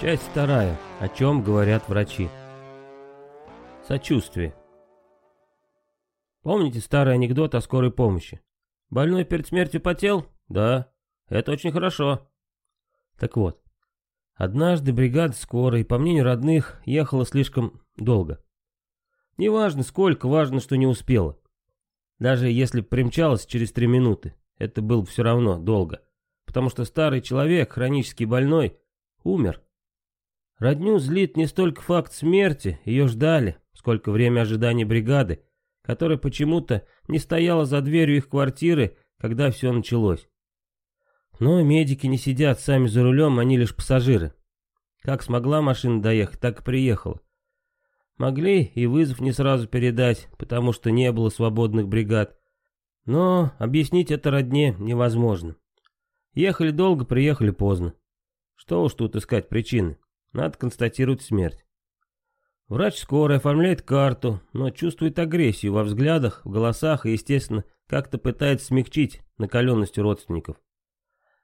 Часть вторая. О чем говорят врачи. Сочувствие. Помните старый анекдот о скорой помощи? Больной перед смертью потел? Да. Это очень хорошо. Так вот. Однажды бригада скорой, по мнению родных, ехала слишком долго. Неважно сколько, важно, что не успела. Даже если примчалась через три минуты, это было бы все равно долго. Потому что старый человек, хронически больной, умер. Родню злит не столько факт смерти, ее ждали, сколько время ожидания бригады, которая почему-то не стояла за дверью их квартиры, когда все началось. Но медики не сидят сами за рулем, они лишь пассажиры. Как смогла машина доехать, так и приехала. Могли и вызов не сразу передать, потому что не было свободных бригад. Но объяснить это родне невозможно. Ехали долго, приехали поздно. Что уж тут искать причины. Надо констатировать смерть. Врач скорой оформляет карту, но чувствует агрессию во взглядах, в голосах и, естественно, как-то пытается смягчить накаленность родственников.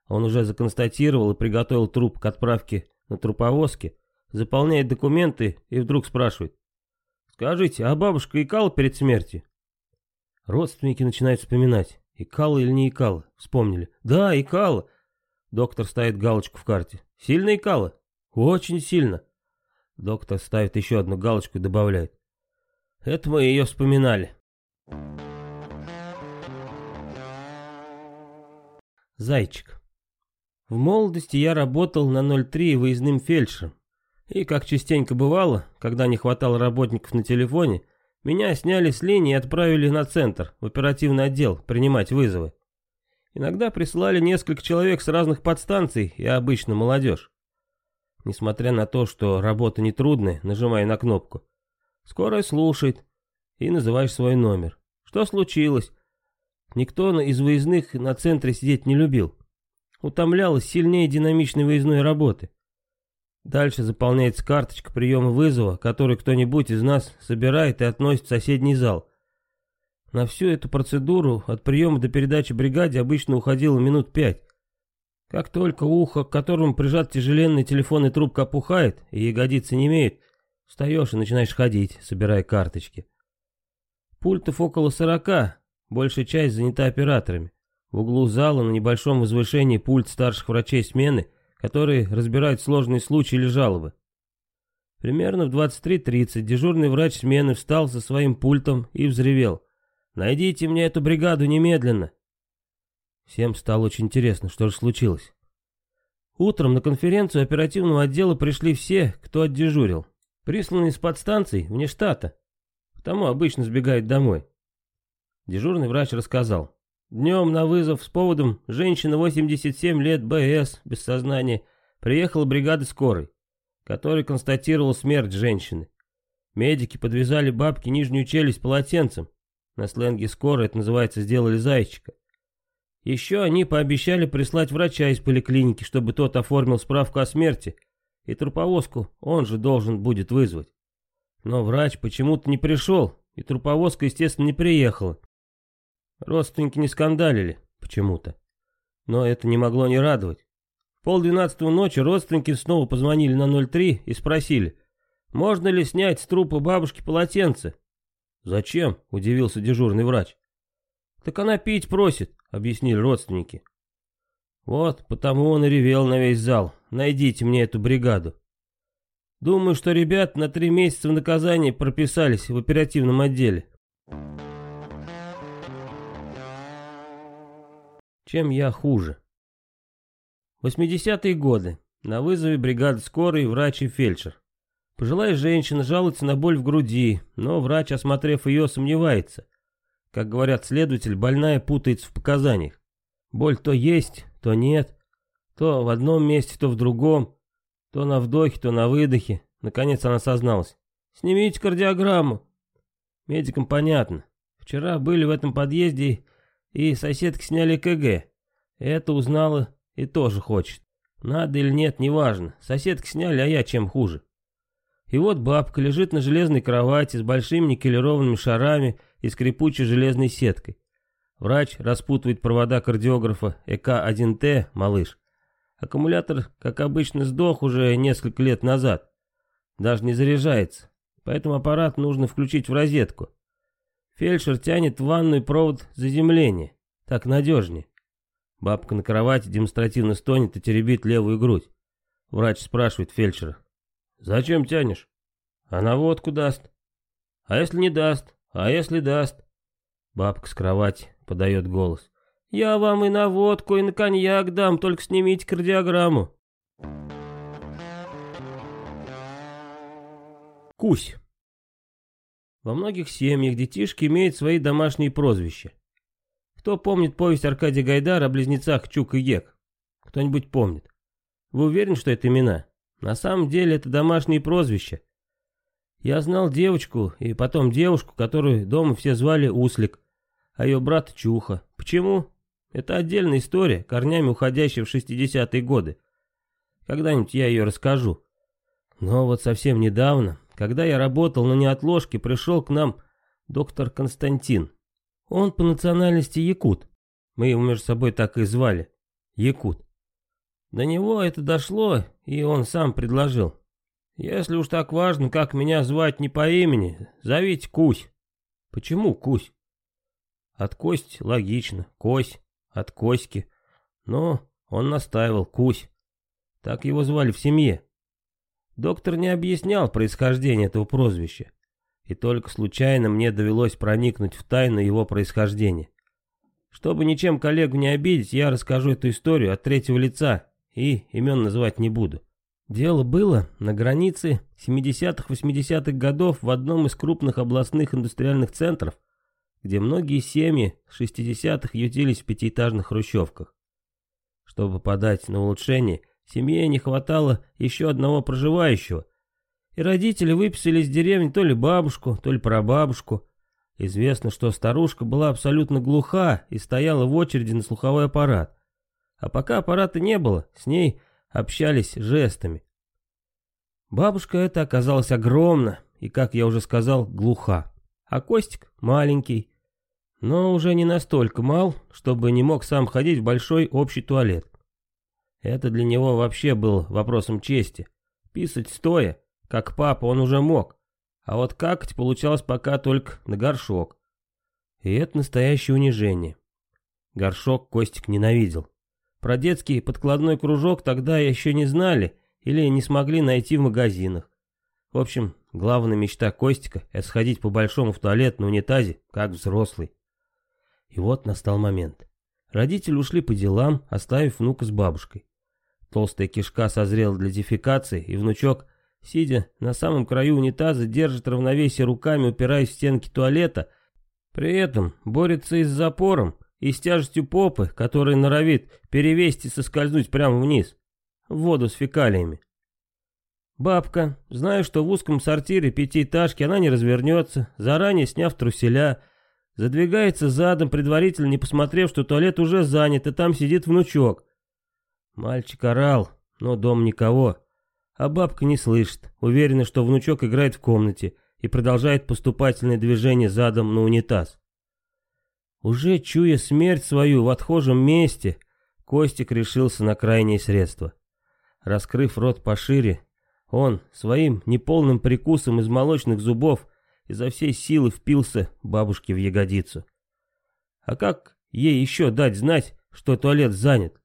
Он уже законстатировал и приготовил труп к отправке на труповозке, заполняет документы и вдруг спрашивает. «Скажите, а бабушка икала перед смертью?» Родственники начинают вспоминать, икала или не икала. Вспомнили. «Да, икала». Доктор ставит галочку в карте. «Сильно икала?» Очень сильно. Доктор ставит еще одну галочку и добавляет. Это мы ее вспоминали. Зайчик. В молодости я работал на 03 выездным фельдшером. И, как частенько бывало, когда не хватало работников на телефоне, меня сняли с линии и отправили на центр, в оперативный отдел, принимать вызовы. Иногда присылали несколько человек с разных подстанций и обычно молодежь. Несмотря на то, что работа нетрудная, нажимая на кнопку. Скорая слушает и называешь свой номер. Что случилось? Никто из выездных на центре сидеть не любил. Утомлялась сильнее динамичной выездной работы. Дальше заполняется карточка приема вызова, который кто-нибудь из нас собирает и относит в соседний зал. На всю эту процедуру от приема до передачи бригаде обычно уходило минут пять. Как только ухо, к которому прижат тяжеленный телефонный трубка опухает и ягодицы не имеет, встаешь и начинаешь ходить, собирая карточки. Пультов около сорока, большая часть занята операторами. В углу зала на небольшом возвышении пульт старших врачей смены, которые разбирают сложные случаи или жалобы. Примерно в 23.30 дежурный врач смены встал со своим пультом и взревел. «Найдите мне эту бригаду немедленно!» Всем стало очень интересно, что же случилось. Утром на конференцию оперативного отдела пришли все, кто отдежурил. Присланные с подстанций, вне штата. Потому обычно сбегают домой. Дежурный врач рассказал. Днем на вызов с поводом женщина 87 лет БС, без сознания, приехала бригада скорой, которая констатировала смерть женщины. Медики подвязали бабке нижнюю челюсть полотенцем. На сленге скорой это называется «сделали зайчика». Еще они пообещали прислать врача из поликлиники, чтобы тот оформил справку о смерти, и труповозку он же должен будет вызвать. Но врач почему-то не пришел, и труповозка, естественно, не приехала. Родственники не скандалили, почему-то. Но это не могло не радовать. В полдвенадцатого ночи родственники снова позвонили на 03 и спросили, можно ли снять с трупа бабушки полотенце. «Зачем?» – удивился дежурный врач. «Так она пить просит», — объяснили родственники. «Вот, потому он и ревел на весь зал. Найдите мне эту бригаду». Думаю, что ребят на три месяца в наказание прописались в оперативном отделе. Чем я хуже? 80-е годы. На вызове бригады скорой врач и фельдшер. Пожилая женщина жалуется на боль в груди, но врач, осмотрев ее, сомневается. Как говорят следователь, больная путается в показаниях. Боль то есть, то нет. То в одном месте, то в другом. То на вдохе, то на выдохе. Наконец она созналась. «Снимите кардиограмму». Медикам понятно. Вчера были в этом подъезде, и соседки сняли КГ. Это узнала и тоже хочет. Надо или нет, неважно. Соседки сняли, а я чем хуже. И вот бабка лежит на железной кровати с большими никелированными шарами и скрипучей железной сеткой. Врач распутывает провода кардиографа ЭК-1Т, малыш. Аккумулятор, как обычно, сдох уже несколько лет назад. Даже не заряжается. Поэтому аппарат нужно включить в розетку. Фельдшер тянет в ванную провод заземления. Так надежнее. Бабка на кровати демонстративно стонет и теребит левую грудь. Врач спрашивает фельдшера. «Зачем тянешь?» «Она водку даст». «А если не даст? А если даст?» Бабка с кровати подает голос. «Я вам и на водку, и на коньяк дам, только снимите кардиограмму». Кусь. Во многих семьях детишки имеют свои домашние прозвища. Кто помнит повесть Аркадия Гайдара о близнецах Чук и Гек? Кто-нибудь помнит? Вы уверены, что это имена? На самом деле это домашние прозвища. Я знал девочку и потом девушку, которую дома все звали Услик, а ее брат Чуха. Почему? Это отдельная история, корнями уходящая в 60-е годы. Когда-нибудь я ее расскажу. Но вот совсем недавно, когда я работал на неотложке, пришел к нам доктор Константин. Он по национальности якут. Мы его между собой так и звали. Якут. До него это дошло, и он сам предложил. Если уж так важно, как меня звать не по имени, зовите Кусь. Почему Кусь? От кость логично, Кось, от Коськи. Но он настаивал, Кусь. Так его звали в семье. Доктор не объяснял происхождение этого прозвища и только случайно мне довелось проникнуть в тайну его происхождения. Чтобы ничем коллегу не обидеть, я расскажу эту историю от третьего лица и имен называть не буду. Дело было на границе 70-80-х годов в одном из крупных областных индустриальных центров, где многие семьи 60-х ютились в пятиэтажных хрущевках. Чтобы подать на улучшение, семье не хватало еще одного проживающего, и родители выписали из деревни то ли бабушку, то ли прабабушку. Известно, что старушка была абсолютно глуха и стояла в очереди на слуховой аппарат. А пока аппарата не было, с ней общались жестами. Бабушка эта оказалась огромна и, как я уже сказал, глуха. А Костик маленький, но уже не настолько мал, чтобы не мог сам ходить в большой общий туалет. Это для него вообще был вопросом чести. Писать стоя как папа он уже мог, а вот какать получалось пока только на горшок. И это настоящее унижение. Горшок Костик ненавидел. Про детский подкладной кружок тогда еще не знали или не смогли найти в магазинах. В общем, главная мечта Костика — это сходить по-большому в туалет на унитазе, как взрослый. И вот настал момент. Родители ушли по делам, оставив внука с бабушкой. Толстая кишка созрела для дефекации, и внучок Сидя на самом краю унитаза, держит равновесие руками, упираясь в стенки туалета, при этом борется и с запором, и с тяжестью попы, которая норовит перевесить и соскользнуть прямо вниз, в воду с фекалиями. Бабка, зная, что в узком сортире пятиэтажки она не развернется, заранее сняв труселя, задвигается задом, предварительно не посмотрев, что туалет уже занят, и там сидит внучок. Мальчик орал, но дом никого. А бабка не слышит, уверена, что внучок играет в комнате и продолжает поступательное движение задом на унитаз. Уже чуя смерть свою в отхожем месте, Костик решился на крайнее средство. Раскрыв рот пошире, он своим неполным прикусом из молочных зубов изо всей силы впился бабушке в ягодицу. А как ей еще дать знать, что туалет занят?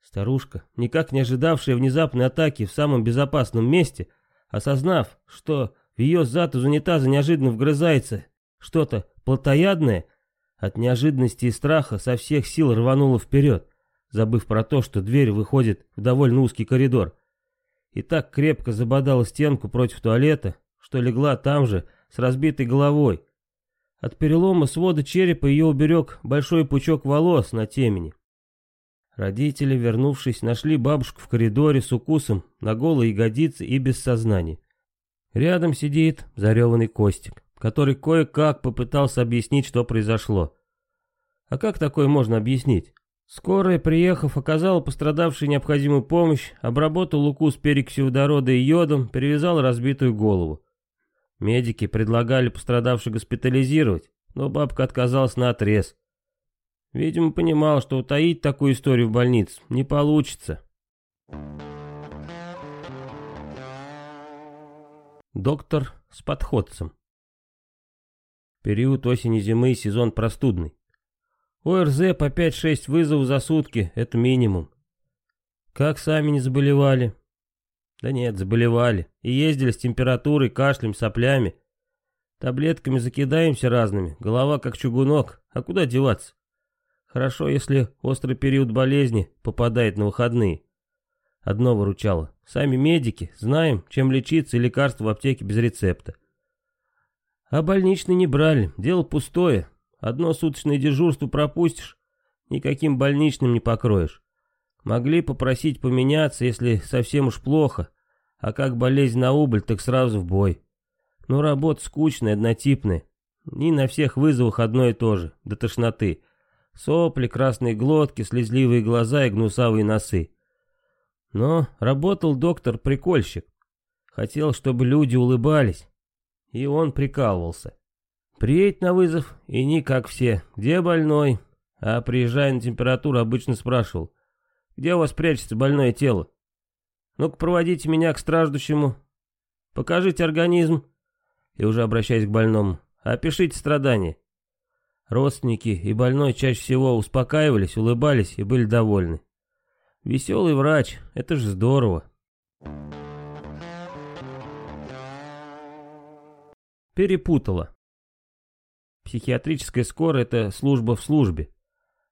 Старушка, никак не ожидавшая внезапной атаки в самом безопасном месте, осознав, что в ее зад из унитаза неожиданно вгрызается что-то плотоядное, от неожиданности и страха со всех сил рванула вперед, забыв про то, что дверь выходит в довольно узкий коридор. И так крепко забодала стенку против туалета, что легла там же с разбитой головой. От перелома свода черепа ее уберег большой пучок волос на темени. Родители, вернувшись, нашли бабушку в коридоре с укусом на голые ягодицы и без сознания. Рядом сидит зареванный Костик, который кое-как попытался объяснить, что произошло. А как такое можно объяснить? Скорая, приехав, оказала пострадавшей необходимую помощь, обработал укус перекисью водорода и йодом, перевязал разбитую голову. Медики предлагали пострадавшую госпитализировать, но бабка отказалась на отрез. Видимо, понимал, что утаить такую историю в больнице не получится. Доктор с подходцем. Период осени-зимы – сезон простудный. ОРЗ по 5-6 вызовов за сутки – это минимум. Как сами не заболевали? Да нет, заболевали. И ездили с температурой, кашлем, соплями. Таблетками закидаемся разными, голова как чугунок. А куда деваться? Хорошо, если острый период болезни попадает на выходные. Одно выручало. Сами медики знаем, чем лечиться и лекарства в аптеке без рецепта. А больничный не брали, дело пустое. Одно суточное дежурство пропустишь, никаким больничным не покроешь. Могли попросить поменяться, если совсем уж плохо, а как болезнь на убыль, так сразу в бой. Но работа скучная, однотипная. И на всех вызовах одно и то же, до тошноты. Сопли, красные глотки, слезливые глаза и гнусавые носы. Но работал доктор-прикольщик. Хотел, чтобы люди улыбались. И он прикалывался. Приедет на вызов, и не как все, где больной? А приезжая на температуру, обычно спрашивал, где у вас прячется больное тело? Ну-ка проводите меня к страждущему. Покажите организм. И уже обращаясь к больному, опишите страдания. Родственники и больной чаще всего успокаивались, улыбались и были довольны. Веселый врач, это же здорово. Перепутала. Психиатрическая скорая – это служба в службе.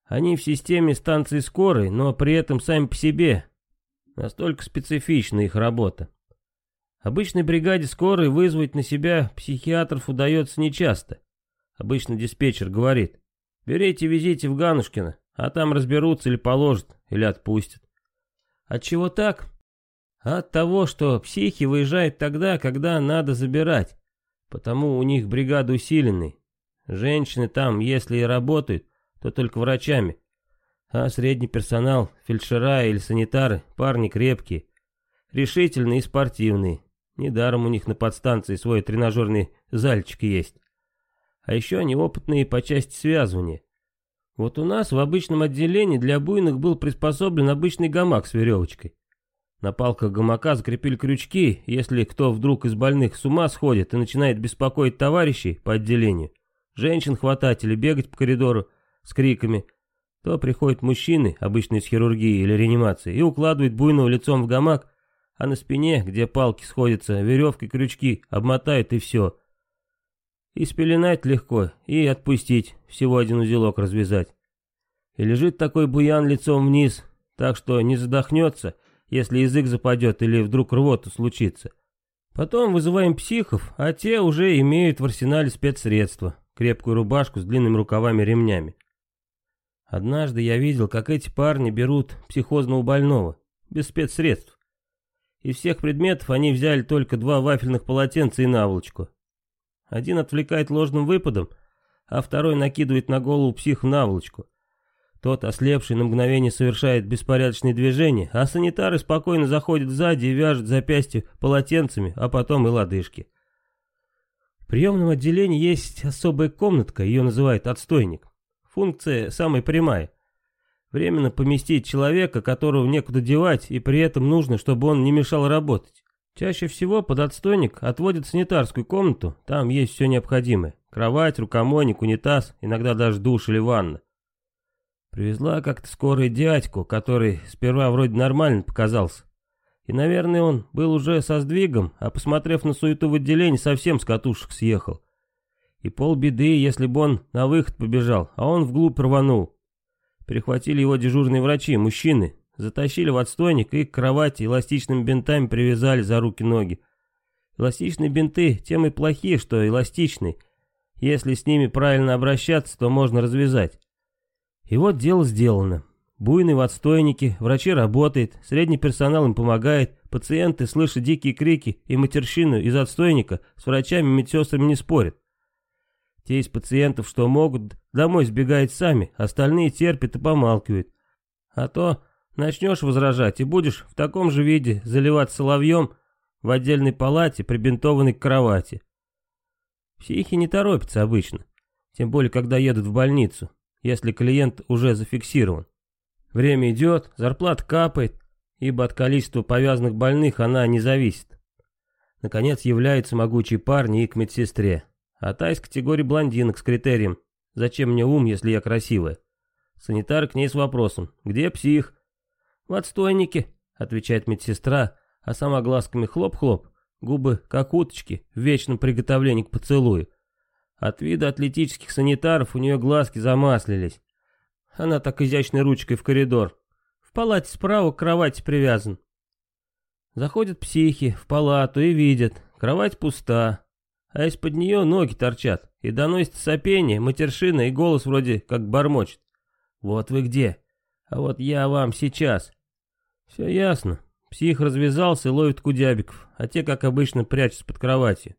Они в системе станции скорой, но при этом сами по себе. Настолько специфична их работа. Обычной бригаде скорой вызвать на себя психиатров удается нечасто. Обычно диспетчер говорит, берите везите в Ганушкино, а там разберутся или положат, или отпустят. От чего так? От того, что психи выезжают тогда, когда надо забирать. Потому у них бригада усиленный. Женщины там, если и работают, то только врачами. А средний персонал, фельдшера или санитары, парни крепкие, решительные и спортивные. Недаром у них на подстанции свой тренажерный зальчик есть. А еще они опытные по части связывания. Вот у нас в обычном отделении для буйных был приспособлен обычный гамак с веревочкой. На палках гамака закрепили крючки, если кто вдруг из больных с ума сходит и начинает беспокоить товарищей по отделению, женщин хватать или бегать по коридору с криками, то приходят мужчины, обычно из хирургии или реанимации, и укладывают буйного лицом в гамак, а на спине, где палки сходятся, веревкой крючки обмотают и все – и спеленать легко, и отпустить, всего один узелок развязать. И лежит такой буян лицом вниз, так что не задохнется, если язык западет или вдруг рвота случится. Потом вызываем психов, а те уже имеют в арсенале спецсредства, крепкую рубашку с длинными рукавами-ремнями. Однажды я видел, как эти парни берут психозного больного, без спецсредств. Из всех предметов они взяли только два вафельных полотенца и наволочку, один отвлекает ложным выпадом, а второй накидывает на голову псих наволочку. Тот, ослепший, на мгновение совершает беспорядочные движения, а санитары спокойно заходят сзади и вяжут запястья полотенцами, а потом и лодыжки. В приемном отделении есть особая комнатка, ее называют отстойник. Функция самая прямая. Временно поместить человека, которого некуда девать, и при этом нужно, чтобы он не мешал работать. Чаще всего под отстойник отводят санитарскую комнату, там есть все необходимое. Кровать, рукомойник, унитаз, иногда даже душ или ванна. Привезла как-то скорая дядьку, который сперва вроде нормально показался. И, наверное, он был уже со сдвигом, а посмотрев на суету в отделении, совсем с катушек съехал. И полбеды, если бы он на выход побежал, а он вглубь рванул. Перехватили его дежурные врачи, мужчины, Затащили в отстойник и к кровати эластичными бинтами привязали за руки-ноги. Эластичные бинты тем и плохие, что эластичные. Если с ними правильно обращаться, то можно развязать. И вот дело сделано. Буйный в отстойнике, врачи работают, средний персонал им помогает, пациенты, слыша дикие крики и матерщину из отстойника, с врачами и медсестрами не спорят. Те из пациентов, что могут, домой сбегают сами, остальные терпят и помалкивают. А то Начнешь возражать и будешь в таком же виде заливать соловьем в отдельной палате, прибинтованной к кровати. Психи не торопятся обычно, тем более когда едут в больницу, если клиент уже зафиксирован. Время идет, зарплата капает, ибо от количества повязанных больных она не зависит. Наконец является могучий парень и к медсестре. А та из категории блондинок с критерием «Зачем мне ум, если я красивая?» Санитар к ней с вопросом «Где псих?» «В отстойнике», — отвечает медсестра, а сама глазками хлоп-хлоп, губы как уточки в вечном приготовлении к поцелую. От вида атлетических санитаров у нее глазки замаслились. Она так изящной ручкой в коридор. В палате справа к кровати привязан. Заходят психи в палату и видят, кровать пуста, а из-под нее ноги торчат, и доносится сопение, матершина и голос вроде как бормочет. «Вот вы где, а вот я вам сейчас». Все ясно. Псих развязался и ловит кудябиков, а те, как обычно, прячутся под кроватью.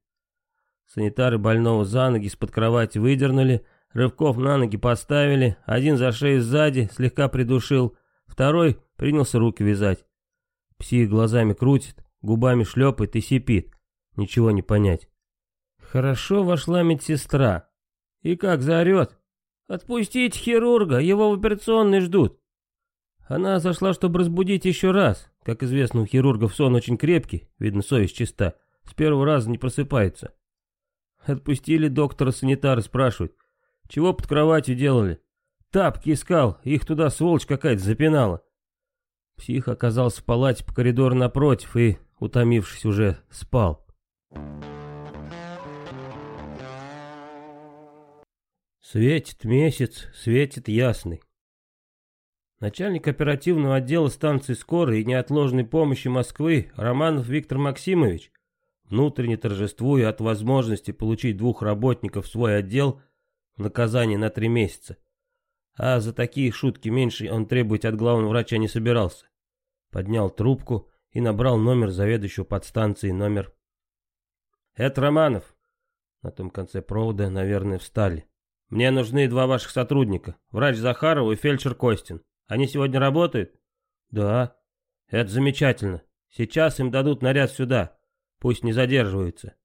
Санитары больного за ноги из-под кровати выдернули, рывков на ноги поставили, один за шею сзади слегка придушил, второй принялся руки вязать. Псих глазами крутит, губами шлепает и сипит. Ничего не понять. Хорошо вошла медсестра. И как заорет. «Отпустите хирурга, его в операционной ждут». Она зашла, чтобы разбудить еще раз. Как известно, у хирургов сон очень крепкий, видно, совесть чиста. С первого раза не просыпается. Отпустили доктора санитары, спрашивают. Чего под кроватью делали? Тапки искал, их туда сволочь какая-то запинала. Псих оказался в палате по коридору напротив и, утомившись, уже спал. Светит месяц, светит ясный. Начальник оперативного отдела станции скорой и неотложной помощи Москвы Романов Виктор Максимович, внутренне торжествуя от возможности получить двух работников в свой отдел в наказание на три месяца, а за такие шутки меньше он требовать от главного врача не собирался. Поднял трубку и набрал номер заведующего подстанции номер... «Это Романов». На том конце провода, наверное, встали. «Мне нужны два ваших сотрудника. Врач Захаров и фельдшер Костин. Они сегодня работают?» «Да». «Это замечательно. Сейчас им дадут наряд сюда. Пусть не задерживаются».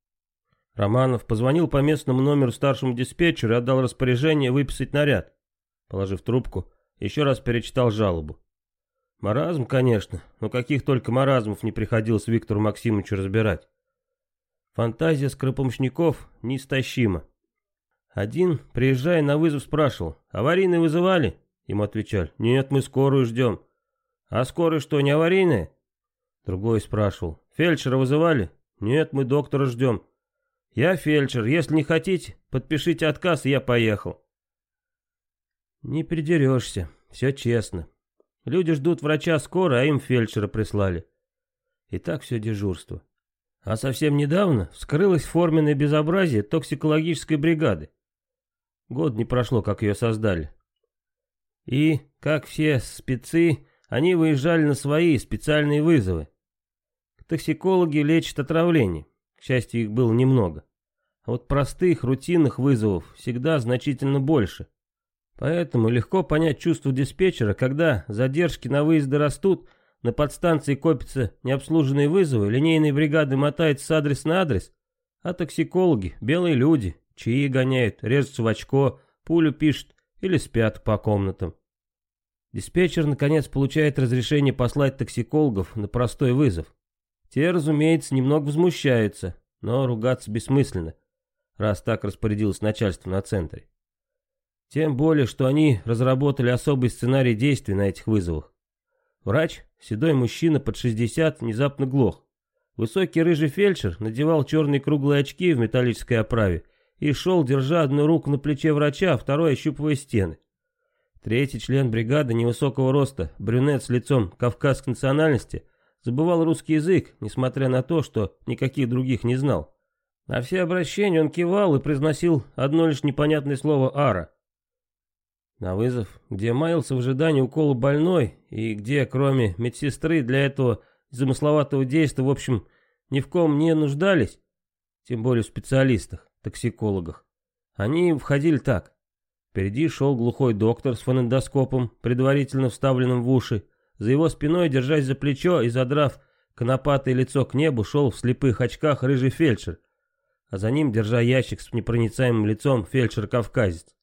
Романов позвонил по местному номеру старшему диспетчеру и отдал распоряжение выписать наряд. Положив трубку, еще раз перечитал жалобу. Маразм, конечно, но каких только маразмов не приходилось Виктору Максимовичу разбирать. Фантазия скоропомощников неистощима. Один, приезжая на вызов, спрашивал, аварийный вызывали? Ему отвечали, нет, мы скорую ждем. А скорая что, не аварийная? Другой спрашивал, фельдшера вызывали? Нет, мы доктора ждем. Я фельдшер, если не хотите, подпишите отказ, и я поехал. Не придерешься, все честно. Люди ждут врача скоро, а им фельдшера прислали. И так все дежурство. А совсем недавно вскрылось форменное безобразие токсикологической бригады. Год не прошло, как ее создали. И, как все спецы, они выезжали на свои специальные вызовы. Токсикологи лечат отравление. К счастью, их было немного. А вот простых, рутинных вызовов всегда значительно больше. Поэтому легко понять чувство диспетчера, когда задержки на выезды растут, на подстанции копятся необслуженные вызовы, линейные бригады мотают с адрес на адрес, а токсикологи, белые люди, чаи гоняют, режутся в очко, пулю пишут или спят по комнатам. Диспетчер, наконец, получает разрешение послать токсикологов на простой вызов. Те, разумеется, немного возмущаются, но ругаться бессмысленно, раз так распорядилось начальство на центре. Тем более, что они разработали особый сценарий действий на этих вызовах. Врач, седой мужчина под 60, внезапно глох. Высокий рыжий фельдшер надевал черные круглые очки в металлической оправе и шел, держа одну руку на плече врача, а второй ощупывая стены. Третий член бригады невысокого роста, брюнет с лицом кавказской национальности, забывал русский язык, несмотря на то, что никаких других не знал. На все обращения он кивал и произносил одно лишь непонятное слово «ара». На вызов, где маялся в ожидании укола больной, и где, кроме медсестры, для этого замысловатого действия, в общем, ни в ком не нуждались, тем более в специалистах, токсикологах, они входили так. Впереди шел глухой доктор с фонендоскопом, предварительно вставленным в уши, за его спиной, держась за плечо и задрав конопатое лицо к небу, шел в слепых очках рыжий фельдшер, а за ним, держа ящик с непроницаемым лицом, фельдшер-кавказец.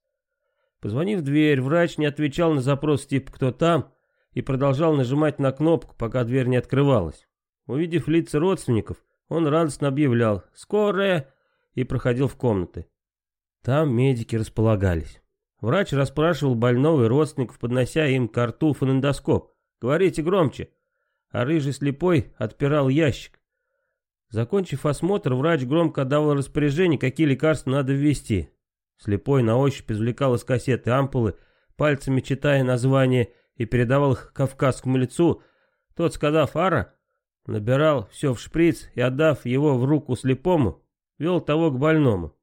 Позвонив в дверь, врач не отвечал на запрос типа «Кто там?», и продолжал нажимать на кнопку, пока дверь не открывалась. Увидев лица родственников, он радостно объявлял «Скорая!» и проходил в комнаты. Там медики располагались. Врач расспрашивал больного и родственников, поднося им к рту фонендоскоп. «Говорите громче!» А рыжий слепой отпирал ящик. Закончив осмотр, врач громко отдавал распоряжение, какие лекарства надо ввести. Слепой на ощупь извлекал из кассеты ампулы, пальцами читая название и передавал их кавказскому лицу. Тот, сказав «Ара», набирал все в шприц и, отдав его в руку слепому, вел того к больному.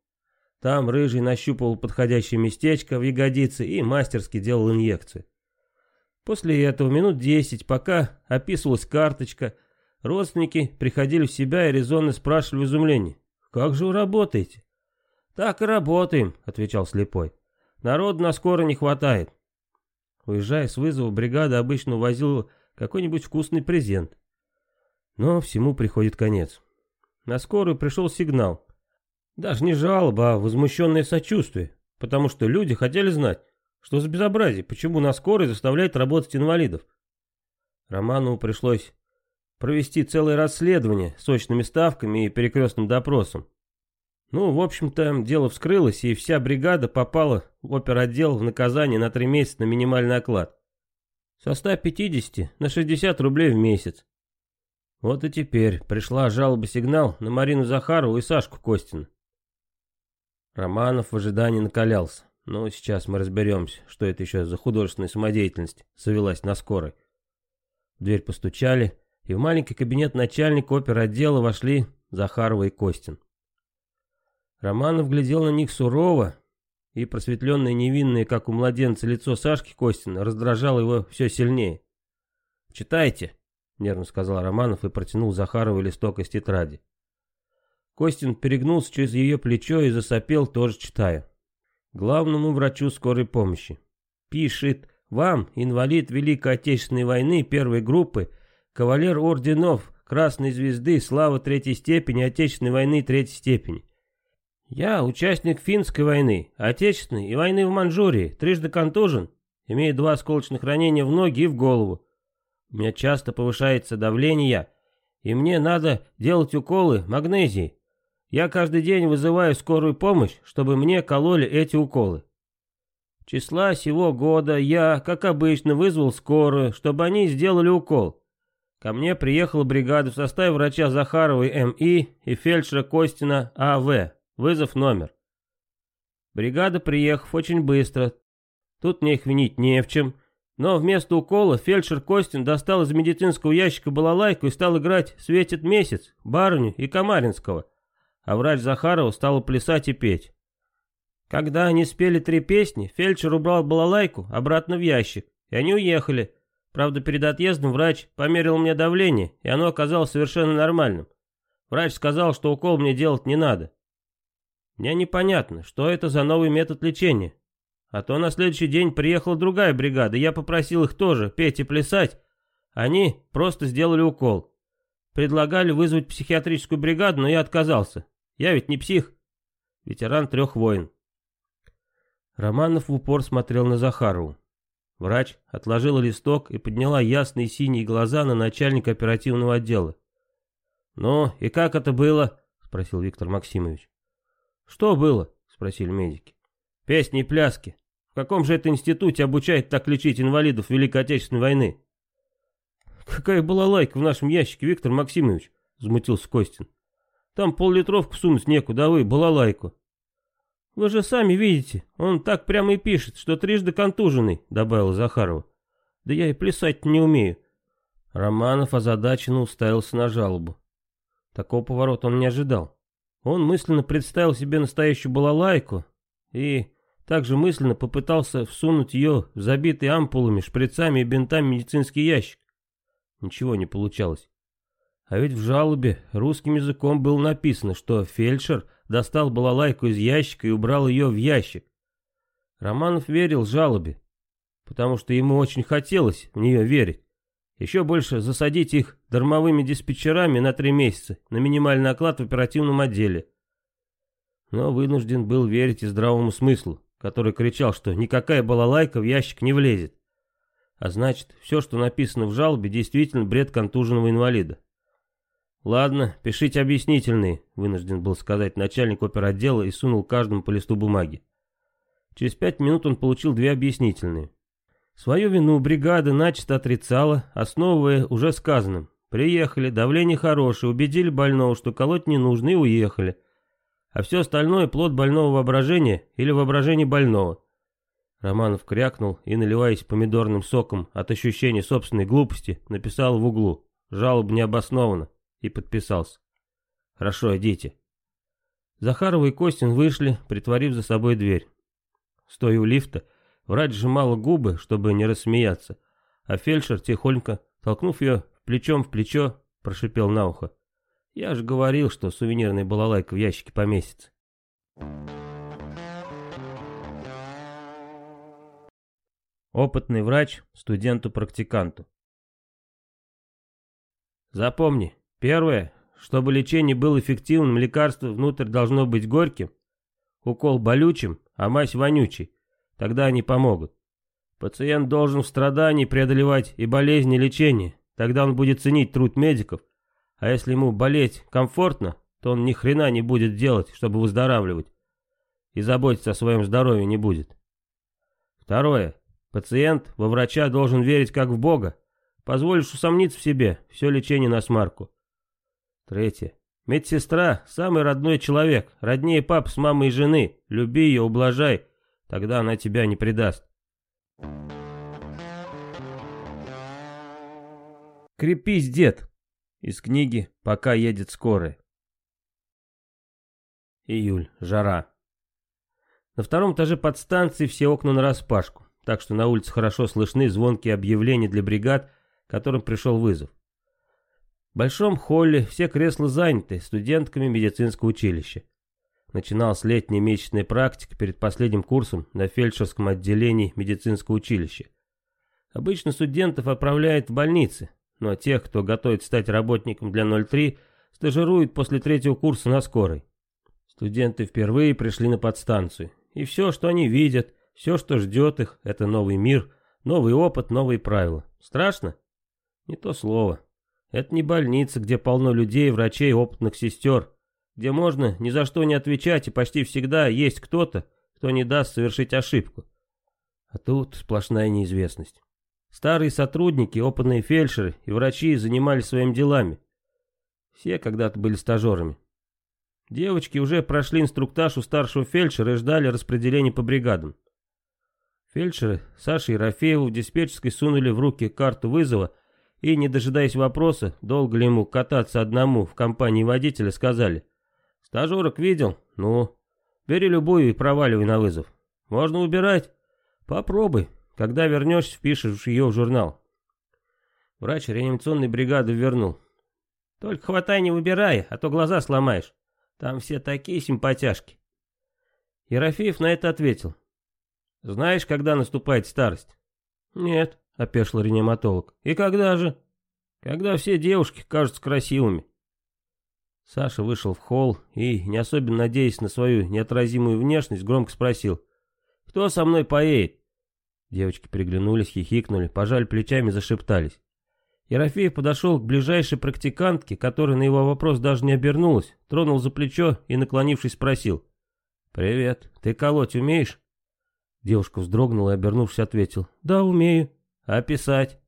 Там Рыжий нащупывал подходящее местечко в ягодице и мастерски делал инъекцию. После этого минут десять, пока описывалась карточка, родственники приходили в себя и резонно спрашивали в изумлении. «Как же вы работаете?» «Так и работаем», — отвечал слепой. «Народу на скоро не хватает». Уезжая с вызова, бригада обычно увозила какой-нибудь вкусный презент. Но всему приходит конец. На скорую пришел сигнал. Даже не жалоба, а возмущенное сочувствие, потому что люди хотели знать, что за безобразие, почему на скорой заставляют работать инвалидов. Романову пришлось провести целое расследование с очными ставками и перекрестным допросом. Ну, в общем-то, дело вскрылось, и вся бригада попала в оперотдел в наказание на три месяца на минимальный оклад. Со 150 на 60 рублей в месяц. Вот и теперь пришла жалоба-сигнал на Марину Захарову и Сашку Костина. Романов в ожидании накалялся. Ну, сейчас мы разберемся, что это еще за художественная самодеятельность завелась на скорой. В дверь постучали, и в маленький кабинет начальника оперотдела вошли Захарова и Костин. Романов глядел на них сурово, и просветленное невинное, как у младенца, лицо Сашки Костина раздражало его все сильнее. «Читайте», — нервно сказал Романов и протянул Захарову листок из тетради. Костин перегнулся через ее плечо и засопел, тоже читая. Главному врачу скорой помощи. Пишет вам, инвалид Великой Отечественной войны первой группы, кавалер орденов Красной Звезды, слава третьей степени, Отечественной войны третьей степени. Я участник финской войны, отечественной и войны в Манчжурии, трижды контужен, имею два осколочных ранения в ноги и в голову. У меня часто повышается давление, и мне надо делать уколы магнезии. Я каждый день вызываю скорую помощь, чтобы мне кололи эти уколы. Числа сего года я, как обычно, вызвал скорую, чтобы они сделали укол. Ко мне приехала бригада в составе врача Захаровой М.И. и фельдшера Костина А.В. Вызов номер. Бригада, приехав очень быстро, тут мне их винить не в чем, но вместо укола фельдшер Костин достал из медицинского ящика балалайку и стал играть «Светит месяц», «Барыню» и «Камаринского», а врач Захарова стал плясать и петь. Когда они спели три песни, фельдшер убрал балалайку обратно в ящик, и они уехали. Правда, перед отъездом врач померил мне давление, и оно оказалось совершенно нормальным. Врач сказал, что укол мне делать не надо. Мне непонятно, что это за новый метод лечения. А то на следующий день приехала другая бригада, я попросил их тоже петь и плясать. Они просто сделали укол. Предлагали вызвать психиатрическую бригаду, но я отказался. Я ведь не псих. Ветеран трех войн. Романов в упор смотрел на Захарову. Врач отложила листок и подняла ясные синие глаза на начальника оперативного отдела. «Ну, и как это было?» — спросил Виктор Максимович. «Что было?» — спросили медики. «Песни и пляски. В каком же это институте обучают так лечить инвалидов Великой Отечественной войны?» «Какая была лайка в нашем ящике, Виктор Максимович?» — взмутился Костин. «Там пол-литровку сунуть некуда, а вы балалайку». «Вы же сами видите, он так прямо и пишет, что трижды контуженный», — добавила Захарова. «Да я и плясать не умею». Романов озадаченно уставился на жалобу. Такого поворота он не ожидал. Он мысленно представил себе настоящую балалайку и также мысленно попытался всунуть ее в забитый ампулами, шприцами и бинтами медицинский ящик. Ничего не получалось. А ведь в жалобе русским языком было написано, что фельдшер достал балалайку из ящика и убрал ее в ящик. Романов верил жалобе, потому что ему очень хотелось в нее верить. Еще больше засадить их дармовыми диспетчерами на три месяца на минимальный оклад в оперативном отделе. Но вынужден был верить и здравому смыслу, который кричал, что никакая балалайка в ящик не влезет. А значит, все, что написано в жалобе, действительно бред контуженного инвалида. «Ладно, пишите объяснительные», — вынужден был сказать начальник оперотдела и сунул каждому по листу бумаги. Через пять минут он получил две объяснительные. Свою вину бригада начисто отрицала, основывая уже сказанным. Приехали, давление хорошее, убедили больного, что колоть не нужно, и уехали. А все остальное плод больного воображения или воображения больного. Романов крякнул и, наливаясь помидорным соком от ощущения собственной глупости, написал в углу «Жалоба необоснована» и подписался. «Хорошо, идите». Захарова и Костин вышли, притворив за собой дверь. Стоя у лифта, врач сжимала губы, чтобы не рассмеяться, а фельдшер, тихонько, толкнув ее плечом в плечо, прошипел на ухо. «Я же говорил, что сувенирная балалайка в ящике поместится». Опытный врач студенту-практиканту. Запомни, Первое, чтобы лечение было эффективным, лекарство внутрь должно быть горьким, укол болючим, а мазь вонючей. Тогда они помогут. Пациент должен в страдании преодолевать и болезни, и лечение. Тогда он будет ценить труд медиков. А если ему болеть комфортно, то он ни хрена не будет делать, чтобы выздоравливать. И заботиться о своем здоровье не будет. Второе. Пациент во врача должен верить как в Бога. Позволишь усомниться в себе, все лечение на смарку. Третье. Медсестра – самый родной человек, роднее пап с мамой и жены. Люби ее, ублажай, тогда она тебя не предаст. Крепись, дед. Из книги «Пока едет скорая». Июль. Жара. На втором этаже подстанции все окна нараспашку, так что на улице хорошо слышны звонкие объявления для бригад, которым пришел вызов. В большом холле все кресла заняты студентками медицинского училища. Начиналась летняя месячная практика перед последним курсом на фельдшерском отделении медицинского училища. Обычно студентов отправляют в больницы, но тех, кто готовит стать работником для 03, стажируют после третьего курса на скорой. Студенты впервые пришли на подстанцию, и все, что они видят, все, что ждет их, это новый мир, новый опыт, новые правила. Страшно? Не то слово. Это не больница, где полно людей, врачей, опытных сестер, где можно ни за что не отвечать и почти всегда есть кто-то, кто не даст совершить ошибку. А тут сплошная неизвестность. Старые сотрудники, опытные фельдшеры и врачи занимались своими делами. Все когда-то были стажерами. Девочки уже прошли инструктаж у старшего фельдшера и ждали распределения по бригадам. Фельдшеры Саша и Рафееву в диспетчерской сунули в руки карту вызова и, не дожидаясь вопроса, долго ли ему кататься одному в компании водителя, сказали. «Стажерок видел? Ну, бери любую и проваливай на вызов. Можно убирать? Попробуй. Когда вернешься, впишешь ее в журнал». Врач реанимационной бригады вернул. «Только хватай не выбирай, а то глаза сломаешь. Там все такие симпатяшки». Ерофеев на это ответил. «Знаешь, когда наступает старость?» «Нет», — опешил реаниматолог. «И когда же?» «Когда все девушки кажутся красивыми». Саша вышел в холл и, не особенно надеясь на свою неотразимую внешность, громко спросил. «Кто со мной поедет?» Девочки приглянулись, хихикнули, пожали плечами, зашептались. Ерофеев подошел к ближайшей практикантке, которая на его вопрос даже не обернулась, тронул за плечо и, наклонившись, спросил. «Привет, ты колоть умеешь?» Девушка вздрогнула и, обернувшись, ответил. «Да, умею». «А писать?»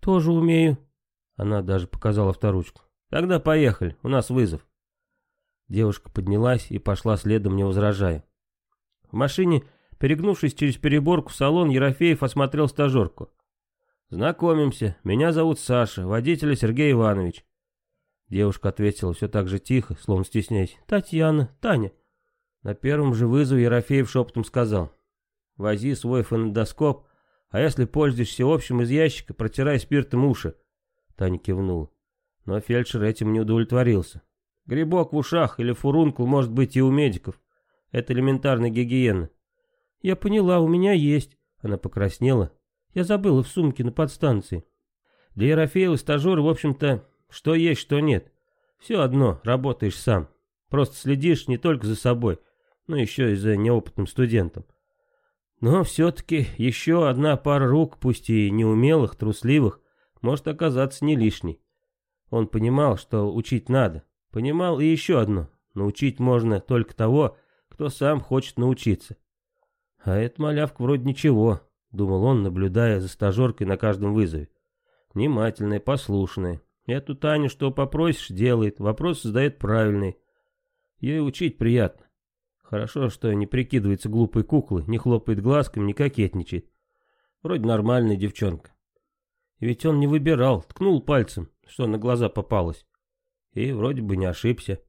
«Тоже умею». Она даже показала вторучку. «Тогда поехали, у нас вызов». Девушка поднялась и пошла следом, не возражая. В машине, перегнувшись через переборку в салон, Ерофеев осмотрел стажерку. «Знакомимся, меня зовут Саша, водителя Сергей Иванович». Девушка ответила все так же тихо, словно стесняясь. «Татьяна, Таня». На первом же вызове Ерофеев шепотом сказал. «Вози свой фонодоскоп а если пользуешься общим из ящика, протирай спиртом уши. Таня кивнула. Но фельдшер этим не удовлетворился. Грибок в ушах или фурункул может быть и у медиков. Это элементарная гигиена. Я поняла, у меня есть. Она покраснела. Я забыла в сумке на подстанции. Для Ерофеева стажера, в общем-то, что есть, что нет. Все одно, работаешь сам. Просто следишь не только за собой, но еще и за неопытным студентом. Но все-таки еще одна пара рук, пусть и неумелых, трусливых, может оказаться не лишней. Он понимал, что учить надо. Понимал и еще одно. Научить можно только того, кто сам хочет научиться. А эта малявка вроде ничего, думал он, наблюдая за стажеркой на каждом вызове. Внимательная, послушная. Эту Таню что попросишь, делает, вопрос задает правильный. Ей учить приятно. Хорошо, что не прикидывается глупой куклой, не хлопает глазками, не кокетничает. Вроде нормальная девчонка. Ведь он не выбирал, ткнул пальцем, что на глаза попалось. И вроде бы не ошибся.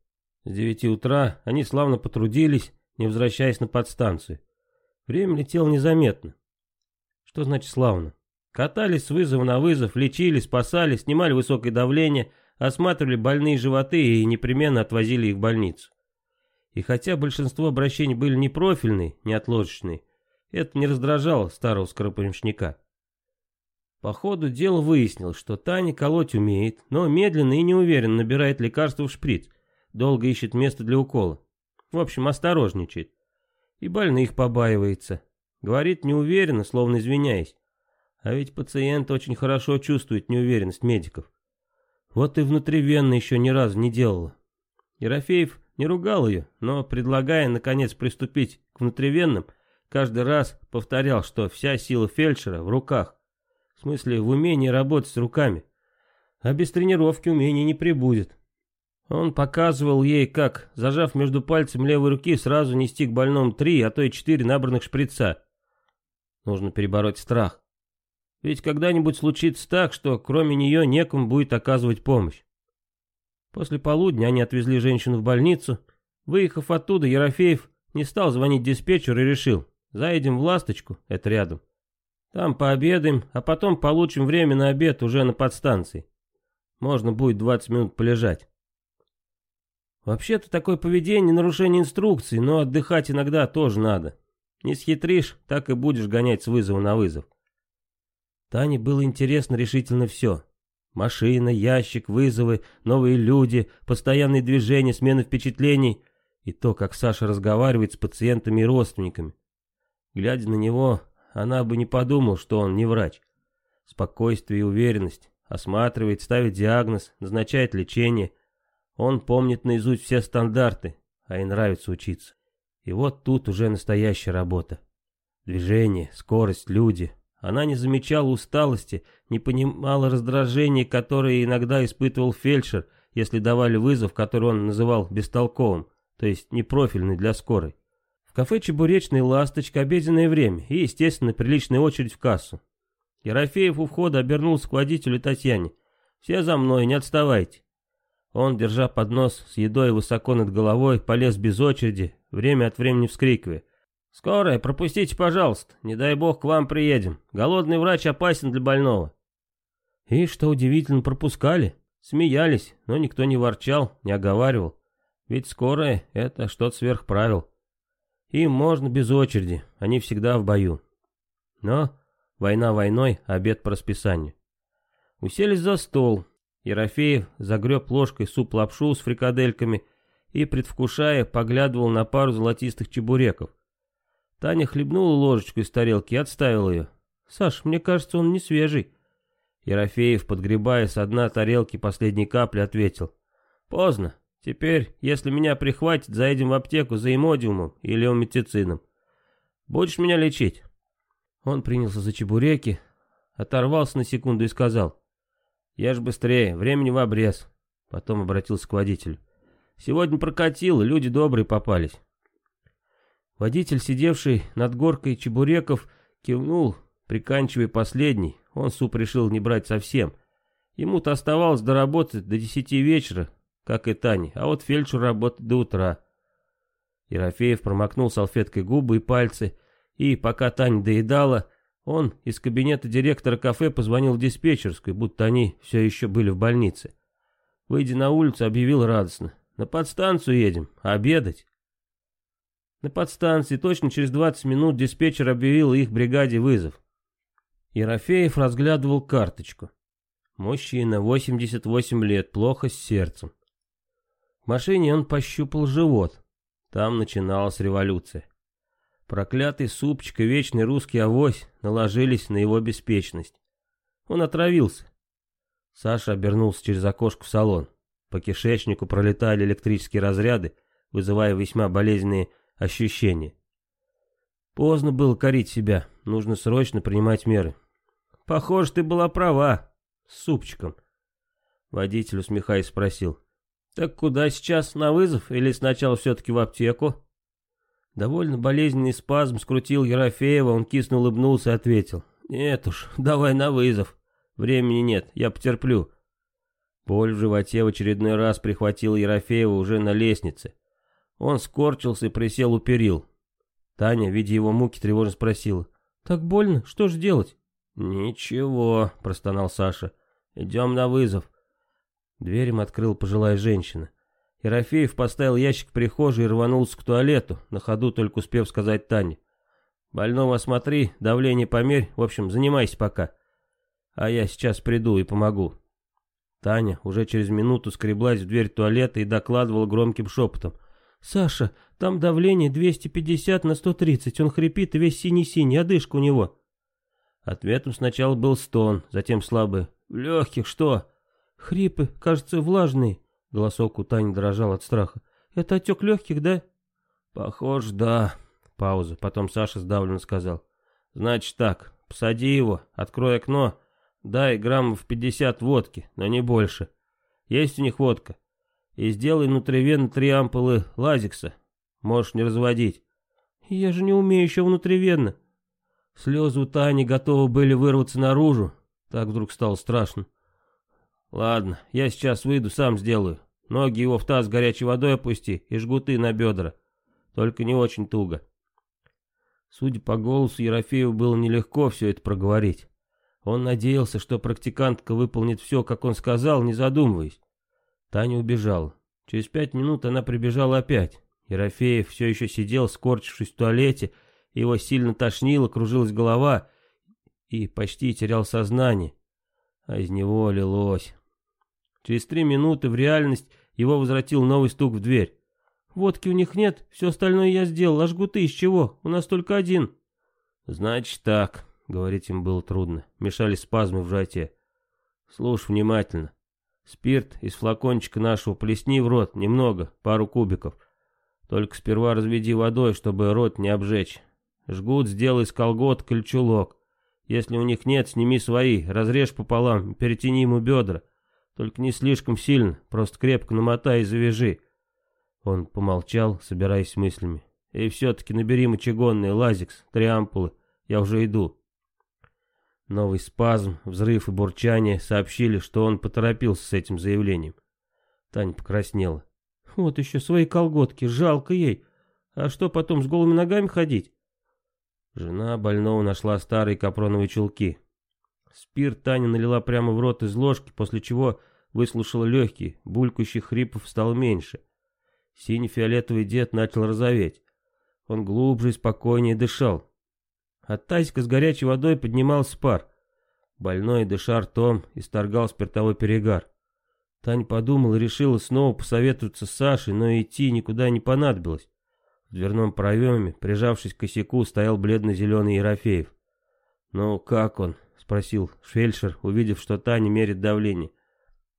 С девяти утра они славно потрудились, не возвращаясь на подстанцию. Время летело незаметно. Что значит славно? Катались с вызова на вызов, лечили, спасали, снимали высокое давление, осматривали больные животы и непременно отвозили их в больницу. И хотя большинство обращений были не профильные, не отложечные, это не раздражало старого скоропомощника. По ходу дела выяснил, что Таня колоть умеет, но медленно и неуверенно набирает лекарство в шприц, долго ищет место для укола. В общем, осторожничает. И больных побаивается. Говорит неуверенно, словно извиняясь. А ведь пациент очень хорошо чувствует неуверенность медиков. Вот и внутривенно еще ни разу не делала. Ерофеев не ругал ее, но, предлагая, наконец, приступить к внутривенным, каждый раз повторял, что вся сила фельдшера в руках. В смысле, в умении работать с руками. А без тренировки умения не прибудет. Он показывал ей, как, зажав между пальцем левой руки, сразу нести к больному три, а то и четыре набранных шприца. Нужно перебороть страх. Ведь когда-нибудь случится так, что кроме нее некому будет оказывать помощь. После полудня они отвезли женщину в больницу. Выехав оттуда, Ерофеев не стал звонить диспетчеру и решил, заедем в «Ласточку», это рядом. Там пообедаем, а потом получим время на обед уже на подстанции. Можно будет 20 минут полежать. Вообще-то такое поведение нарушение инструкции, но отдыхать иногда тоже надо. Не схитришь, так и будешь гонять с вызова на вызов. Тане было интересно решительно все. Машина, ящик, вызовы, новые люди, постоянные движения, смена впечатлений и то, как Саша разговаривает с пациентами и родственниками. Глядя на него, она бы не подумала, что он не врач. Спокойствие и уверенность. Осматривает, ставит диагноз, назначает лечение. Он помнит наизусть все стандарты, а и нравится учиться. И вот тут уже настоящая работа. Движение, скорость, люди. Она не замечала усталости, не понимала раздражения, которое иногда испытывал фельдшер, если давали вызов, который он называл бестолковым, то есть непрофильный для скорой. В кафе «Чебуречный ласточка» обеденное время и, естественно, приличная очередь в кассу. Ерофеев у входа обернулся к водителю Татьяне. «Все за мной, не отставайте». Он, держа поднос с едой высоко над головой, полез без очереди, время от времени вскрикивая. «Скорая, пропустите, пожалуйста, не дай бог к вам приедем. Голодный врач опасен для больного». И, что удивительно, пропускали. Смеялись, но никто не ворчал, не оговаривал. Ведь скорая — это что-то сверх правил. Им можно без очереди, они всегда в бою. Но война войной, обед по расписанию. Уселись за стол, Ерофеев загреб ложкой суп-лапшу с фрикадельками и, предвкушая, поглядывал на пару золотистых чебуреков. Таня хлебнула ложечку из тарелки и отставила ее. «Саш, мне кажется, он не свежий». Ерофеев, подгребая с дна тарелки последней капли, ответил. «Поздно. Теперь, если меня прихватит, заедем в аптеку за эмодиумом или омитицином. Будешь меня лечить?» Он принялся за чебуреки, оторвался на секунду и сказал. «Ешь быстрее, времени в обрез». Потом обратился к водителю. «Сегодня прокатило, люди добрые попались». Водитель, сидевший над горкой чебуреков, кивнул, приканчивая последний. Он суп решил не брать совсем. Ему-то оставалось доработать до десяти вечера, как и Тане, а вот фельдшер работать до утра. Ерофеев промокнул салфеткой губы и пальцы, и, пока Таня доедала, он из кабинета директора кафе позвонил в диспетчерскую, будто они все еще были в больнице. Выйдя на улицу, объявил радостно. «На подстанцию едем, обедать». На подстанции точно через 20 минут диспетчер объявил их бригаде вызов. Ерофеев разглядывал карточку. Мужчина, 88 лет, плохо с сердцем. В машине он пощупал живот. Там начиналась революция. Проклятый супчик и вечный русский авось наложились на его беспечность. Он отравился. Саша обернулся через окошко в салон. По кишечнику пролетали электрические разряды, вызывая весьма болезненные ощущения. Поздно было корить себя, нужно срочно принимать меры. Похоже, ты была права, с супчиком. Водитель, усмехаясь, спросил. Так куда сейчас, на вызов или сначала все-таки в аптеку? Довольно болезненный спазм скрутил Ерофеева, он кисло улыбнулся и ответил. Нет уж, давай на вызов. Времени нет, я потерплю. Боль в животе в очередной раз прихватила Ерофеева уже на лестнице. Он скорчился и присел у перил. Таня, видя его муки, тревожно спросила. «Так больно? Что же делать?» «Ничего», — простонал Саша. «Идем на вызов». Дверь им открыла пожилая женщина. Ерофеев поставил ящик в прихожей и рванулся к туалету, на ходу только успев сказать Тане. «Больного осмотри, давление померь, в общем, занимайся пока. А я сейчас приду и помогу». Таня уже через минуту скреблась в дверь туалета и докладывала громким шепотом. «Саша, там давление 250 на 130, он хрипит и весь синий-синий, одышка у него». Ответом сначала был стон, затем слабый. «В легких что?» «Хрипы, кажется, влажные». Голосок у Тани дрожал от страха. «Это отек легких, да?» «Похоже, да». Пауза. Потом Саша сдавленно сказал. «Значит так, посади его, открой окно, дай граммов 50 водки, но не больше. Есть у них водка. И сделай внутривенно три ампулы лазикса. Можешь не разводить». «Я же не умею еще внутривенно». Слезы у Тани готовы были вырваться наружу. Так вдруг стало страшно. Ладно, я сейчас выйду, сам сделаю. Ноги его в таз горячей водой опусти и жгуты на бедра. Только не очень туго. Судя по голосу, Ерофееву было нелегко все это проговорить. Он надеялся, что практикантка выполнит все, как он сказал, не задумываясь. Таня убежала. Через пять минут она прибежала опять. Ерофеев все еще сидел, скорчившись в туалете, его сильно тошнило, кружилась голова и почти терял сознание. А из него лилось. Через три минуты в реальность его возвратил новый стук в дверь. «Водки у них нет, все остальное я сделал, а жгуты из чего? У нас только один». «Значит так», — говорить им было трудно, мешали спазмы в животе. «Слушай внимательно. Спирт из флакончика нашего плесни в рот, немного, пару кубиков. Только сперва разведи водой, чтобы рот не обжечь. Жгут сделай из колготок или чулок. Если у них нет, сними свои, разрежь пополам, перетяни ему бедра. Только не слишком сильно, просто крепко намотай и завяжи. Он помолчал, собираясь с мыслями. И все-таки набери мочегонный, лазикс, три ампулы. Я уже иду. Новый спазм, взрыв и бурчание сообщили, что он поторопился с этим заявлением. Таня покраснела. Вот еще свои колготки, жалко ей. А что потом, с голыми ногами ходить? Жена больного нашла старые капроновые чулки. Спирт Таня налила прямо в рот из ложки, после чего выслушала легкий, булькающих хрипов стало меньше. Синий-фиолетовый дед начал розоветь. Он глубже и спокойнее дышал. От тазика с горячей водой поднимался пар. Больной, дыша ртом, исторгал спиртовой перегар. Таня подумала и решила снова посоветоваться с Сашей, но идти никуда не понадобилось. В дверном проеме, прижавшись к косяку, стоял бледно-зеленый Ерофеев. «Ну, как он?» — спросил фельдшер, увидев, что Таня мерит давление.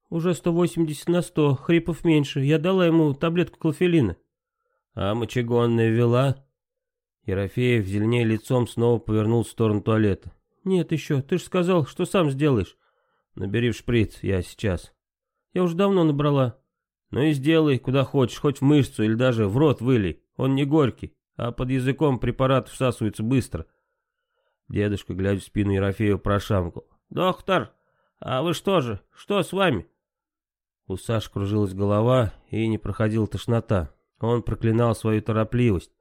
«Уже 180 на 100, хрипов меньше. Я дала ему таблетку клофелина». «А мочегонная вела?» Ерофеев, зеленее лицом, снова повернул в сторону туалета. «Нет еще, ты же сказал, что сам сделаешь». «Набери в шприц, я сейчас». «Я уже давно набрала». «Ну и сделай, куда хочешь, хоть в мышцу или даже в рот вылей. Он не горький, а под языком препарат всасывается быстро». Дедушка, глядя в спину Ерофеева, прошамкал. «Доктор, а вы что же, что с вами?» У Саши кружилась голова и не проходила тошнота. Он проклинал свою торопливость.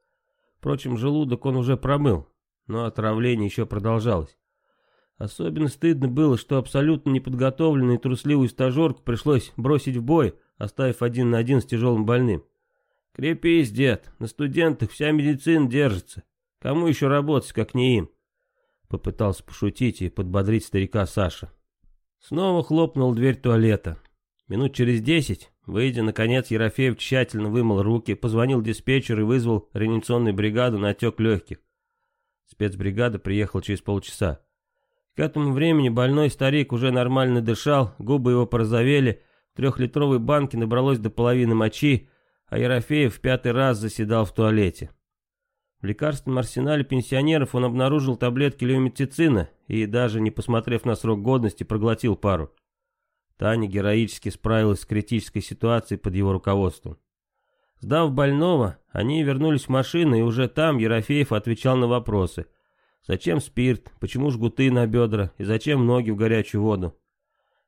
Впрочем, желудок он уже промыл, но отравление еще продолжалось. Особенно стыдно было, что абсолютно неподготовленную и трусливую стажерку пришлось бросить в бой, оставив один на один с тяжелым больным. «Крепись, дед, на студентах вся медицина держится. Кому еще работать, как не им?» Попытался пошутить и подбодрить старика Саша. Снова хлопнул дверь туалета. Минут через десять Выйдя, наконец, Ерофеев тщательно вымыл руки, позвонил диспетчеру и вызвал реанимационную бригаду на отек легких. Спецбригада приехала через полчаса. К этому времени больной старик уже нормально дышал, губы его порозовели, в трехлитровой банке набралось до половины мочи, а Ерофеев в пятый раз заседал в туалете. В лекарственном арсенале пенсионеров он обнаружил таблетки леомицицина и, даже не посмотрев на срок годности, проглотил пару. Таня героически справилась с критической ситуацией под его руководством. Сдав больного, они вернулись в машину, и уже там Ерофеев отвечал на вопросы. Зачем спирт, почему жгуты на бедра и зачем ноги в горячую воду?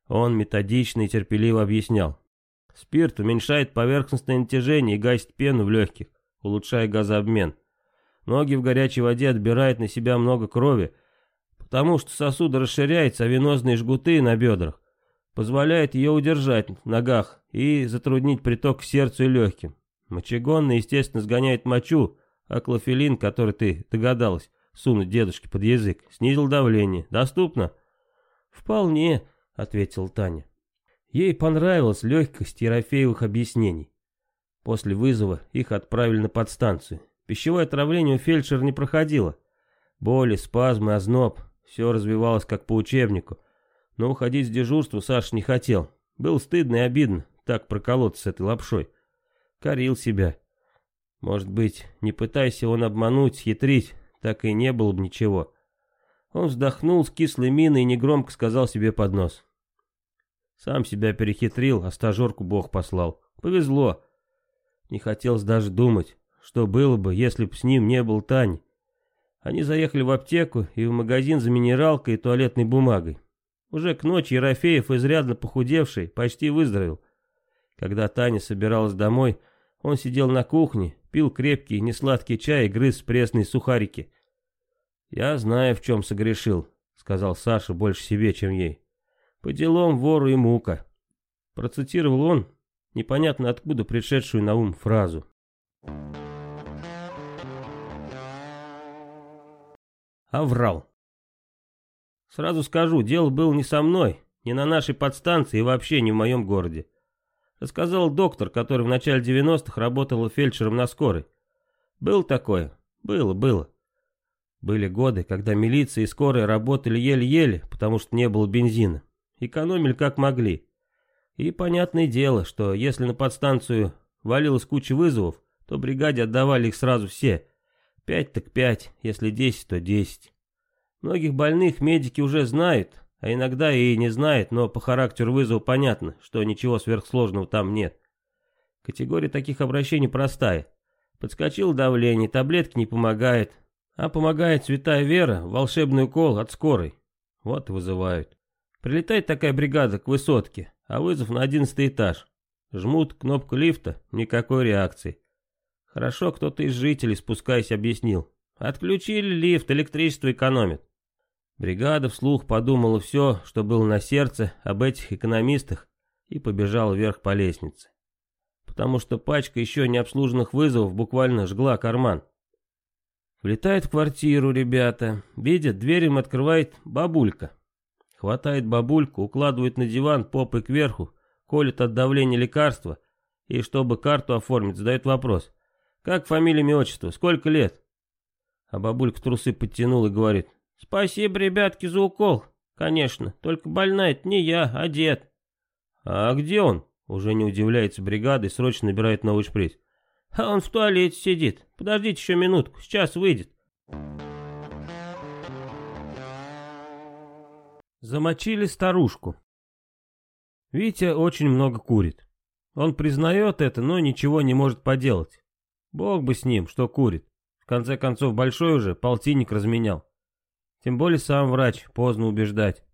Он методично и терпеливо объяснял. Спирт уменьшает поверхностное натяжение и гасит пену в легких, улучшая газообмен. Ноги в горячей воде отбирают на себя много крови, потому что сосуды расширяются, а венозные жгуты на бедрах позволяют ее удержать в ногах и затруднить приток к сердцу и легким. Мочегонный, естественно, сгоняет мочу, а клофелин, который ты догадалась сунуть дедушке под язык, снизил давление. Доступно? Вполне, ответила Таня. Ей понравилась легкость Ерофеевых объяснений. После вызова их отправили на подстанцию. Пищевое отравление у фельдшера не проходило. Боли, спазмы, озноб. Все развивалось как по учебнику. Но уходить с дежурства Саша не хотел. Было стыдно и обидно так проколоться с этой лапшой. Корил себя. Может быть, не пытайся он обмануть, хитрить, так и не было бы ничего. Он вздохнул с кислой миной и негромко сказал себе под нос. Сам себя перехитрил, а стажерку Бог послал. Повезло. Не хотелось даже думать, что было бы, если бы с ним не был Тань. Они заехали в аптеку и в магазин за минералкой и туалетной бумагой. Уже к ночи Ерофеев, изрядно похудевший, почти выздоровел. Когда Таня собиралась домой, он сидел на кухне, пил крепкий, несладкий чай и грыз пресные сухарики. «Я знаю, в чем согрешил», — сказал Саша больше себе, чем ей. «По делам вору и мука». Процитировал он непонятно откуда пришедшую на ум фразу. Аврал. Сразу скажу, дело было не со мной, не на нашей подстанции и вообще не в моем городе. Рассказал доктор, который в начале 90-х работал фельдшером на скорой. Было такое? Было, было. Были годы, когда милиция и скорая работали еле-еле, потому что не было бензина. Экономили как могли. И понятное дело, что если на подстанцию валилась куча вызовов, то бригаде отдавали их сразу все. Пять так пять, если десять, то десять. Многих больных медики уже знают, а иногда и не знают, но по характеру вызова понятно, что ничего сверхсложного там нет. Категория таких обращений простая. Подскочил давление, таблетки не помогает, а помогает святая вера, волшебный укол от скорой. Вот вызывают. Прилетает такая бригада к высотке, а вызов на одиннадцатый этаж. Жмут кнопку лифта, никакой реакции. Хорошо, кто-то из жителей, спускаясь, объяснил. Отключили лифт, электричество экономит. Бригада вслух подумала все, что было на сердце об этих экономистах и побежала вверх по лестнице. Потому что пачка еще не обслуженных вызовов буквально жгла карман. Влетает в квартиру ребята, видят, дверь им открывает бабулька. Хватает бабульку, укладывает на диван попой кверху, колет от давления лекарства и, чтобы карту оформить, задает вопрос. Как фамилия, имя, отчество, сколько лет? А бабулька трусы подтянул и говорит, Спасибо, ребятки, за укол. Конечно, только больная это не я, а дед. А где он? Уже не удивляется бригада и срочно набирает новый шприц. А он в туалете сидит. Подождите еще минутку, сейчас выйдет. Замочили старушку. Витя очень много курит. Он признает это, но ничего не может поделать. Бог бы с ним, что курит. В конце концов, большой уже полтинник разменял. Тем более сам врач, поздно убеждать.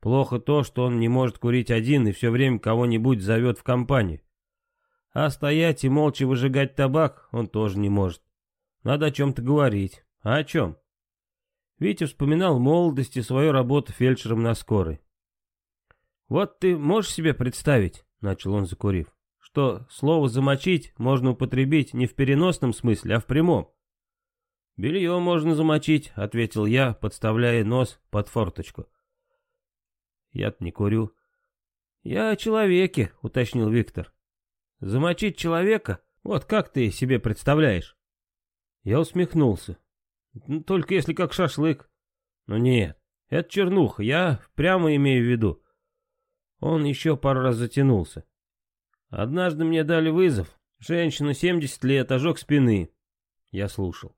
Плохо то, что он не может курить один и все время кого-нибудь зовет в компанию. А стоять и молча выжигать табак он тоже не может. Надо о чем-то говорить. А о чем? Витя вспоминал в молодости свою работу фельдшером на скорой. «Вот ты можешь себе представить, — начал он, закурив, — что слово «замочить» можно употребить не в переносном смысле, а в прямом. «Белье можно замочить», — ответил я, подставляя нос под форточку. «Я-то не курю». «Я о человеке», — уточнил Виктор. Замочить человека? Вот как ты себе представляешь? Я усмехнулся. Ну, только если как шашлык. Но нет, это чернуха, я прямо имею в виду. Он еще пару раз затянулся. Однажды мне дали вызов. Женщина 70 лет, ожог спины. Я слушал.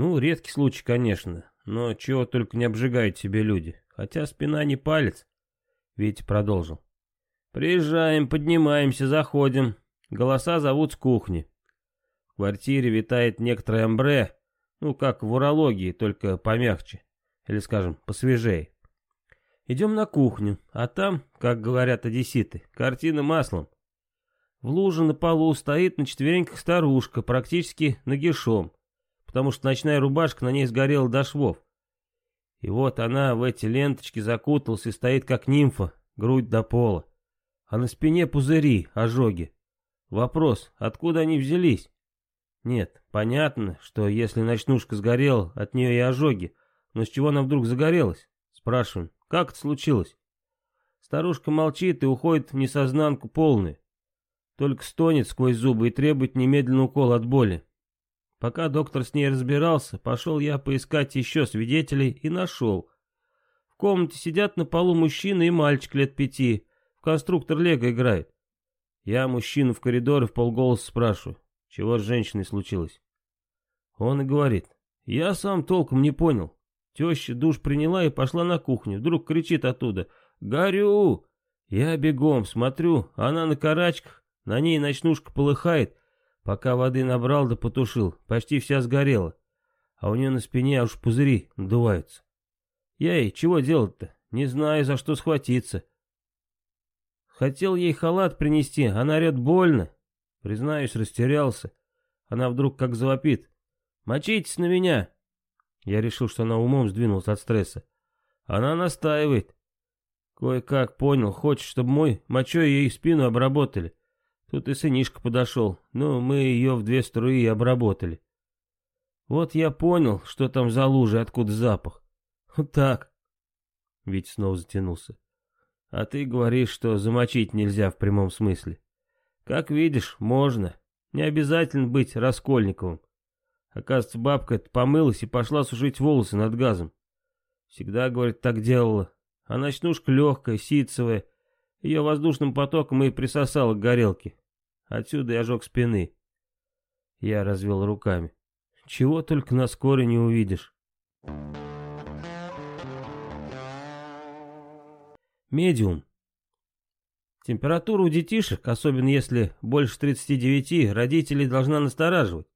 Ну, редкий случай, конечно, но чего только не обжигают себе люди. Хотя спина не палец. Витя продолжил. Приезжаем, поднимаемся, заходим. Голоса зовут с кухни. В квартире витает некоторое амбре, ну, как в урологии, только помягче. Или, скажем, посвежее. Идем на кухню, а там, как говорят одесситы, картина маслом. В луже на полу стоит на четвереньках старушка, практически нагишом, потому что ночная рубашка на ней сгорела до швов. И вот она в эти ленточки закуталась и стоит как нимфа, грудь до пола. А на спине пузыри, ожоги. Вопрос, откуда они взялись? Нет, понятно, что если ночнушка сгорела, от нее и ожоги. Но с чего она вдруг загорелась? Спрашиваем, как это случилось? Старушка молчит и уходит в несознанку полную. Только стонет сквозь зубы и требует немедленный укол от боли. Пока доктор с ней разбирался, пошел я поискать еще свидетелей и нашел. В комнате сидят на полу мужчина и мальчик лет пяти. В конструктор Лего играет. Я мужчину в коридоре в полголоса спрашиваю, чего с женщиной случилось. Он и говорит, я сам толком не понял. Теща душ приняла и пошла на кухню. Вдруг кричит оттуда, горю! Я бегом смотрю, она на карачках, на ней ночнушка полыхает, пока воды набрал да потушил, почти вся сгорела. А у нее на спине аж пузыри надуваются. Я ей чего делать-то? Не знаю, за что схватиться. Хотел ей халат принести, она орет больно. Признаюсь, растерялся. Она вдруг как завопит. «Мочитесь на меня!» Я решил, что она умом сдвинулась от стресса. Она настаивает. Кое-как понял, хочет, чтобы мой мочой ей спину обработали. Тут и сынишка подошел, но мы ее в две струи обработали. Вот я понял, что там за лужи, откуда запах. Вот так. Ведь снова затянулся. А ты говоришь, что замочить нельзя в прямом смысле. Как видишь, можно. Не обязательно быть Раскольниковым. Оказывается, бабка это помылась и пошла сушить волосы над газом. Всегда, говорит, так делала. А ночнушка легкая, ситцевая. Ее воздушным потоком и присосала к горелке. Отсюда и ожог спины. Я развел руками. Чего только на скоро не увидишь. Медиум. Температура у детишек, особенно если больше 39, родителей должна настораживать.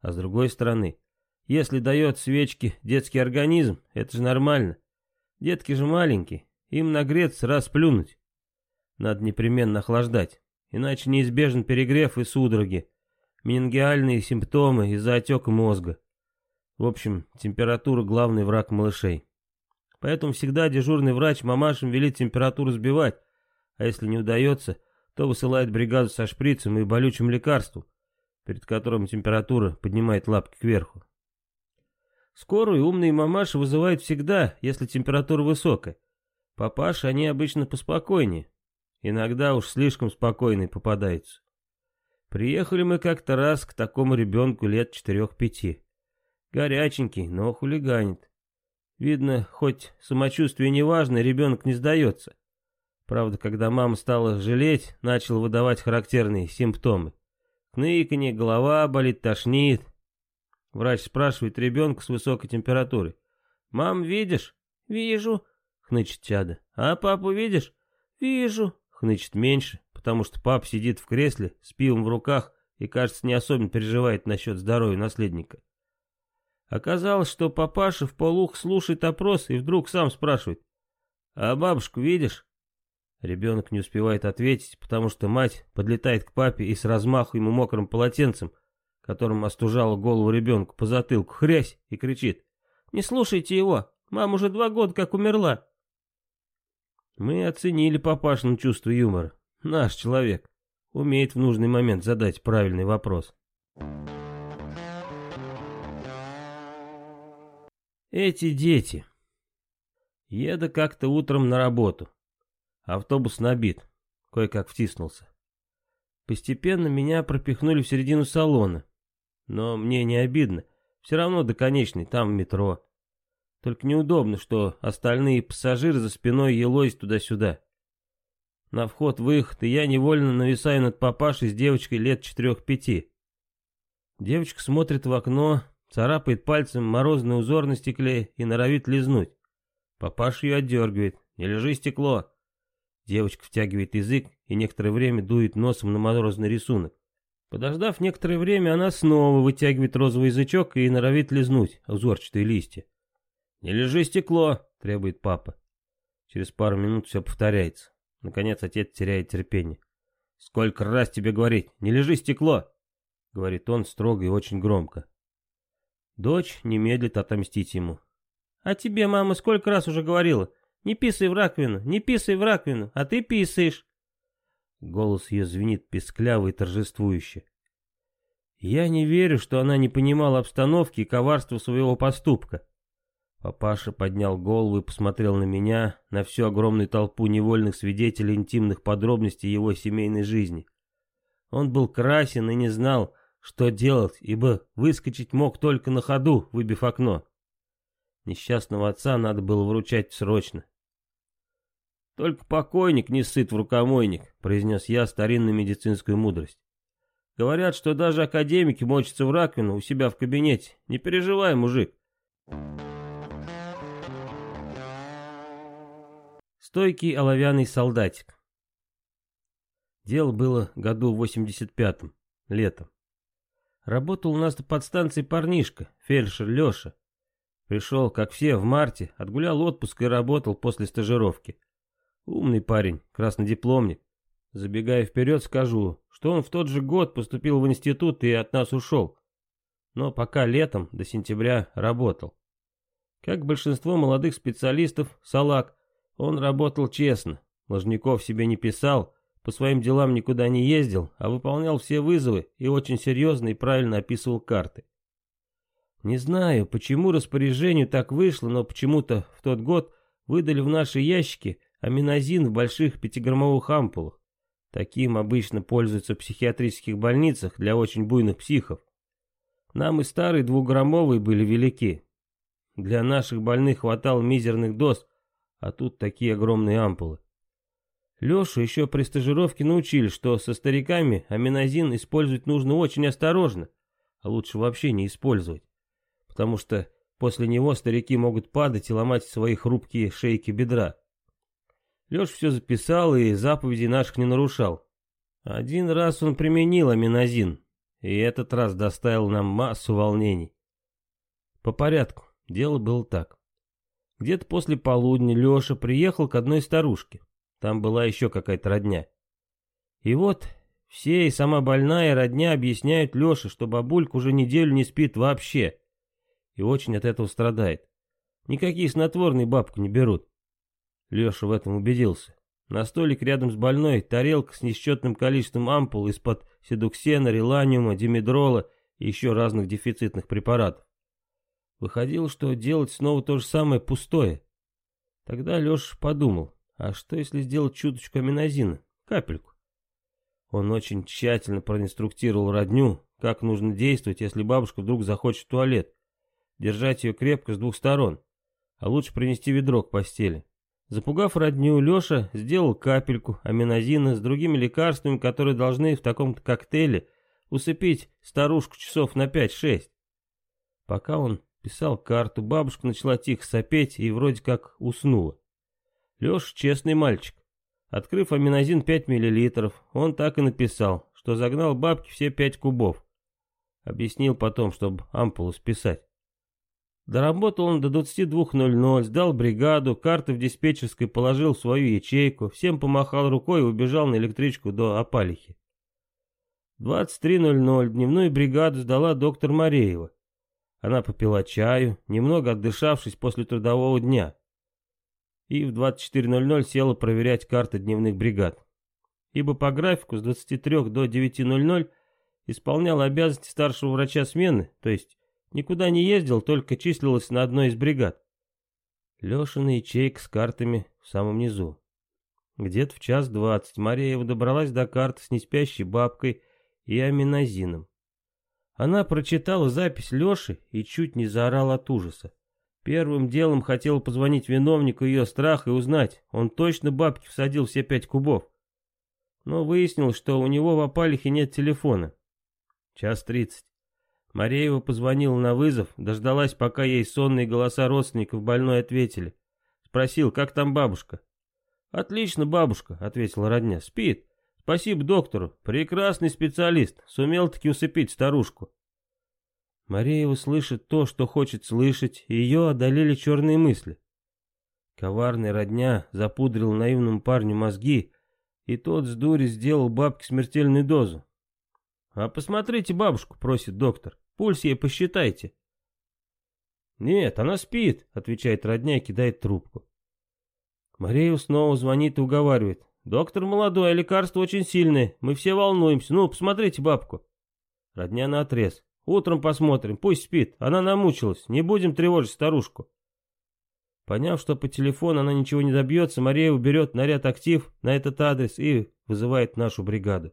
А с другой стороны, если дает свечки детский организм, это же нормально. Детки же маленькие, им нагреться раз плюнуть. Надо непременно охлаждать иначе неизбежен перегрев и судороги, менингиальные симптомы из-за отека мозга. В общем, температура – главный враг малышей. Поэтому всегда дежурный врач мамашам велит температуру сбивать, а если не удается, то высылает бригаду со шприцем и болючим лекарством, перед которым температура поднимает лапки кверху. Скорую умные мамаши вызывают всегда, если температура высокая. Папаши, они обычно поспокойнее. Иногда уж слишком спокойный попадается. Приехали мы как-то раз к такому ребенку лет четырех-пяти. Горяченький, но хулиганит. Видно, хоть самочувствие не важно, ребенок не сдается. Правда, когда мама стала жалеть, начал выдавать характерные симптомы. Кныканье, голова болит, тошнит. Врач спрашивает ребенка с высокой температурой. «Мам, видишь?» «Вижу», — хнычет чада. «А папу видишь?» «Вижу», хнычет меньше, потому что пап сидит в кресле с пивом в руках и, кажется, не особенно переживает насчет здоровья наследника. Оказалось, что папаша в полух слушает опрос и вдруг сам спрашивает, «А бабушку видишь?» Ребенок не успевает ответить, потому что мать подлетает к папе и с размаху ему мокрым полотенцем, которым остужала голову ребенку по затылку, хрясь и кричит, «Не слушайте его, мама уже два года как умерла». Мы оценили папашину чувство юмора. Наш человек умеет в нужный момент задать правильный вопрос. Эти дети. Еду как-то утром на работу. Автобус набит. Кое-как втиснулся. Постепенно меня пропихнули в середину салона. Но мне не обидно. Все равно до конечной, там метро. Только неудобно, что остальные пассажиры за спиной елозят туда-сюда. На вход-выход, и я невольно нависаю над папашей с девочкой лет четырех-пяти. Девочка смотрит в окно, царапает пальцем морозный узор на стекле и норовит лизнуть. Папаша ее отдергивает. «Не лежи, стекло!» Девочка втягивает язык и некоторое время дует носом на морозный рисунок. Подождав некоторое время, она снова вытягивает розовый язычок и норовит лизнуть узорчатые листья. «Не лежи, стекло!» — требует папа. Через пару минут все повторяется. Наконец отец теряет терпение. «Сколько раз тебе говорить, не лежи, стекло!» — говорит он строго и очень громко. Дочь не медлит отомстить ему. «А тебе мама сколько раз уже говорила? Не писай в раковину, не писай в раковину, а ты писаешь!» Голос ее звенит пескляво и торжествующе. Я не верю, что она не понимала обстановки и коварства своего поступка. Папаша поднял голову и посмотрел на меня, на всю огромную толпу невольных свидетелей интимных подробностей его семейной жизни. Он был красен и не знал, что делать, ибо выскочить мог только на ходу, выбив окно. Несчастного отца надо было вручать срочно. «Только покойник не сыт в рукомойник», — произнес я старинную медицинскую мудрость. «Говорят, что даже академики мочатся в раковину у себя в кабинете. Не переживай, мужик». Стойкий оловянный солдатик. Дело было году в 85-м, летом. Работал у нас на подстанции парнишка, фельдшер Леша. Пришел, как все, в марте, отгулял отпуск и работал после стажировки. Умный парень, краснодипломник. Забегая вперед, скажу, что он в тот же год поступил в институт и от нас ушел. Но пока летом, до сентября, работал. Как большинство молодых специалистов, салак, он работал честно. Ложников себе не писал, по своим делам никуда не ездил, а выполнял все вызовы и очень серьезно и правильно описывал карты. Не знаю, почему распоряжению так вышло, но почему-то в тот год выдали в наши ящики аминозин в больших пятиграммовых ампулах. Таким обычно пользуются в психиатрических больницах для очень буйных психов. Нам и старые двухграммовые были велики. Для наших больных хватало мизерных доз, а тут такие огромные ампулы. Лешу еще при стажировке научили, что со стариками аминозин использовать нужно очень осторожно, а лучше вообще не использовать, потому что после него старики могут падать и ломать свои хрупкие шейки бедра. Леша все записал и заповеди наших не нарушал. Один раз он применил аминозин, и этот раз доставил нам массу волнений. По порядку, дело было так. Где-то после полудня Леша приехал к одной старушке. Там была еще какая-то родня. И вот все и сама больная родня объясняют Леше, что бабулька уже неделю не спит вообще. И очень от этого страдает. Никакие снотворные бабку не берут. Леша в этом убедился. На столик рядом с больной тарелка с несчетным количеством ампул из-под седуксена, реланиума, димедрола и еще разных дефицитных препаратов. Выходило, что делать снова то же самое пустое. Тогда Леша подумал, а что если сделать чуточку аминозина, капельку? Он очень тщательно проинструктировал родню, как нужно действовать, если бабушка вдруг захочет в туалет. Держать ее крепко с двух сторон, а лучше принести ведро к постели. Запугав родню, Леша сделал капельку аминозина с другими лекарствами, которые должны в таком коктейле усыпить старушку часов на 5-6. Пока он писал карту, бабушка начала тихо сопеть и вроде как уснула. Леша честный мальчик. Открыв аминозин 5 мл, он так и написал, что загнал бабки все 5 кубов. Объяснил потом, чтобы ампулу списать. Доработал он до 22.00, сдал бригаду, карты в диспетчерской положил в свою ячейку, всем помахал рукой и убежал на электричку до Апалихи. 23.00 дневную бригаду сдала доктор Мареева. Она попила чаю, немного отдышавшись после трудового дня. И в 24.00 села проверять карты дневных бригад. Ибо по графику с 23 до 9.00 исполнял обязанности старшего врача смены, то есть Никуда не ездил, только числилась на одной из бригад. Лешина ячейка с картами в самом низу. Где-то в час двадцать Мареева добралась до карты с неспящей бабкой и аминозином. Она прочитала запись Леши и чуть не заорала от ужаса. Первым делом хотела позвонить виновнику ее страха и узнать, он точно бабки всадил все пять кубов. Но выяснилось, что у него в опалихе нет телефона. Час тридцать. Мареева позвонила на вызов, дождалась, пока ей сонные голоса родственников больной ответили. Спросил, как там бабушка. «Отлично, бабушка», — ответила родня, — «спит. Спасибо доктору, прекрасный специалист, сумел таки усыпить старушку». Мареева слышит то, что хочет слышать, и ее одолели черные мысли. Коварный родня запудрил наивному парню мозги, и тот с дури сделал бабке смертельную дозу. «А посмотрите бабушку», — просит доктор, — «пульс ей посчитайте». «Нет, она спит», — отвечает родня и кидает трубку. Мария снова звонит и уговаривает. «Доктор молодой, а лекарство очень сильное. Мы все волнуемся. Ну, посмотрите бабку». Родня на отрез. «Утром посмотрим. Пусть спит. Она намучилась. Не будем тревожить старушку». Поняв, что по телефону она ничего не добьется, Мария уберет наряд актив на этот адрес и вызывает нашу бригаду.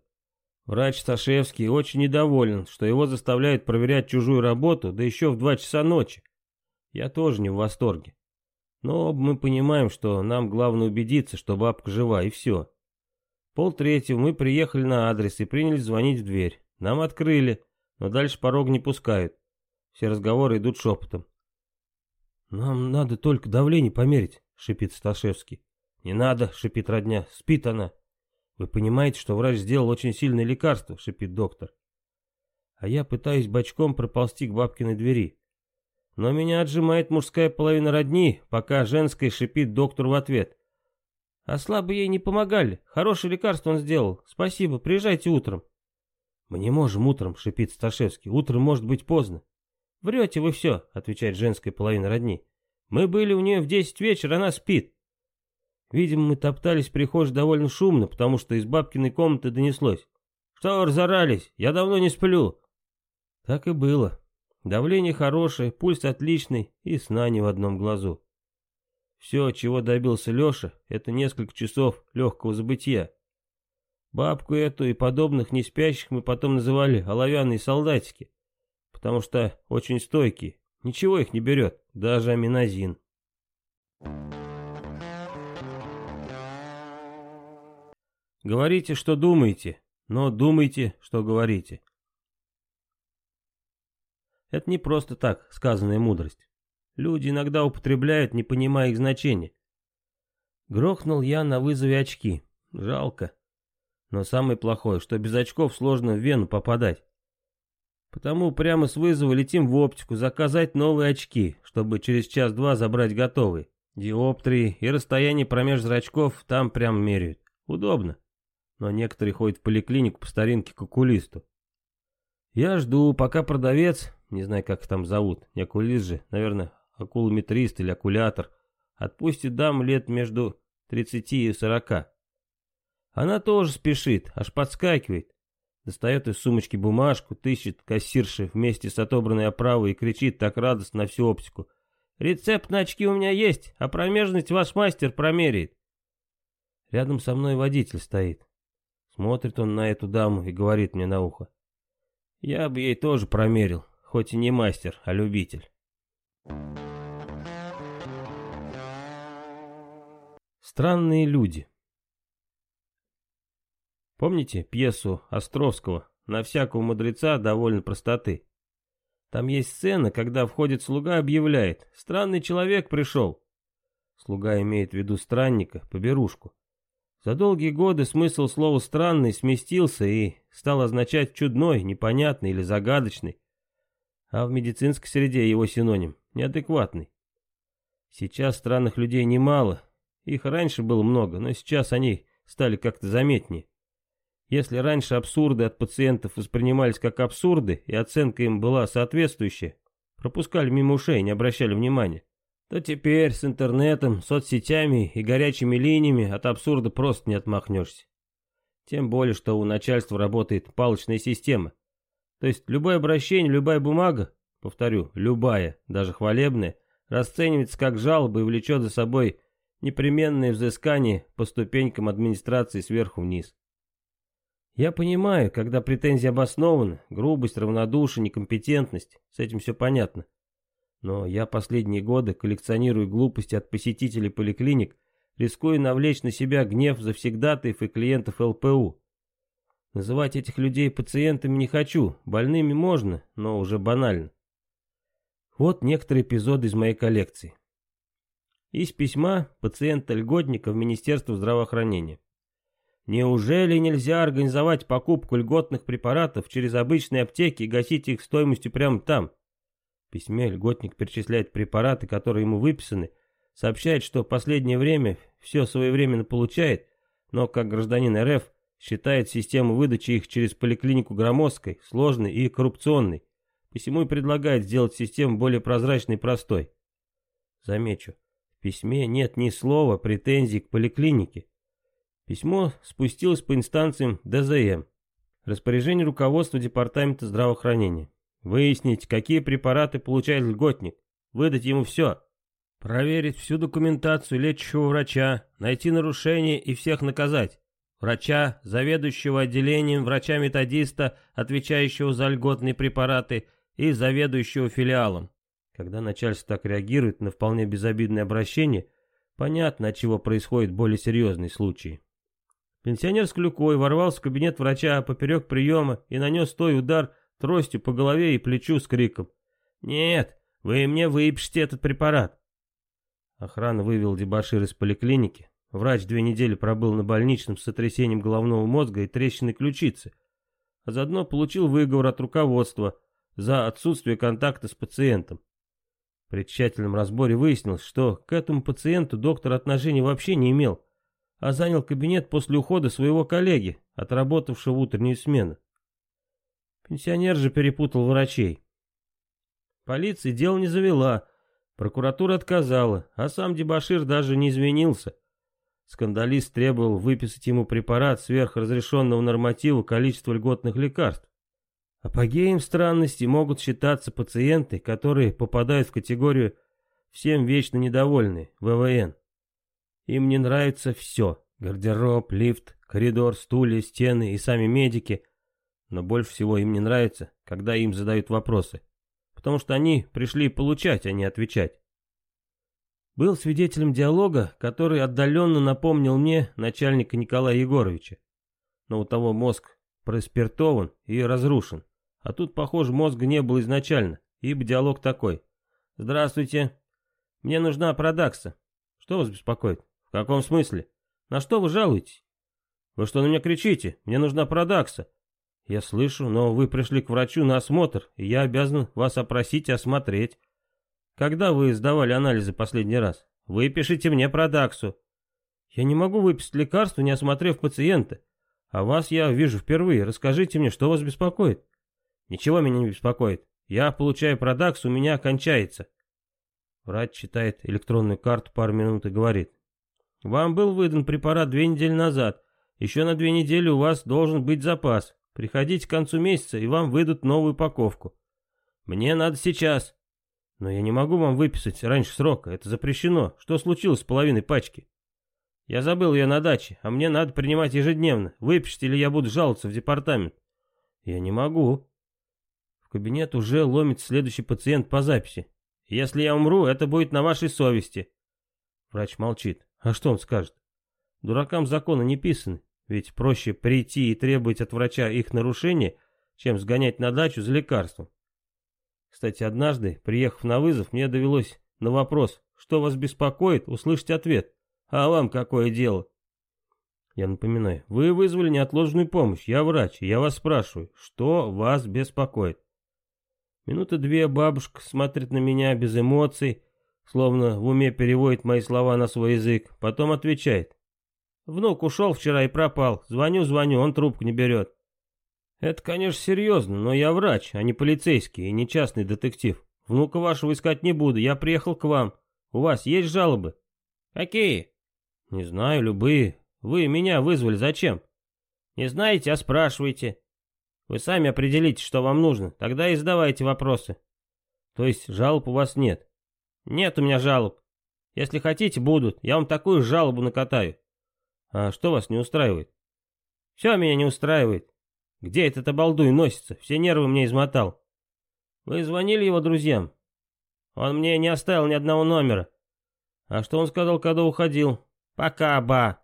Врач Сташевский очень недоволен, что его заставляют проверять чужую работу, да еще в два часа ночи. Я тоже не в восторге. Но мы понимаем, что нам главное убедиться, что бабка жива, и все. Пол третьего мы приехали на адрес и принялись звонить в дверь. Нам открыли, но дальше порог не пускают. Все разговоры идут шепотом. «Нам надо только давление померить», — шипит Сташевский. «Не надо», — шипит родня, — «спит она». «Вы понимаете, что врач сделал очень сильное лекарство», — шипит доктор. А я пытаюсь бочком проползти к бабкиной двери. Но меня отжимает мужская половина родни, пока женская шипит доктор в ответ. А слабо ей не помогали. Хорошее лекарство он сделал. Спасибо, приезжайте утром. Мы не можем утром, шипит Сташевский. Утром может быть поздно. Врете вы все, отвечает женская половина родни. Мы были у нее в десять вечера, она спит. Видимо, мы топтались в прихожей довольно шумно, потому что из бабкиной комнаты донеслось. Что разорались? Я давно не сплю. Так и было. Давление хорошее, пульс отличный и сна не в одном глазу. Все, чего добился Леша, это несколько часов легкого забытия. Бабку эту и подобных неспящих мы потом называли оловянные солдатики, потому что очень стойкие, ничего их не берет, даже аминозин. Говорите, что думаете, но думайте, что говорите. Это не просто так сказанная мудрость. Люди иногда употребляют, не понимая их значения. Грохнул я на вызове очки. Жалко. Но самое плохое, что без очков сложно в вену попадать. Потому прямо с вызова летим в оптику заказать новые очки, чтобы через час-два забрать готовые. Диоптрии и расстояние промеж зрачков там прям меряют. Удобно. Но некоторые ходят в поликлинику по старинке к окулисту. Я жду, пока продавец, не знаю, как их там зовут, не окулист же, наверное, акулометрист или окулятор, отпустит дам лет между 30 и 40. Она тоже спешит, аж подскакивает. Достает из сумочки бумажку, тыщет кассирши вместе с отобранной оправой и кричит так радостно на всю оптику. «Рецепт на очки у меня есть, а промежность ваш мастер промеряет». Рядом со мной водитель стоит. Смотрит он на эту даму и говорит мне на ухо. Я бы ей тоже промерил, хоть и не мастер, а любитель. Странные люди. Помните пьесу Островского «На всякого мудреца довольно простоты»? Там есть сцена, когда входит слуга и объявляет «Странный человек пришел». Слуга имеет в виду странника, поберушку. За долгие годы смысл слова «странный» сместился и стал означать чудной, непонятный или загадочный, а в медицинской среде его синоним – неадекватный. Сейчас странных людей немало, их раньше было много, но сейчас они стали как-то заметнее. Если раньше абсурды от пациентов воспринимались как абсурды, и оценка им была соответствующая, пропускали мимо ушей, не обращали внимания, то теперь с интернетом, соцсетями и горячими линиями от абсурда просто не отмахнешься. Тем более, что у начальства работает палочная система. То есть любое обращение, любая бумага, повторю, любая, даже хвалебная, расценивается как жалоба и влечет за собой непременное взыскание по ступенькам администрации сверху вниз. Я понимаю, когда претензии обоснованы, грубость, равнодушие, некомпетентность, с этим все понятно. Но я последние годы коллекционирую глупости от посетителей поликлиник, рискуя навлечь на себя гнев завсегдатаев и клиентов ЛПУ. Называть этих людей пациентами не хочу, больными можно, но уже банально. Вот некоторые эпизоды из моей коллекции. Из письма пациента-льготника в Министерство здравоохранения. Неужели нельзя организовать покупку льготных препаратов через обычные аптеки и гасить их стоимостью прямо там? В письме льготник перечисляет препараты, которые ему выписаны, сообщает, что в последнее время все своевременно получает, но как гражданин РФ считает систему выдачи их через поликлинику громоздкой, сложной и коррупционной, посему и предлагает сделать систему более прозрачной и простой. Замечу, в письме нет ни слова претензий к поликлинике, Письмо спустилось по инстанциям ДЗМ. Распоряжение руководства Департамента здравоохранения. Выяснить, какие препараты получает льготник. Выдать ему все. Проверить всю документацию лечащего врача, найти нарушения и всех наказать. Врача, заведующего отделением, врача-методиста, отвечающего за льготные препараты и заведующего филиалом. Когда начальство так реагирует на вполне безобидное обращение, понятно, от чего происходят более серьезные случаи. Пенсионер с клюкой ворвался в кабинет врача поперек приема и нанес той удар тростью по голове и плечу с криком. «Нет, вы мне выпишите этот препарат!» Охрана вывела дебашир из поликлиники. Врач две недели пробыл на больничном с сотрясением головного мозга и трещиной ключицы, а заодно получил выговор от руководства за отсутствие контакта с пациентом. При тщательном разборе выяснилось, что к этому пациенту доктор отношения вообще не имел, а занял кабинет после ухода своего коллеги, отработавшего утреннюю смену. Пенсионер же перепутал врачей. Полиция дело не завела, прокуратура отказала, а сам Дебашир даже не извинился. Скандалист требовал выписать ему препарат сверх разрешенного норматива количества льготных лекарств. Апогеем странности могут считаться пациенты, которые попадают в категорию «всем вечно недовольны» ВВН. Им не нравится все. Гардероб, лифт, коридор, стулья, стены и сами медики. Но больше всего им не нравится, когда им задают вопросы. Потому что они пришли получать, а не отвечать. Был свидетелем диалога, который отдаленно напомнил мне начальника Николая Егоровича. Но у того мозг проспиртован и разрушен. А тут, похоже, мозга не было изначально, ибо диалог такой. «Здравствуйте. Мне нужна продакса. Что вас беспокоит?» «В каком смысле? На что вы жалуетесь? Вы что на меня кричите? Мне нужна продакса». «Я слышу, но вы пришли к врачу на осмотр, и я обязан вас опросить и осмотреть. Когда вы сдавали анализы последний раз? Выпишите мне продаксу». «Я не могу выписать лекарство, не осмотрев пациента. А вас я вижу впервые. Расскажите мне, что вас беспокоит?» «Ничего меня не беспокоит. Я получаю продакс, у меня кончается». Врач читает электронную карту пару минут и говорит. Вам был выдан препарат две недели назад. Еще на две недели у вас должен быть запас. Приходите к концу месяца, и вам выдадут новую упаковку. Мне надо сейчас. Но я не могу вам выписать раньше срока. Это запрещено. Что случилось с половиной пачки? Я забыл ее на даче, а мне надо принимать ежедневно. Выпишите, или я буду жаловаться в департамент. Я не могу. В кабинет уже ломит следующий пациент по записи. Если я умру, это будет на вашей совести. Врач молчит. А что он скажет? Дуракам законы не писаны, ведь проще прийти и требовать от врача их нарушения, чем сгонять на дачу за лекарством. Кстати, однажды, приехав на вызов, мне довелось на вопрос, что вас беспокоит, услышать ответ. А вам какое дело? Я напоминаю, вы вызвали неотложную помощь, я врач, я вас спрашиваю, что вас беспокоит? Минуты две бабушка смотрит на меня без эмоций, Словно в уме переводит мои слова на свой язык. Потом отвечает. Внук ушел вчера и пропал. Звоню, звоню, он трубку не берет. Это, конечно, серьезно, но я врач, а не полицейский и не частный детектив. Внука вашего искать не буду, я приехал к вам. У вас есть жалобы? Какие? Не знаю, любые. Вы меня вызвали, зачем? Не знаете, а спрашиваете. Вы сами определите, что вам нужно, тогда и задавайте вопросы. То есть жалоб у вас нет? Нет у меня жалоб. Если хотите, будут. Я вам такую жалобу накатаю. А что вас не устраивает? Все меня не устраивает. Где этот обалдуй носится? Все нервы мне измотал. Вы звонили его друзьям? Он мне не оставил ни одного номера. А что он сказал, когда уходил? Пока, ба.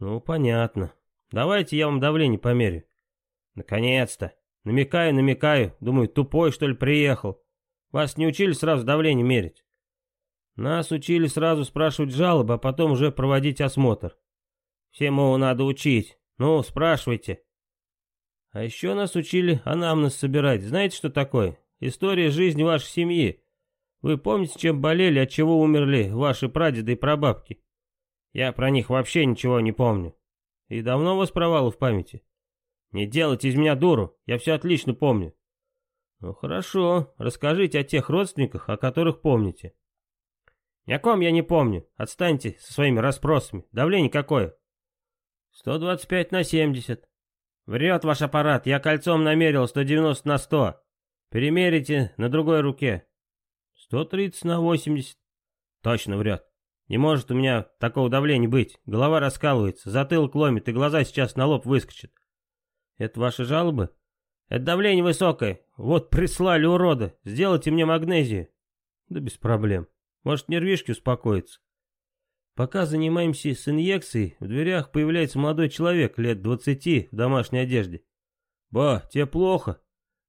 Ну, понятно. Давайте я вам давление померю. Наконец-то. Намекаю, намекаю. Думаю, тупой, что ли, приехал. Вас не учили сразу давление мерить? Нас учили сразу спрашивать жалобы, а потом уже проводить осмотр. Всему надо учить. Ну, спрашивайте. А еще нас учили анамнез собирать. Знаете, что такое? История жизни вашей семьи. Вы помните, чем болели, от чего умерли ваши прадеды и прабабки? Я про них вообще ничего не помню. И давно у вас провалы в памяти? Не делайте из меня дуру, я все отлично помню. Ну хорошо, расскажите о тех родственниках, о которых помните. Ни о ком я не помню. Отстаньте со своими расспросами. Давление какое? 125 на 70. Врет ваш аппарат. Я кольцом намерил 190 на 100. Перемерите на другой руке. 130 на 80. Точно врет. Не может у меня такого давления быть. Голова раскалывается, затылок ломит, и глаза сейчас на лоб выскочат. Это ваши жалобы? Это давление высокое. Вот прислали урода. Сделайте мне магнезию. Да без проблем. Может, нервишки успокоятся. Пока занимаемся с инъекцией, в дверях появляется молодой человек лет двадцати в домашней одежде. «Ба, тебе плохо?»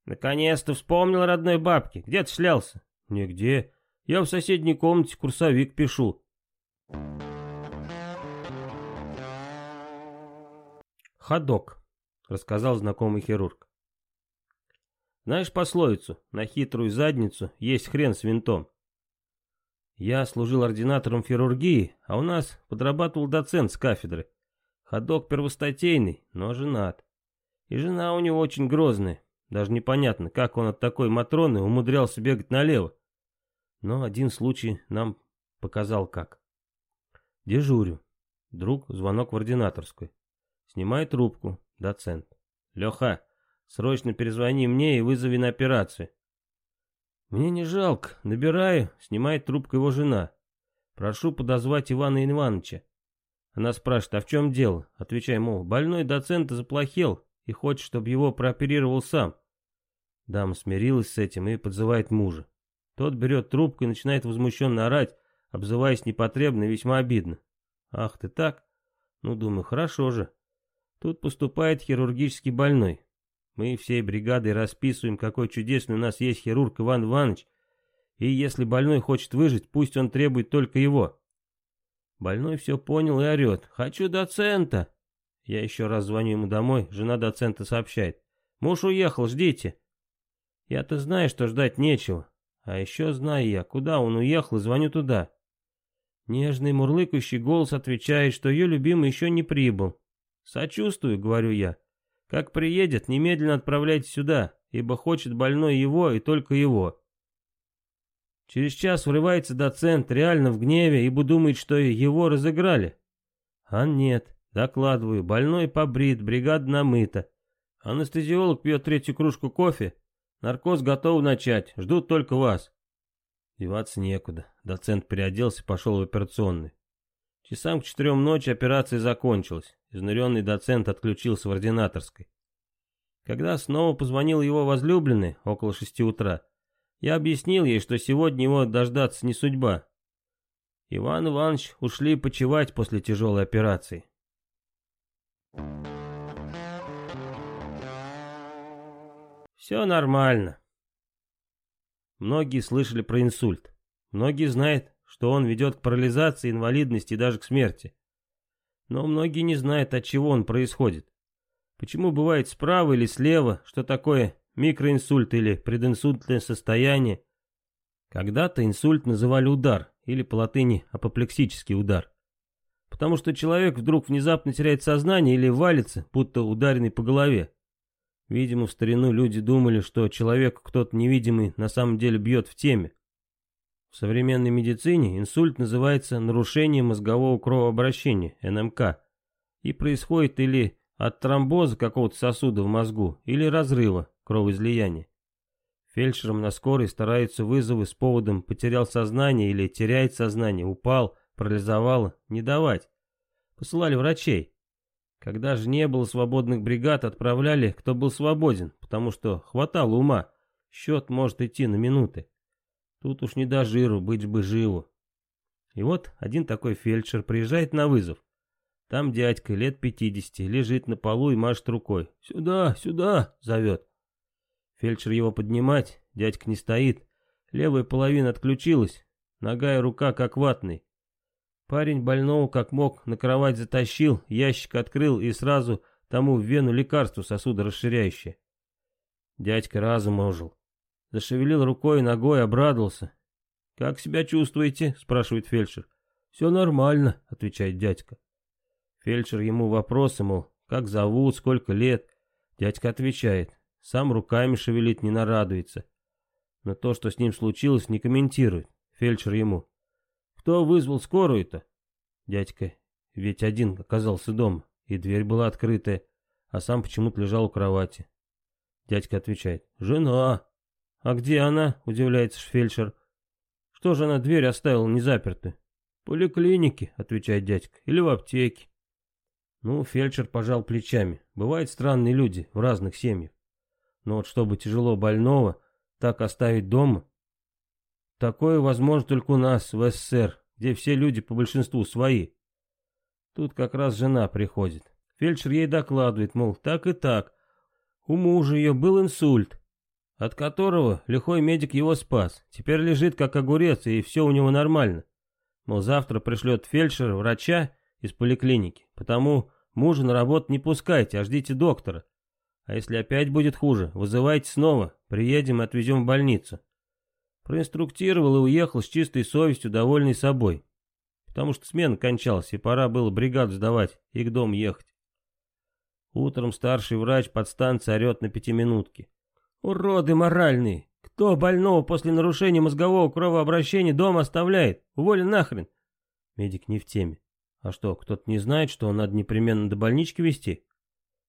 «Наконец-то вспомнил родной бабки. Где ты шлялся?» «Нигде. Я в соседней комнате курсовик пишу». «Ходок», — рассказал знакомый хирург. «Знаешь пословицу, на хитрую задницу есть хрен с винтом?» Я служил ординатором хирургии, а у нас подрабатывал доцент с кафедры. Ходок первостатейный, но женат. И жена у него очень грозная. Даже непонятно, как он от такой Матроны умудрялся бегать налево. Но один случай нам показал как. Дежурю. Друг, звонок в ординаторскую. Снимает трубку. Доцент. Леха, срочно перезвони мне и вызови на операцию. «Мне не жалко. Набираю», — снимает трубку его жена. «Прошу подозвать Ивана Ивановича». Она спрашивает, а в чем дело? Отвечаю, мол, больной доцент заплохел и хочет, чтобы его прооперировал сам. Дама смирилась с этим и подзывает мужа. Тот берет трубку и начинает возмущенно орать, обзываясь непотребно и весьма обидно. «Ах ты так?» Ну, думаю, хорошо же. Тут поступает хирургический больной. Мы всей бригадой расписываем, какой чудесный у нас есть хирург Иван Иванович, и если больной хочет выжить, пусть он требует только его. Больной все понял и орет. «Хочу доцента!» Я еще раз звоню ему домой, жена доцента сообщает. «Муж уехал, ждите!» Я-то знаю, что ждать нечего. А еще знаю я, куда он уехал, и звоню туда. Нежный мурлыкающий голос отвечает, что ее любимый еще не прибыл. «Сочувствую», — говорю я. Как приедет, немедленно отправляйте сюда, ибо хочет больной его и только его. Через час врывается доцент, реально в гневе, ибо думает, что его разыграли. А нет, докладываю, больной побрит, бригада намыта. Анестезиолог пьет третью кружку кофе, наркоз готов начать, ждут только вас. Деваться некуда, доцент переоделся и пошел в операционный. Часам к четырем ночи операция закончилась. Изнуренный доцент отключился в ординаторской. Когда снова позвонил его возлюбленный, около шести утра, я объяснил ей, что сегодня его дождаться не судьба. Иван Иванович ушли почевать после тяжелой операции. Все нормально. Многие слышали про инсульт. Многие знают, что он ведет к парализации, инвалидности и даже к смерти. Но многие не знают, от чего он происходит. Почему бывает справа или слева, что такое микроинсульт или прединсультное состояние. Когда-то инсульт называли удар, или по латыни апоплексический удар. Потому что человек вдруг внезапно теряет сознание или валится, будто ударенный по голове. Видимо, в старину люди думали, что человек кто-то невидимый на самом деле бьет в теме. В современной медицине инсульт называется нарушением мозгового кровообращения, НМК, и происходит или от тромбоза какого-то сосуда в мозгу, или разрыва, кровоизлияния. Фельдшерам на скорой стараются вызовы с поводом «потерял сознание» или «теряет сознание», «упал», «парализовало» не давать. Посылали врачей. Когда же не было свободных бригад, отправляли, кто был свободен, потому что хватало ума. Счет может идти на минуты. Тут уж не до жиру, быть бы живу. И вот один такой фельдшер приезжает на вызов. Там дядька лет пятидесяти лежит на полу и машет рукой. «Сюда, сюда!» — зовет. Фельдшер его поднимать, дядька не стоит. Левая половина отключилась, нога и рука как ватный. Парень больного как мог на кровать затащил, ящик открыл и сразу тому в вену лекарство сосудорасширяющее. Дядька разум ожил. Зашевелил рукой и ногой, обрадовался. «Как себя чувствуете?» — спрашивает фельдшер. «Все нормально», — отвечает дядька. Фельдшер ему вопросы, мол, как зовут, сколько лет. Дядька отвечает. Сам руками шевелит, не нарадуется. Но то, что с ним случилось, не комментирует. Фельдшер ему. Кто вызвал скорую-то? Дядька ведь один оказался дома, и дверь была открытая, а сам почему-то лежал у кровати. Дядька отвечает. Жена. А где она? Удивляется фельдшер. Что же она дверь оставила незапертой? В поликлинике, отвечает дядька, или в аптеке. Ну, фельдшер пожал плечами. Бывают странные люди в разных семьях. Но вот чтобы тяжело больного так оставить дома, такое возможно только у нас, в СССР, где все люди по большинству свои. Тут как раз жена приходит. Фельдшер ей докладывает, мол, так и так. У мужа ее был инсульт, от которого лихой медик его спас. Теперь лежит как огурец, и все у него нормально. Мол, завтра пришлет фельдшер врача из поликлиники, потому мужа на работу не пускайте, а ждите доктора. А если опять будет хуже, вызывайте снова, приедем и отвезем в больницу. Проинструктировал и уехал с чистой совестью, довольный собой. Потому что смена кончалась, и пора было бригаду сдавать и к дому ехать. Утром старший врач под станцией орет на пятиминутке. «Уроды моральные! Кто больного после нарушения мозгового кровообращения дома оставляет? Уволен нахрен!» Медик не в теме. А что, кто-то не знает, что надо непременно до больнички везти?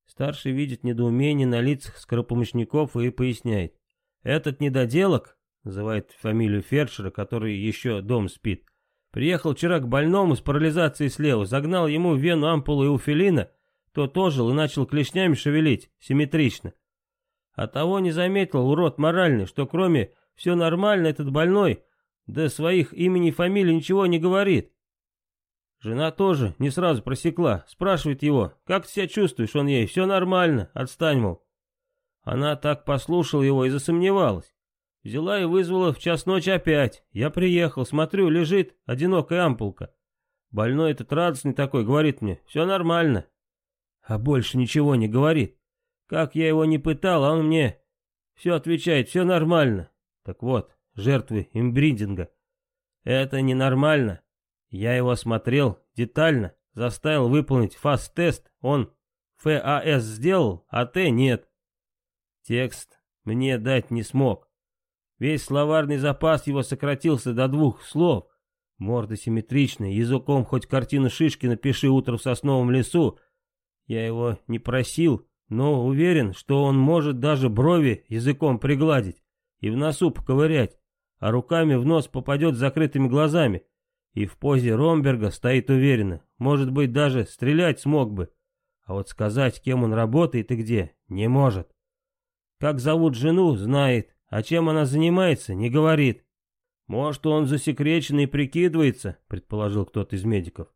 Старший видит недоумение на лицах скоропомощников и поясняет. Этот недоделок, называет фамилию фельдшера, который еще дом спит, приехал вчера к больному с парализацией слева, загнал ему в вену ампулу эуфилина, тот ожил и начал клешнями шевелить, симметрично. А того не заметил урод моральный, что кроме «все нормально» этот больной, да своих имени и фамилии ничего не говорит. Жена тоже не сразу просекла. Спрашивает его, как ты себя чувствуешь? Он ей, все нормально, отстань, мол. Она так послушала его и засомневалась. Взяла и вызвала в час ночи опять. Я приехал, смотрю, лежит одинокая ампулка. Больной этот радостный такой, говорит мне, все нормально. А больше ничего не говорит. Как я его не пытал, а он мне все отвечает, все нормально. Так вот, жертвы имбридинга. Это ненормально. Я его осмотрел детально, заставил выполнить фаст-тест, он ФАС сделал, а Т нет. Текст мне дать не смог. Весь словарный запас его сократился до двух слов. Морда симметричная, языком хоть картину шишки напиши утром в сосновом лесу. Я его не просил, но уверен, что он может даже брови языком пригладить и в носу поковырять, а руками в нос попадет с закрытыми глазами и в позе Ромберга стоит уверенно, может быть, даже стрелять смог бы. А вот сказать, кем он работает и где, не может. Как зовут жену, знает, а чем она занимается, не говорит. Может, он засекреченный прикидывается, предположил кто-то из медиков.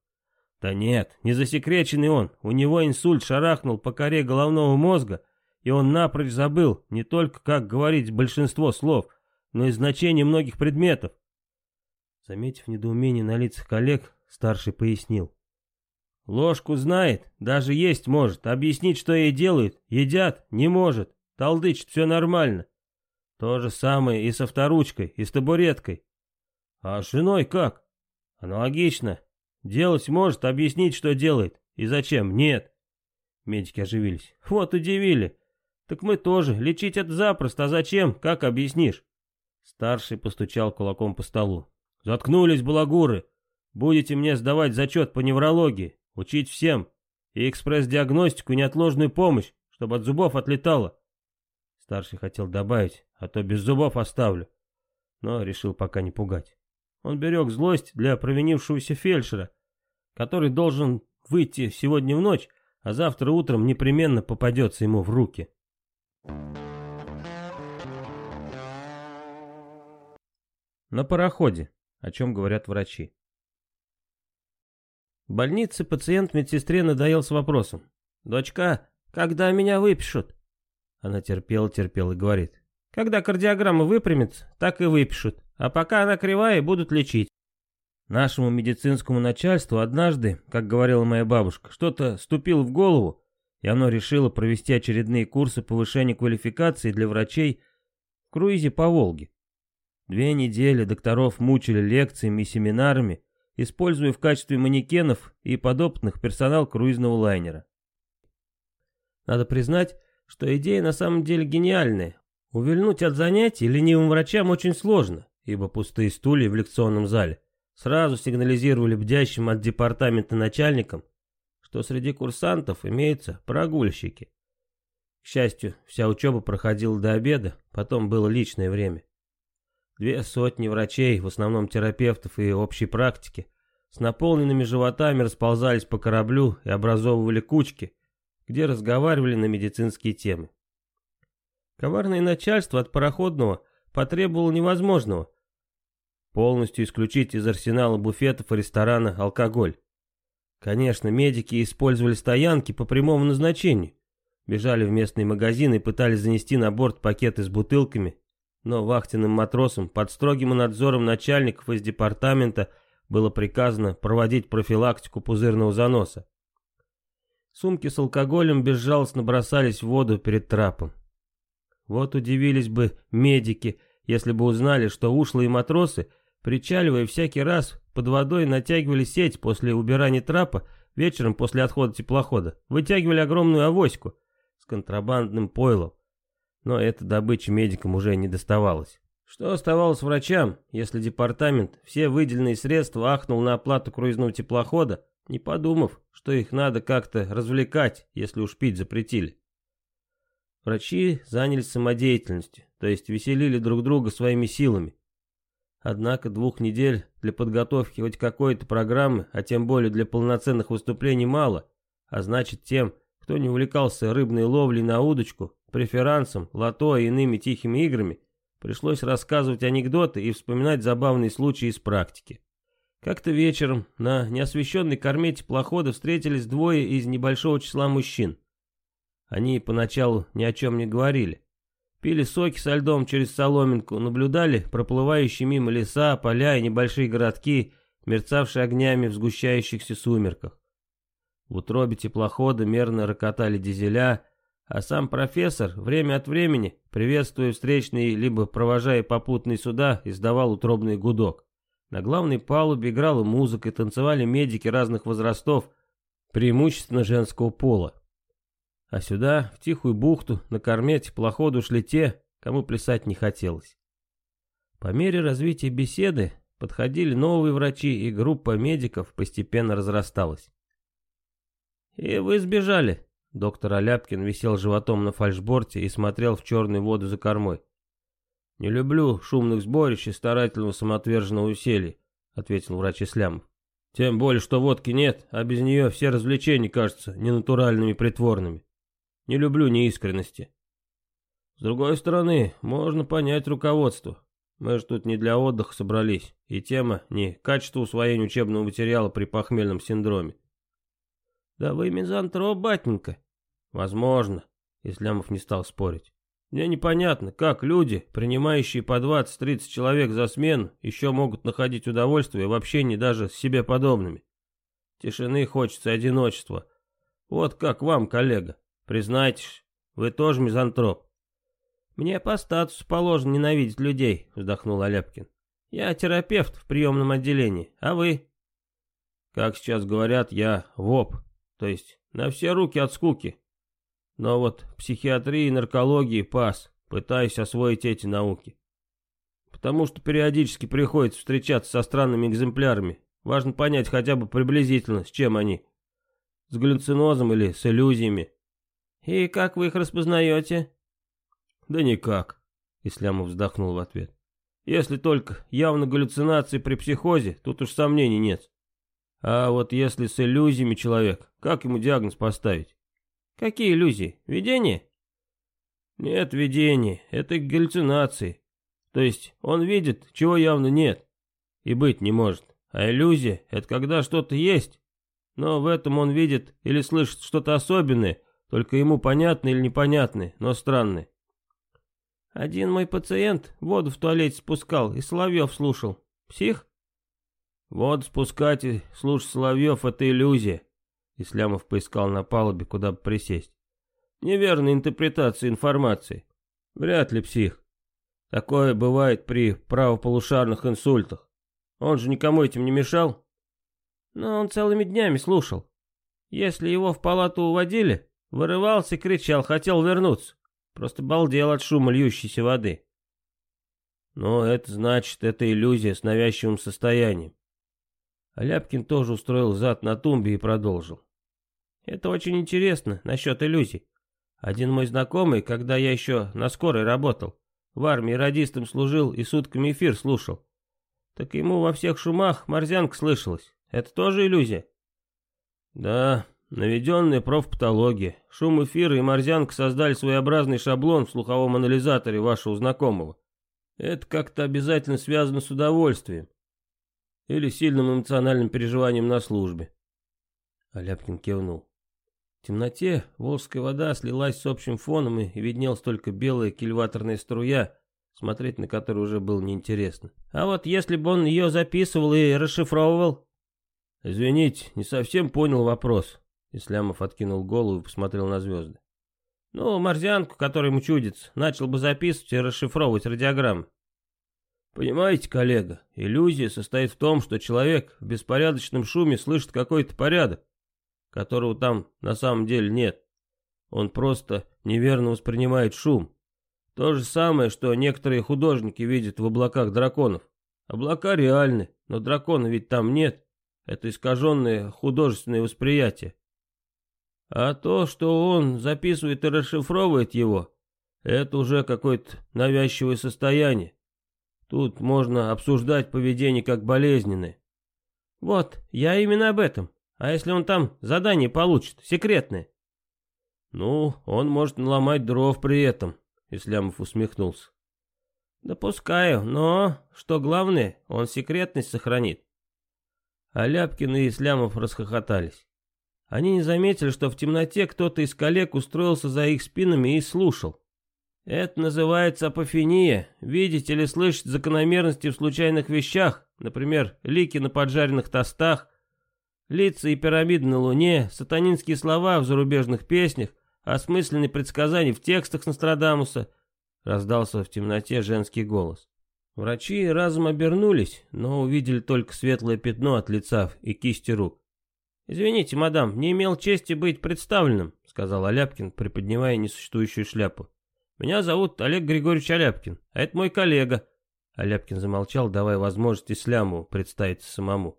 Да нет, не засекреченный он, у него инсульт шарахнул по коре головного мозга, и он напрочь забыл не только как говорить большинство слов, но и значение многих предметов. Заметив недоумение на лицах коллег, старший пояснил. Ложку знает, даже есть может, объяснить, что ей делают, едят, не может, толдычит, все нормально. То же самое и со вторучкой, и с табуреткой. А с женой как? Аналогично. Делать может, объяснить, что делает, и зачем, нет. Медики оживились. Вот удивили. Так мы тоже, лечить это запросто, а зачем, как объяснишь? Старший постучал кулаком по столу. Заткнулись, балагуры. Будете мне сдавать зачет по неврологии, учить всем. И экспресс-диагностику, и неотложную помощь, чтобы от зубов отлетало. Старший хотел добавить, а то без зубов оставлю. Но решил пока не пугать. Он берег злость для провинившегося фельдшера, который должен выйти сегодня в ночь, а завтра утром непременно попадется ему в руки. На пароходе, о чем говорят врачи. В больнице пациент медсестре надоел с вопросом. «Дочка, когда меня выпишут?» Она терпела, терпела и говорит. «Когда кардиограмма выпрямится, так и выпишут, а пока она кривая, будут лечить». Нашему медицинскому начальству однажды, как говорила моя бабушка, что-то ступило в голову, и оно решило провести очередные курсы повышения квалификации для врачей в круизе по Волге. Две недели докторов мучили лекциями и семинарами, используя в качестве манекенов и подопытных персонал круизного лайнера. Надо признать, что идея на самом деле гениальная. Увильнуть от занятий ленивым врачам очень сложно, ибо пустые стулья в лекционном зале сразу сигнализировали бдящим от департамента начальникам, что среди курсантов имеются прогульщики. К счастью, вся учеба проходила до обеда, потом было личное время. Две сотни врачей, в основном терапевтов и общей практики, с наполненными животами расползались по кораблю и образовывали кучки, где разговаривали на медицинские темы. Коварное начальство от пароходного потребовало невозможного – полностью исключить из арсенала буфетов и ресторана алкоголь. Конечно, медики использовали стоянки по прямому назначению, бежали в местные магазины и пытались занести на борт пакеты с бутылками но вахтенным матросам под строгим надзором начальников из департамента было приказано проводить профилактику пузырного заноса. Сумки с алкоголем безжалостно бросались в воду перед трапом. Вот удивились бы медики, если бы узнали, что ушлые матросы, причаливая всякий раз под водой, натягивали сеть после убирания трапа, вечером после отхода теплохода, вытягивали огромную авоську с контрабандным пойлом, но эта добыча медикам уже не доставалась. Что оставалось врачам, если департамент все выделенные средства ахнул на оплату круизного теплохода, не подумав, что их надо как-то развлекать, если уж пить запретили? Врачи занялись самодеятельностью, то есть веселили друг друга своими силами. Однако двух недель для подготовки хоть какой-то программы, а тем более для полноценных выступлений мало, а значит тем, кто не увлекался рыбной ловлей на удочку, преферансом, лото и иными тихими играми, пришлось рассказывать анекдоты и вспоминать забавные случаи из практики. Как-то вечером на неосвещенной корме теплохода встретились двое из небольшого числа мужчин. Они поначалу ни о чем не говорили. Пили соки со льдом через соломинку, наблюдали проплывающие мимо леса, поля и небольшие городки, мерцавшие огнями в сгущающихся сумерках. В утробе теплохода мерно рокотали дизеля, а сам профессор время от времени, приветствуя встречные либо провожая попутные суда, издавал утробный гудок. На главной палубе играла музыка и танцевали медики разных возрастов, преимущественно женского пола. А сюда, в тихую бухту, на корме теплоходу шли те, кому плясать не хотелось. По мере развития беседы подходили новые врачи, и группа медиков постепенно разрасталась. «И вы сбежали?» Доктор Аляпкин висел животом на фальшборте и смотрел в черную воду за кормой. «Не люблю шумных сборищ и старательного самоотверженного усилия», — ответил врач Ислямов. «Тем более, что водки нет, а без нее все развлечения кажутся ненатуральными и притворными. Не люблю неискренности. С другой стороны, можно понять руководство. Мы же тут не для отдыха собрались, и тема не качество усвоения учебного материала при похмельном синдроме. «Да вы мизантроп, батенька», Возможно, Ислямов не стал спорить. Мне непонятно, как люди, принимающие по 20-30 человек за смену, еще могут находить удовольствие в общении даже с себе подобными. Тишины хочется одиночества. Вот как вам, коллега. Признайтесь, вы тоже мизантроп. Мне по статусу положено ненавидеть людей, вздохнул Аляпкин. Я терапевт в приемном отделении, а вы? Как сейчас говорят, я ВОП, то есть на все руки от скуки, но вот психиатрии и наркологии пас, пытаюсь освоить эти науки. Потому что периодически приходится встречаться со странными экземплярами. Важно понять хотя бы приблизительно, с чем они. С галлюцинозом или с иллюзиями. И как вы их распознаете? Да никак, Ислямов вздохнул в ответ. Если только явно галлюцинации при психозе, тут уж сомнений нет. А вот если с иллюзиями человек, как ему диагноз поставить? Какие иллюзии? Видение? Нет видения, это галлюцинации. То есть он видит, чего явно нет и быть не может. А иллюзия — это когда что-то есть, но в этом он видит или слышит что-то особенное, только ему понятное или непонятное, но странное. Один мой пациент воду в туалете спускал и Соловьев слушал. Псих? Вот спускать и слушать Соловьев — это иллюзия. Ислямов поискал на палубе, куда бы присесть. Неверная интерпретация информации. Вряд ли псих. Такое бывает при правополушарных инсультах. Он же никому этим не мешал? Но он целыми днями слушал. Если его в палату уводили, вырывался, кричал, хотел вернуться. Просто балдел от шума льющейся воды. Но это значит, это иллюзия с навязчивым состоянием. Аляпкин тоже устроил зад на тумбе и продолжил. Это очень интересно насчет иллюзий. Один мой знакомый, когда я еще на скорой работал, в армии радистом служил и сутками эфир слушал. Так ему во всех шумах морзянка слышалась. Это тоже иллюзия? Да, наведенная профпатология. Шум эфира и морзянка создали своеобразный шаблон в слуховом анализаторе вашего знакомого. Это как-то обязательно связано с удовольствием. Или сильным эмоциональным переживанием на службе. Аляпкин кивнул. В темноте волжская вода слилась с общим фоном и виднелась только белая кильваторная струя, смотреть на которую уже было неинтересно. А вот если бы он ее записывал и расшифровывал... Извините, не совсем понял вопрос. Ислямов откинул голову и посмотрел на звезды. Ну, морзянку, которая ему чудится, начал бы записывать и расшифровывать радиограммы. Понимаете, коллега, иллюзия состоит в том, что человек в беспорядочном шуме слышит какой-то порядок которого там на самом деле нет. Он просто неверно воспринимает шум. То же самое, что некоторые художники видят в облаках драконов. Облака реальны, но дракона ведь там нет. Это искаженное художественное восприятие. А то, что он записывает и расшифровывает его, это уже какое-то навязчивое состояние. Тут можно обсуждать поведение как болезненное. Вот, я именно об этом. А если он там задание получит, секретное? Ну, он может наломать дров при этом, Ислямов усмехнулся. Допускаю, но, что главное, он секретность сохранит. А Ляпкин и Ислямов расхохотались. Они не заметили, что в темноте кто-то из коллег устроился за их спинами и слушал. Это называется апофения, видеть или слышать закономерности в случайных вещах, например, лики на поджаренных тостах, Лица и пирамиды на Луне, сатанинские слова в зарубежных песнях, осмысленные предсказания в текстах Нострадамуса. Раздался в темноте женский голос. Врачи разом обернулись, но увидели только светлое пятно от лица и кисти рук. «Извините, мадам, не имел чести быть представленным», — сказал Аляпкин, приподнимая несуществующую шляпу. «Меня зовут Олег Григорьевич Аляпкин, а это мой коллега». Аляпкин замолчал, давая возможность Исляму представиться самому.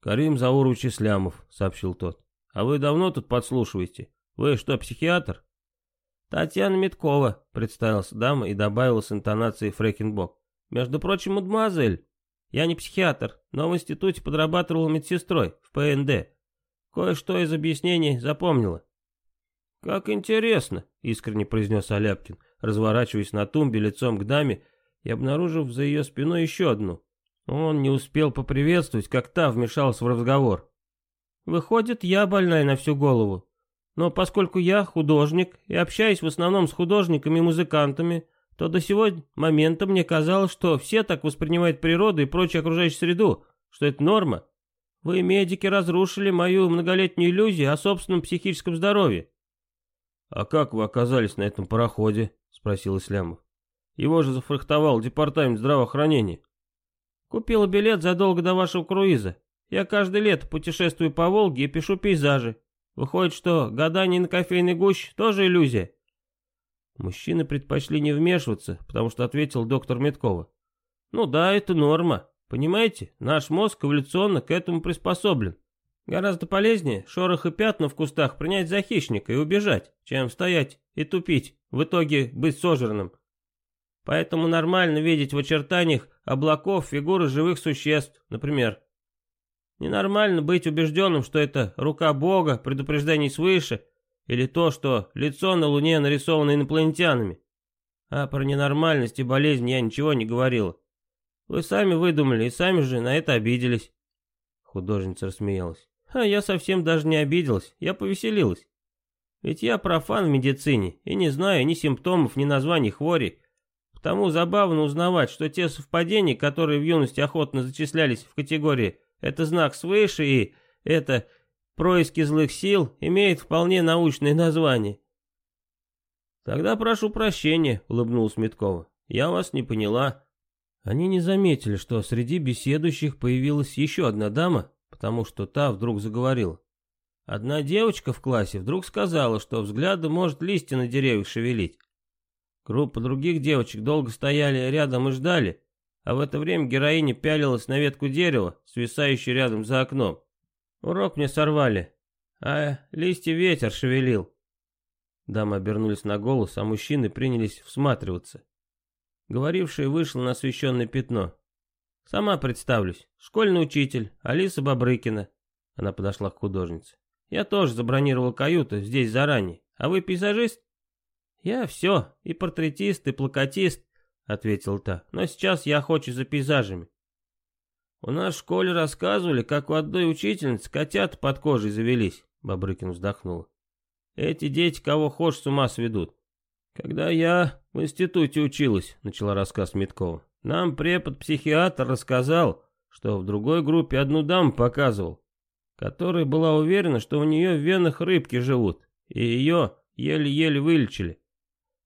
«Карим Заурович Ислямов», — сообщил тот. «А вы давно тут подслушиваете? Вы что, психиатр?» «Татьяна Миткова», — представилась дама и добавила с интонацией Фрекенбок. «Между прочим, мадемуазель, я не психиатр, но в институте подрабатывала медсестрой в ПНД. Кое-что из объяснений запомнила». «Как интересно», — искренне произнес Аляпкин, разворачиваясь на тумбе лицом к даме и обнаружив за ее спиной еще одну, он не успел поприветствовать, как та вмешалась в разговор. «Выходит, я больная на всю голову. Но поскольку я художник и общаюсь в основном с художниками и музыкантами, то до сего момента мне казалось, что все так воспринимают природу и прочую окружающую среду, что это норма. Вы, медики, разрушили мою многолетнюю иллюзию о собственном психическом здоровье». «А как вы оказались на этом пароходе?» — спросил Ислямов. «Его же зафрахтовал департамент здравоохранения». Купила билет задолго до вашего круиза. Я каждое лето путешествую по Волге и пишу пейзажи. Выходит, что гадание на кофейной гуще тоже иллюзия. Мужчины предпочли не вмешиваться, потому что ответил доктор Меткова. Ну да, это норма. Понимаете, наш мозг эволюционно к этому приспособлен. Гораздо полезнее шорох и пятна в кустах принять за хищника и убежать, чем стоять и тупить, в итоге быть сожранным. Поэтому нормально видеть в очертаниях облаков фигуры живых существ, например. Ненормально быть убежденным, что это рука Бога, предупреждений свыше, или то, что лицо на Луне нарисовано инопланетянами. А про ненормальность и болезнь я ничего не говорила. Вы сами выдумали и сами же на это обиделись. Художница рассмеялась. А я совсем даже не обиделась, я повеселилась. Ведь я профан в медицине и не знаю ни симптомов, ни названий хвори. Потому забавно узнавать, что те совпадения, которые в юности охотно зачислялись в категории «это знак свыше» и «это происки злых сил», имеют вполне научное название. «Тогда прошу прощения», — улыбнулась Миткова. «Я вас не поняла». Они не заметили, что среди беседующих появилась еще одна дама, потому что та вдруг заговорила. Одна девочка в классе вдруг сказала, что взгляды может листья на деревьях шевелить. Группа других девочек долго стояли рядом и ждали, а в это время героиня пялилась на ветку дерева, свисающую рядом за окном. Урок мне сорвали, а листья ветер шевелил. Дамы обернулись на голос, а мужчины принялись всматриваться. Говорившая вышла на освещенное пятно. «Сама представлюсь. Школьный учитель, Алиса Бабрыкина». Она подошла к художнице. «Я тоже забронировал каюту здесь заранее. А вы пейзажист?» «Я все, и портретист, и плакатист», — ответил та. «Но сейчас я охочусь за пейзажами». «У нас в школе рассказывали, как у одной учительницы котята под кожей завелись», — Бабрыкин вздохнул. «Эти дети кого хочешь с ума сведут. Когда я в институте училась, начала рассказ Миткова, нам препод-психиатр рассказал, что в другой группе одну даму показывал, которая была уверена, что у нее в венах рыбки живут, и ее еле-еле вылечили.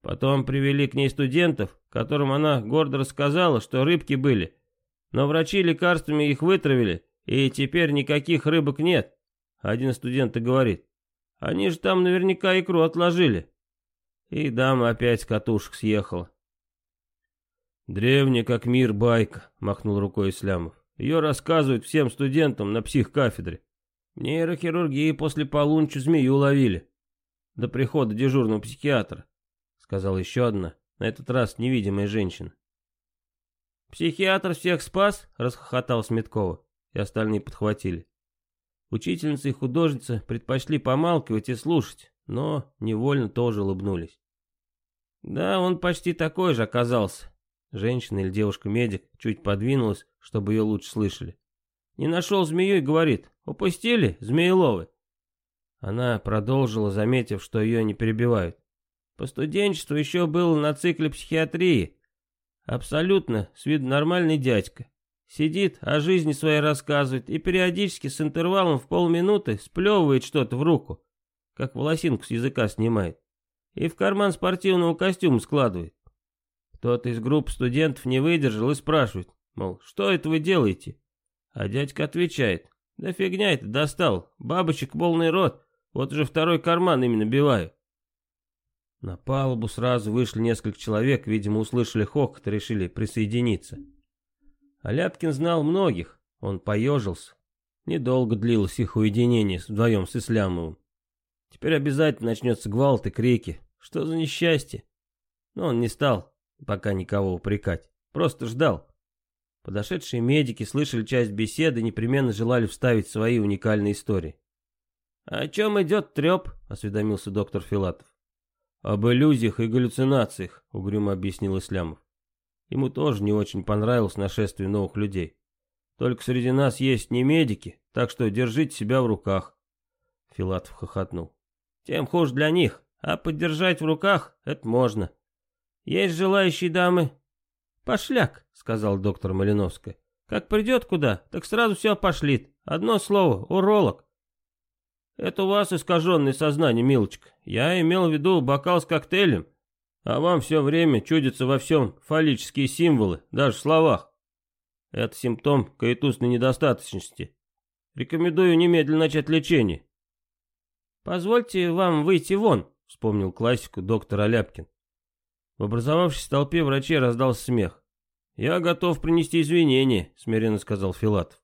Потом привели к ней студентов, которым она гордо рассказала, что рыбки были, но врачи лекарствами их вытравили, и теперь никаких рыбок нет. Один студент и говорит, они же там наверняка икру отложили. И дама опять с катушек съехала. «Древняя как мир байка», — махнул рукой Ислямов. «Ее рассказывают всем студентам на психкафедре. В нейрохирургии после полуночи змею ловили. До прихода дежурного психиатра», — сказала еще одна, на этот раз невидимая женщина. «Психиатр всех спас?» — расхохотал Сметкова, и остальные подхватили. Учительница и художница предпочли помалкивать и слушать, но невольно тоже улыбнулись. Да, он почти такой же оказался. Женщина или девушка-медик чуть подвинулась, чтобы ее лучше слышали. Не нашел змею и говорит, упустили, змееловы. Она продолжила, заметив, что ее не перебивают. По студенчеству еще был на цикле психиатрии. Абсолютно, с виду нормальный дядька. Сидит, о жизни своей рассказывает и периодически с интервалом в полминуты сплевывает что-то в руку как волосинку с языка снимает, и в карман спортивного костюма складывает. Кто-то из групп студентов не выдержал и спрашивает, мол, что это вы делаете? А дядька отвечает, да фигня это достал, бабочек полный рот, вот уже второй карман именно биваю. На палубу сразу вышли несколько человек, видимо, услышали хохот и решили присоединиться. Аляпкин знал многих, он поежился. Недолго длилось их уединение вдвоем с Ислямовым. Теперь обязательно начнется гвалт и крики. Что за несчастье? Но он не стал пока никого упрекать. Просто ждал. Подошедшие медики слышали часть беседы и непременно желали вставить свои уникальные истории. «О чем идет треп?» — осведомился доктор Филатов. «Об иллюзиях и галлюцинациях», — угрюмо объяснил Ислямов. Ему тоже не очень понравилось нашествие новых людей. «Только среди нас есть не медики, так что держите себя в руках». Филатов хохотнул. Тем хуже для них, а подержать в руках это можно. Есть желающие дамы? Пошляк, сказал доктор Малиновская. Как придет куда, так сразу все пошлит. Одно слово, уролог. Это у вас искаженное сознание, милочка. Я имел в виду бокал с коктейлем, а вам все время чудятся во всем фаллические символы, даже в словах. Это симптом каэтусной недостаточности. Рекомендую немедленно начать лечение. «Позвольте вам выйти вон», — вспомнил классику доктор Аляпкин. В образовавшейся толпе врачей раздался смех. «Я готов принести извинения», — смиренно сказал Филатов.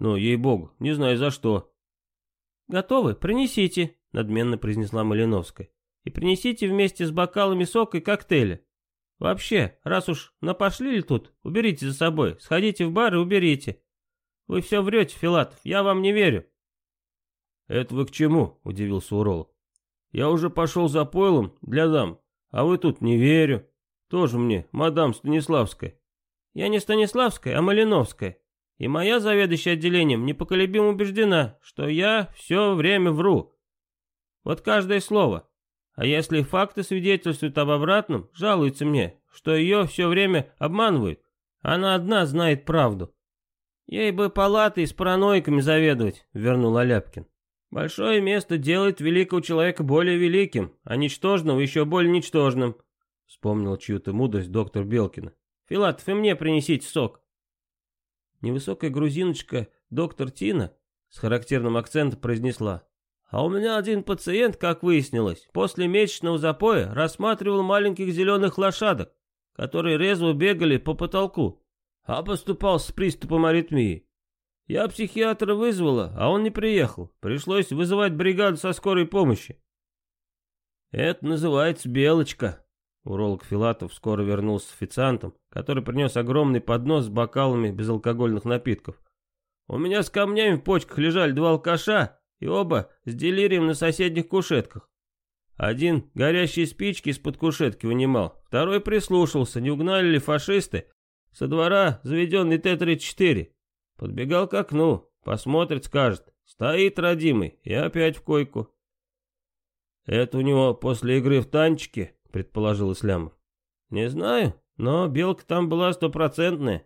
«Ну, ей-богу, не знаю за что». «Готовы? Принесите», — надменно произнесла Малиновская. и принесите вместе с бокалами сока и коктейля. Вообще, раз уж напошлили тут, уберите за собой, сходите в бар и уберите. Вы все врете, Филатов, я вам не верю. Это вы к чему? Удивился уролог. Я уже пошел за пойлом для дам, а вы тут не верю. Тоже мне, мадам Станиславская. Я не Станиславская, а Малиновская. И моя заведующая отделением непоколебимо убеждена, что я все время вру. Вот каждое слово. А если факты свидетельствуют об обратном, жалуется мне, что ее все время обманывают. Она одна знает правду. Ей бы палатой с параноиками заведовать, вернул Аляпкин. Большое место делает великого человека более великим, а ничтожного еще более ничтожным. Вспомнил чью-то мудрость доктор Белкина. Филатов, и мне принесите сок. Невысокая грузиночка доктор Тина с характерным акцентом произнесла. А у меня один пациент, как выяснилось, после месячного запоя рассматривал маленьких зеленых лошадок, которые резво бегали по потолку, а поступал с приступом аритмии. Я психиатра вызвала, а он не приехал. Пришлось вызывать бригаду со скорой помощи. Это называется белочка. Уролог Филатов скоро вернулся с официантом, который принес огромный поднос с бокалами безалкогольных напитков. У меня с камнями в почках лежали два алкаша, и оба с делирием на соседних кушетках. Один горящие спички из-под кушетки вынимал, второй прислушался, не угнали ли фашисты со двора заведенный Т-34. Подбегал к окну, посмотрит, скажет, стоит родимый, и опять в койку. «Это у него после игры в танчики», — предположил Ислямов. «Не знаю, но белка там была стопроцентная».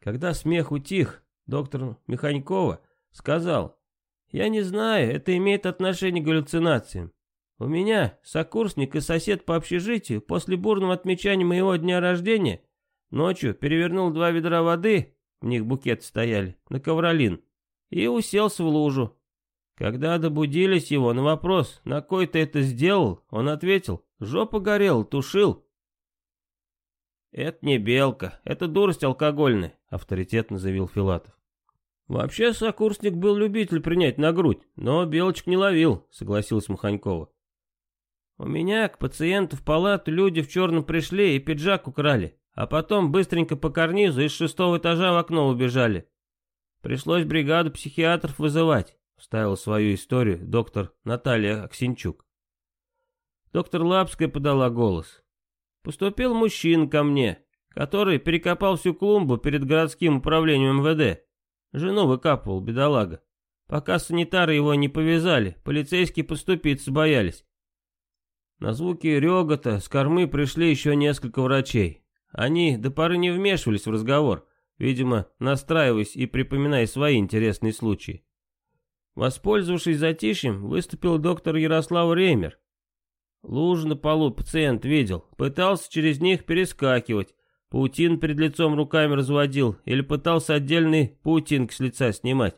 Когда смех утих, доктор Механькова сказал, я не знаю, это имеет отношение к галлюцинациям. У меня сокурсник и сосед по общежитию после бурного отмечания моего дня рождения ночью перевернул два ведра воды, в них букеты стояли, на ковролин, и уселся в лужу. Когда добудились его на вопрос, на кой ты это сделал, он ответил, жопа горела, тушил. «Это не белка, это дурость алкогольная», — авторитетно заявил Филатов. «Вообще сокурсник был любитель принять на грудь, но белочек не ловил», — согласилась Маханькова. «У меня к пациенту в палату люди в черном пришли и пиджак украли, а потом быстренько по карнизу из шестого этажа в окно убежали. Пришлось бригаду психиатров вызывать», — вставил свою историю доктор Наталья Аксенчук. Доктор Лапская подала голос. «Поступил мужчина ко мне, который перекопал всю клумбу перед городским управлением МВД. Жену выкапывал, бедолага. Пока санитары его не повязали, полицейские поступиться боялись. На звуки регота с кормы пришли еще несколько врачей. Они до поры не вмешивались в разговор, видимо, настраиваясь и припоминая свои интересные случаи. Воспользовавшись затишьем, выступил доктор Ярослав Реймер. Лужу на полу пациент видел, пытался через них перескакивать, Паутин перед лицом руками разводил или пытался отдельный паутинки с лица снимать.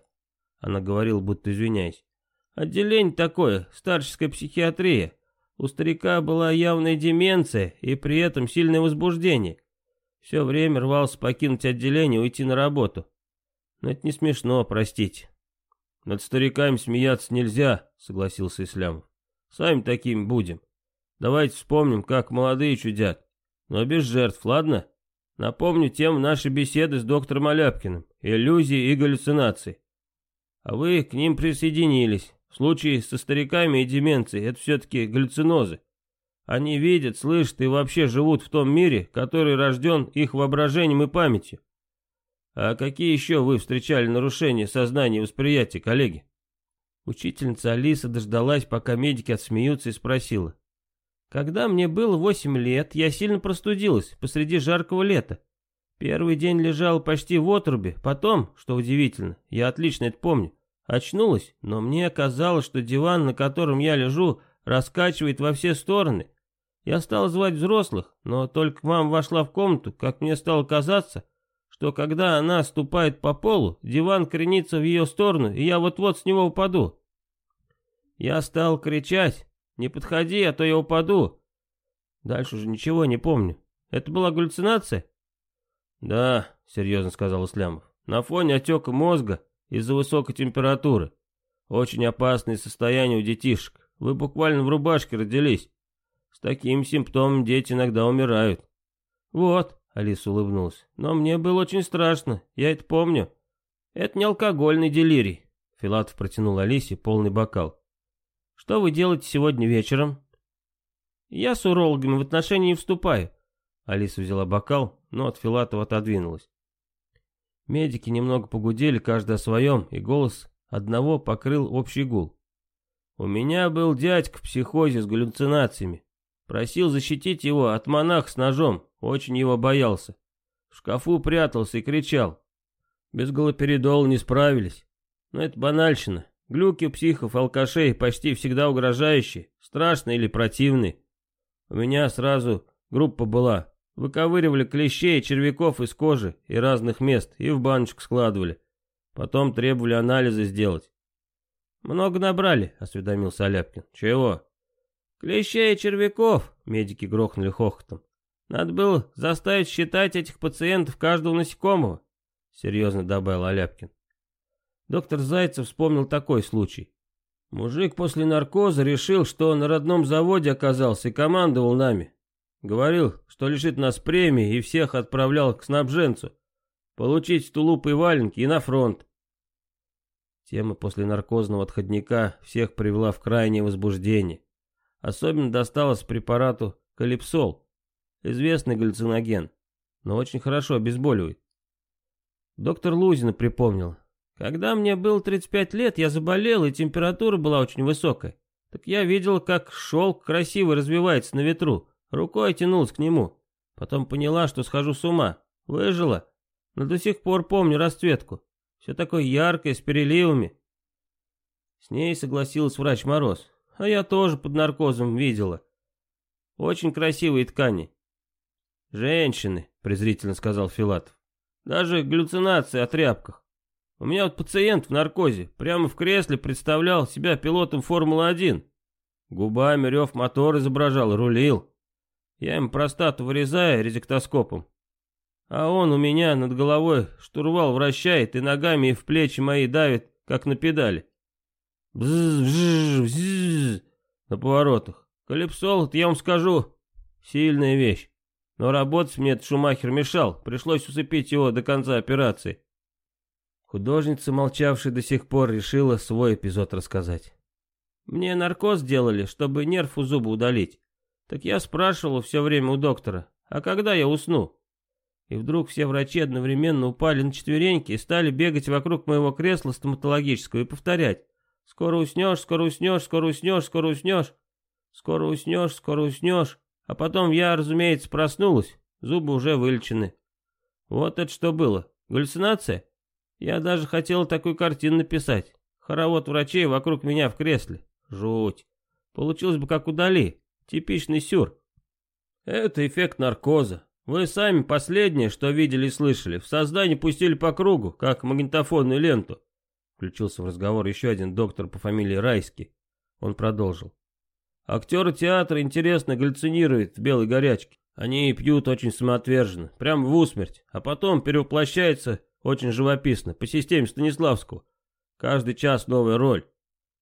Она говорила, будто извиняясь. Отделение такое, старческая психиатрия. У старика была явная деменция и при этом сильное возбуждение. Все время рвался покинуть отделение и уйти на работу. Но это не смешно, простите. Над стариками смеяться нельзя, согласился Ислямов. Сами такими будем. Давайте вспомним, как молодые чудят. Но без жертв, ладно? Напомню тему нашей беседы с доктором Аляпкиным. Иллюзии и галлюцинации. А вы к ним присоединились. В случае со стариками и деменцией это все-таки галлюцинозы. Они видят, слышат и вообще живут в том мире, который рожден их воображением и памятью. А какие еще вы встречали нарушения сознания и восприятия, коллеги? Учительница Алиса дождалась, пока медики отсмеются, и спросила. Когда мне было восемь лет, я сильно простудилась посреди жаркого лета. Первый день лежала почти в отрубе, потом, что удивительно, я отлично это помню, очнулась, но мне казалось, что диван, на котором я лежу, раскачивает во все стороны. Я стал звать взрослых, но только мама вошла в комнату, как мне стало казаться, что когда она ступает по полу, диван кренится в ее сторону, и я вот-вот с него упаду. Я стал кричать, не подходи, а то я упаду. Дальше уже ничего не помню. Это была галлюцинация? Да, серьезно сказал Ислямов. На фоне отека мозга из-за высокой температуры. Очень опасное состояние у детишек. вы буквально в рубашке родились. С таким симптомом дети иногда умирают. Вот, Алиса улыбнулась, но мне было очень страшно, я это помню. Это не алкогольный делирий. Филатов протянул Алисе полный бокал. Что вы делаете сегодня вечером? Я с урологами в отношения не вступаю. Алиса взяла бокал, но от Филатова отодвинулась. Медики немного погудели, каждый о своем, и голос одного покрыл общий гул. У меня был дядька в психозе с галлюцинациями. Просил защитить его от монаха с ножом, очень его боялся. В шкафу прятался и кричал. Без галоперидола не справились. Но это банальщина. Глюки у психов, алкашей почти всегда угрожающие, страшные или противные. У меня сразу группа была. Выковыривали клещей, червяков из кожи и разных мест и в баночку складывали. Потом требовали анализы сделать. «Много набрали», — осведомился Аляпкин. «Чего?» «Клещей и червяков», — медики грохнули хохотом. «Надо было заставить считать этих пациентов каждого насекомого», — серьезно добавил Аляпкин. Доктор Зайцев вспомнил такой случай. Мужик после наркоза решил, что на родном заводе оказался и командовал нами. Говорил, что лишит нас премии и всех отправлял к снабженцу. Получить тулупы и валенки и на фронт. Тема после наркозного отходника всех привела в крайнее возбуждение. Особенно досталось препарату калипсол, известный галлюциноген, но очень хорошо обезболивает. Доктор Лузина припомнил, когда мне было 35 лет, я заболел, и температура была очень высокая. Так я видел, как шелк красиво развивается на ветру. Рукой тянулась к нему. Потом поняла, что схожу с ума. Выжила. Но до сих пор помню расцветку. Все такое яркое, с переливами. С ней согласилась врач Мороз. А я тоже под наркозом видела. Очень красивые ткани. «Женщины», — презрительно сказал Филатов. «Даже галлюцинации о тряпках. У меня вот пациент в наркозе, прямо в кресле представлял себя пилотом Формулы-1. Губами рев мотор изображал, рулил. Я им простату вырезаю резектоскопом. А он у меня над головой штурвал вращает и ногами и в плечи мои давит, как на педали. Бззз, на поворотах. Калипсол, я вам скажу, сильная вещь. Но работать мне этот Шумахер мешал, пришлось усыпить его до конца операции. Художница, молчавшая до сих пор, решила свой эпизод рассказать. «Мне наркоз делали, чтобы нерв у зуба удалить. Так я спрашивала все время у доктора, а когда я усну?» И вдруг все врачи одновременно упали на четвереньки и стали бегать вокруг моего кресла стоматологического и повторять. «Скоро уснешь, скоро уснешь, скоро уснешь, скоро уснешь, скоро уснешь, скоро уснешь». А потом я, разумеется, проснулась, зубы уже вылечены. Вот это что было, галлюцинация? Я даже хотел такую картину написать. Хоровод врачей вокруг меня в кресле. Жуть. Получилось бы как удали. Типичный сюр. Это эффект наркоза. Вы сами последнее, что видели и слышали, в создании пустили по кругу, как магнитофонную ленту. Включился в разговор еще один доктор по фамилии Райский. Он продолжил. Актеры театра интересно галлюцинируют в белой горячке. Они пьют очень самоотверженно, прямо в усмерть, а потом перевоплощаются очень живописно, по системе Станиславского. Каждый час новая роль.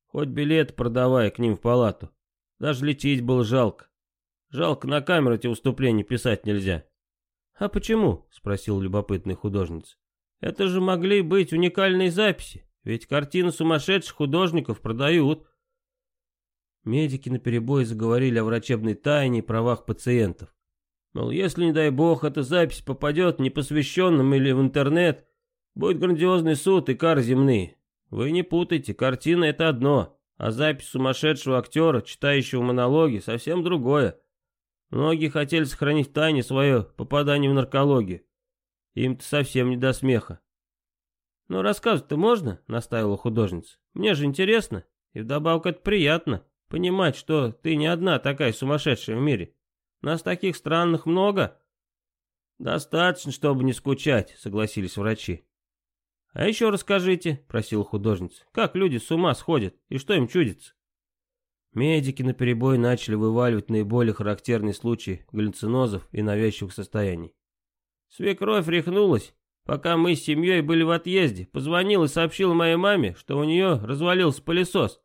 Хоть билет продавая к ним в палату. Даже лететь было жалко. Жалко, на камеру эти выступления писать нельзя. «А почему?» — спросил любопытный художница. «Это же могли быть уникальные записи, ведь картины сумасшедших художников продают». Медики наперебой заговорили о врачебной тайне и правах пациентов. Мол, если, не дай бог, эта запись попадет непосвященным или в интернет, Будет грандиозный суд и кар земные. Вы не путайте, картина это одно, а запись сумасшедшего актера, читающего монологи, совсем другое. Многие хотели сохранить в тайне свое попадание в наркологию. Им-то совсем не до смеха. «Ну, рассказывать-то можно?» — настаивала художница. «Мне же интересно, и вдобавок это приятно, понимать, что ты не одна такая сумасшедшая в мире. Нас таких странных много». «Достаточно, чтобы не скучать», — согласились врачи. «А еще расскажите», — просила художница, — «как люди с ума сходят и что им чудится?» Медики наперебой начали вываливать наиболее характерные случаи галлюцинозов и навязчивых состояний. Свекровь рехнулась, пока мы с семьей были в отъезде, позвонил и сообщил моей маме, что у нее развалился пылесос.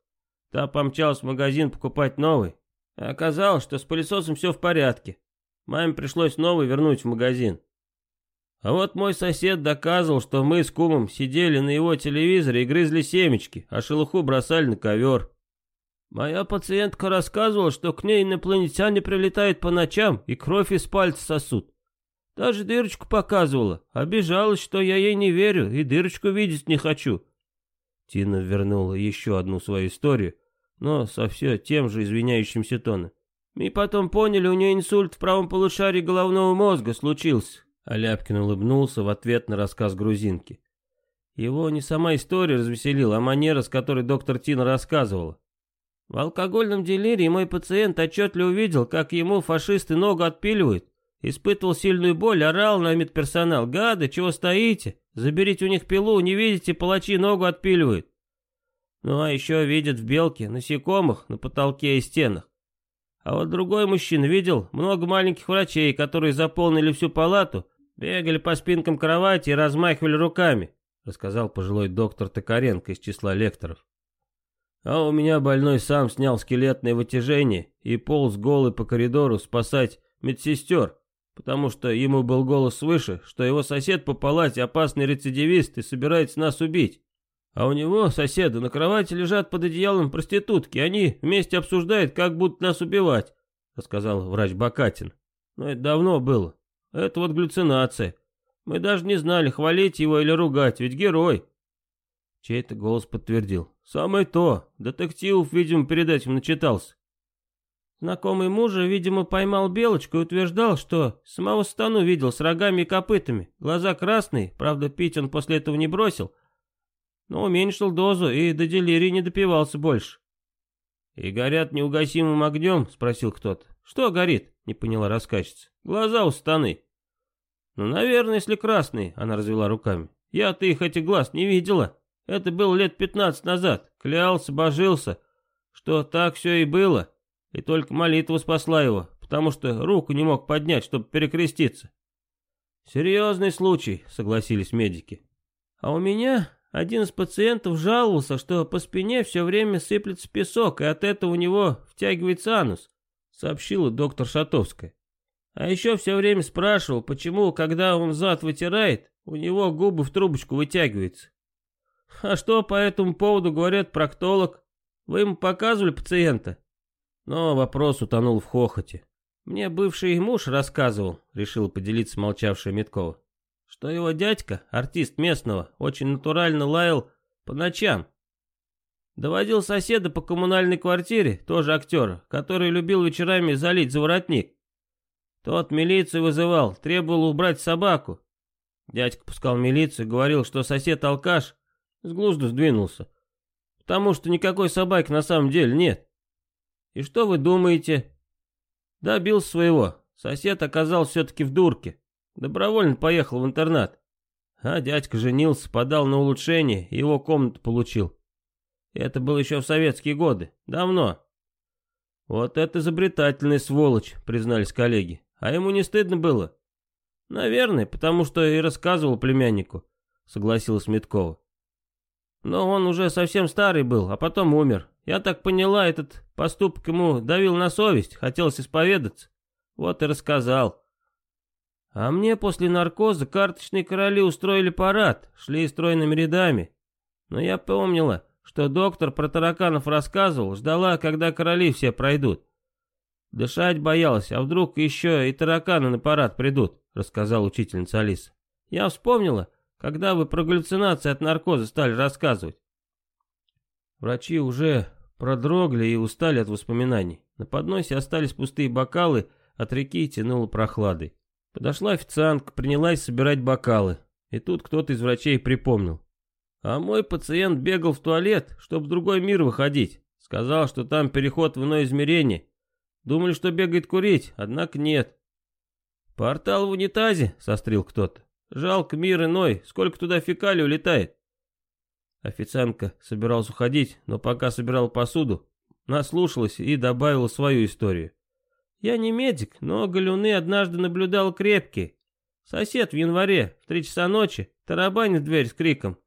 Та помчалась в магазин покупать новый. А оказалось, что с пылесосом все в порядке. Маме пришлось новый вернуть в магазин. А вот мой сосед доказывал, что мы с кумом сидели на его телевизоре и грызли семечки, а шелуху бросали на ковер. Моя пациентка рассказывала, что к ней инопланетяне прилетают по ночам и кровь из пальца сосут. Даже дырочку показывала, обижалась, что я ей не верю и дырочку видеть не хочу. Тина вернула еще одну свою историю, но со все тем же извиняющимся тоном. И потом поняли, у нее инсульт в правом полушарии головного мозга случился. Аляпкин улыбнулся в ответ на рассказ грузинки. Его не сама история развеселила, а манера, с которой доктор Тина рассказывала. В алкогольном делирии мой пациент отчетливо увидел, как ему фашисты ногу отпиливают. Испытывал сильную боль, орал на медперсонал. «Гады, чего стоите? Заберите у них пилу, не видите, палачи ногу отпиливают». Ну а еще видят в белке насекомых на потолке и стенах. А вот другой мужчина видел много маленьких врачей, которые заполнили всю палату, бегали по спинкам кровати и размахивали руками, рассказал пожилой доктор Токаренко из числа лекторов. А у меня больной сам снял скелетное вытяжение и полз голый по коридору спасать медсестер, потому что ему был голос свыше, что его сосед по палате опасный рецидивист и собирается нас убить. А у него, соседа, на кровати лежат под одеялом проститутки, они вместе обсуждают, как будут нас убивать, рассказал врач Бакатин. Но это давно было. Это вот галлюцинация. Мы даже не знали, хвалить его или ругать, ведь герой. Чей-то голос подтвердил. «Самое то. Детективов, видимо, перед этим начитался». Знакомый мужа, видимо, поймал белочку и утверждал, что самого стану видел с рогами и копытами. Глаза красные, правда, пить он после этого не бросил, но уменьшил дозу и до делирии не допивался больше. «И горят неугасимым огнем?» — спросил кто-то. «Что горит?» — не поняла рассказчица. «Глаза у станы». «Ну, наверное, если красные», — она развела руками. «Я-то их, этих глаз, не видела». Это было лет пятнадцать назад. Клялся, божился, что так все и было. И только молитва спасла его, потому что руку не мог поднять, чтобы перекреститься. Серьезный случай, согласились медики. А у меня один из пациентов жаловался, что по спине все время сыплется песок, и от этого у него втягивается анус, сообщила доктор Шатовская. А еще все время спрашивал, почему, когда он зад вытирает, у него губы в трубочку вытягиваются. А что по этому поводу говорят проктолог? Вы ему показывали пациента? Но вопрос утонул в хохоте. Мне бывший муж рассказывал, решил поделиться молчавшая Меткова, что его дядька, артист местного, очень натурально лаял по ночам. Доводил соседа по коммунальной квартире, тоже актера, который любил вечерами залить за воротник. Тот милицию вызывал, требовал убрать собаку. Дядька пускал милицию, говорил, что сосед алкаш, с глузду сдвинулся. Потому что никакой собаки на самом деле нет. И что вы думаете? Добился своего. Сосед оказался все-таки в дурке. Добровольно поехал в интернат. А дядька женился, подал на улучшение, его комнату получил. Это было еще в советские годы. Давно. Вот это изобретательная сволочь, признались коллеги. А ему не стыдно было? Наверное, потому что и рассказывал племяннику, согласилась Меткова. Но он уже совсем старый был, а потом умер. Я так поняла, этот поступок ему давил на совесть, хотелось исповедаться. Вот и рассказал. А мне после наркоза карточные короли устроили парад, шли стройными рядами. Но я помнила, что доктор про тараканов рассказывал, ждала, когда короли все пройдут. Дышать боялась, а вдруг еще и тараканы на парад придут, рассказала учительница Алиса. Я вспомнила, когда вы про галлюцинации от наркоза стали рассказывать? Врачи уже продрогли и устали от воспоминаний. На подносе остались пустые бокалы, от реки тянуло прохладой. Подошла официантка, принялась собирать бокалы. И тут кто-то из врачей припомнил. А мой пациент бегал в туалет, чтобы в другой мир выходить. Сказал, что там переход в иное измерение. Думали, что бегает курить, однако нет. «Портал в унитазе?» — сострил кто-то. Жалко мир иной, сколько туда фекалий улетает. Официантка собиралась уходить, но пока собирал посуду, наслушалась и добавила свою историю. Я не медик, но галюны однажды наблюдал крепкие. Сосед в январе, в три часа ночи, тарабанит в дверь с криком.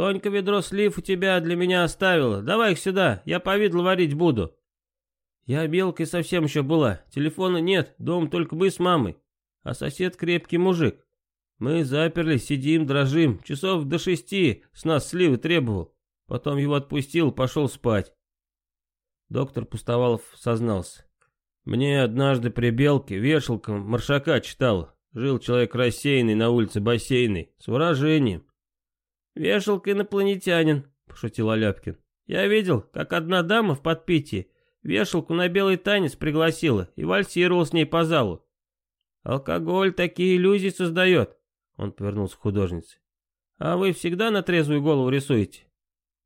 Тонька ведро слив у тебя для меня оставила. Давай их сюда, я повидло варить буду. Я белкой совсем еще была. Телефона нет, дом только мы с мамой. А сосед крепкий мужик. Мы заперлись, сидим, дрожим. Часов до шести с нас сливы требовал. Потом его отпустил, пошел спать. Доктор Пустовалов сознался. Мне однажды при Белке вешалка маршака читала. Жил человек рассеянный на улице бассейной, с выражением. «Вешалка инопланетянин», — пошутил Аляпкин. «Я видел, как одна дама в подпитии вешалку на белый танец пригласила и вальсировал с ней по залу. Алкоголь такие иллюзии создает», — он повернулся к художнице. «А вы всегда на трезвую голову рисуете?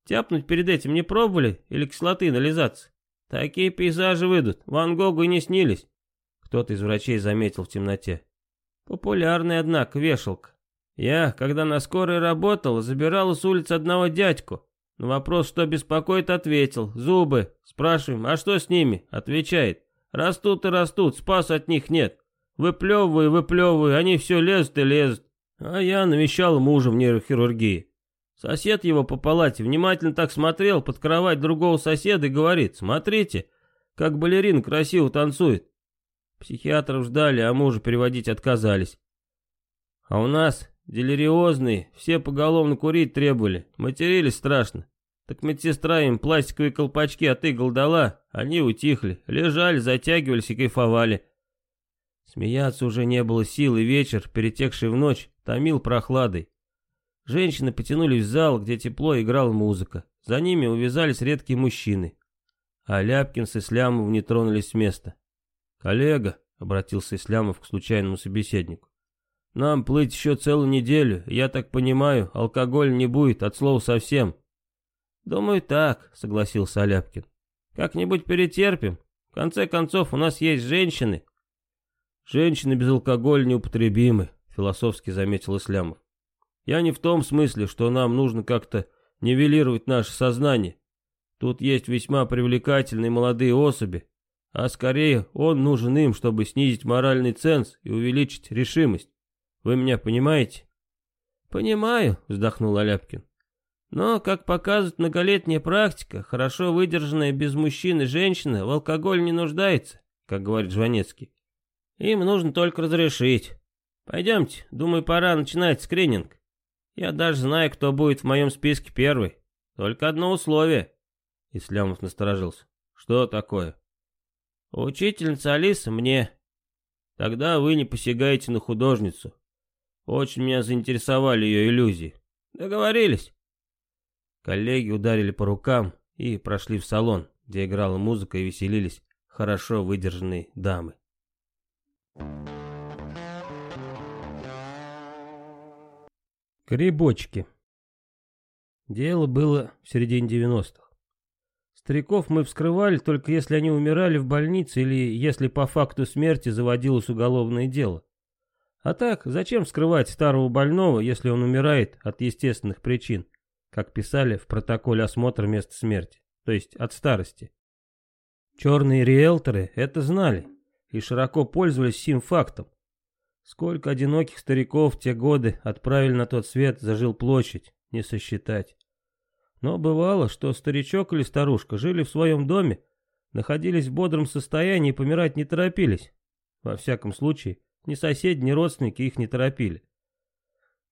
Тяпнуть перед этим не пробовали или кислоты нализаться? Такие пейзажи выйдут, Ван Гогу и не снились». Кто-то из врачей заметил в темноте. Популярная, однако, вешалка. Я, когда на скорой работал, забирал с улицы одного дядьку. На вопрос, что беспокоит, ответил. Зубы. Спрашиваем, а что с ними? Отвечает. Растут и растут, спас от них нет. Выплевываю, выплевываю, они все лезут и лезут. А я навещал мужа в нейрохирургии. Сосед его по палате внимательно так смотрел под кровать другого соседа и говорит, смотрите, как балерин красиво танцует. Психиатров ждали, а мужа переводить отказались. А у нас делириозные, все поголовно курить требовали, матерились страшно. Так медсестра им пластиковые колпачки от игл дала, они утихли, лежали, затягивались и кайфовали. Смеяться уже не было сил, и вечер, перетекший в ночь, томил прохладой. Женщины потянулись в зал, где тепло играла музыка. За ними увязались редкие мужчины. А Ляпкин с Ислямовым не тронулись с места. «Коллега», — обратился Ислямов к случайному собеседнику, — «нам плыть еще целую неделю, я так понимаю, алкоголь не будет, от слова совсем». «Думаю, так», — согласился Аляпкин. «Как-нибудь перетерпим. В конце концов, у нас есть женщины». «Женщины без алкоголя неупотребимы», — философски заметил Ислямов. «Я не в том смысле, что нам нужно как-то нивелировать наше сознание. Тут есть весьма привлекательные молодые особи, а скорее он нужен им, чтобы снизить моральный ценз и увеличить решимость. Вы меня понимаете? Понимаю, вздохнул Аляпкин. Но, как показывает многолетняя практика, хорошо выдержанная без мужчины женщина в алкоголь не нуждается, как говорит Жванецкий. Им нужно только разрешить. Пойдемте, думаю, пора начинать скрининг. Я даже знаю, кто будет в моем списке первый. Только одно условие. Ислямов насторожился. Что такое? Учительница Алиса мне. Тогда вы не посягаете на художницу. Очень меня заинтересовали ее иллюзии. Договорились. Коллеги ударили по рукам и прошли в салон, где играла музыка и веселились хорошо выдержанные дамы. Грибочки. Дело было в середине девяностых. Стариков мы вскрывали только если они умирали в больнице или если по факту смерти заводилось уголовное дело. А так, зачем вскрывать старого больного, если он умирает от естественных причин, как писали в протоколе осмотра места смерти, то есть от старости. Черные риэлторы это знали и широко пользовались сим фактом. Сколько одиноких стариков в те годы отправили на тот свет за жилплощадь, не сосчитать. Но бывало, что старичок или старушка жили в своем доме, находились в бодром состоянии и помирать не торопились. Во всяком случае, ни соседи, ни родственники их не торопили.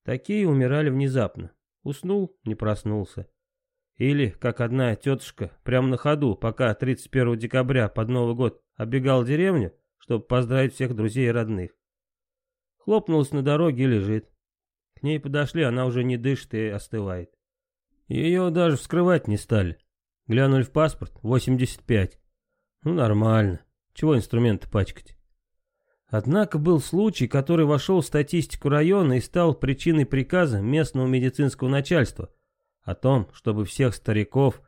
Такие умирали внезапно. Уснул, не проснулся. Или, как одна тетушка, прямо на ходу, пока 31 декабря под Новый год оббегал деревню, чтобы поздравить всех друзей и родных. Хлопнулась на дороге и лежит. К ней подошли, она уже не дышит и остывает. Ее даже вскрывать не стали. Глянули в паспорт, 85. Ну, нормально. Чего инструменты пачкать? Однако был случай, который вошел в статистику района и стал причиной приказа местного медицинского начальства о том, чтобы всех стариков,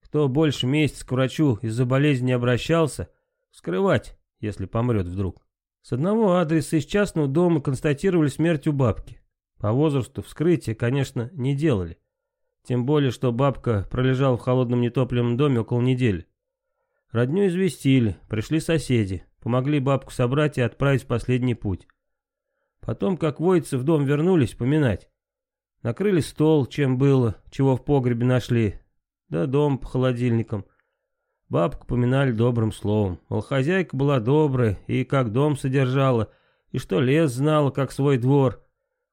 кто больше месяца к врачу из-за болезни не обращался, вскрывать, если помрет вдруг. С одного адреса из частного дома констатировали смерть у бабки. По возрасту вскрытия, конечно, не делали. Тем более, что бабка пролежала в холодном нетопленном доме около недели. Родню известили, пришли соседи, помогли бабку собрать и отправить в последний путь. Потом, как воицы в дом вернулись, поминать. Накрыли стол, чем было, чего в погребе нашли. Да дом по холодильникам. Бабку поминали добрым словом. Мол, хозяйка была добрая и как дом содержала, и что лес знала, как свой двор.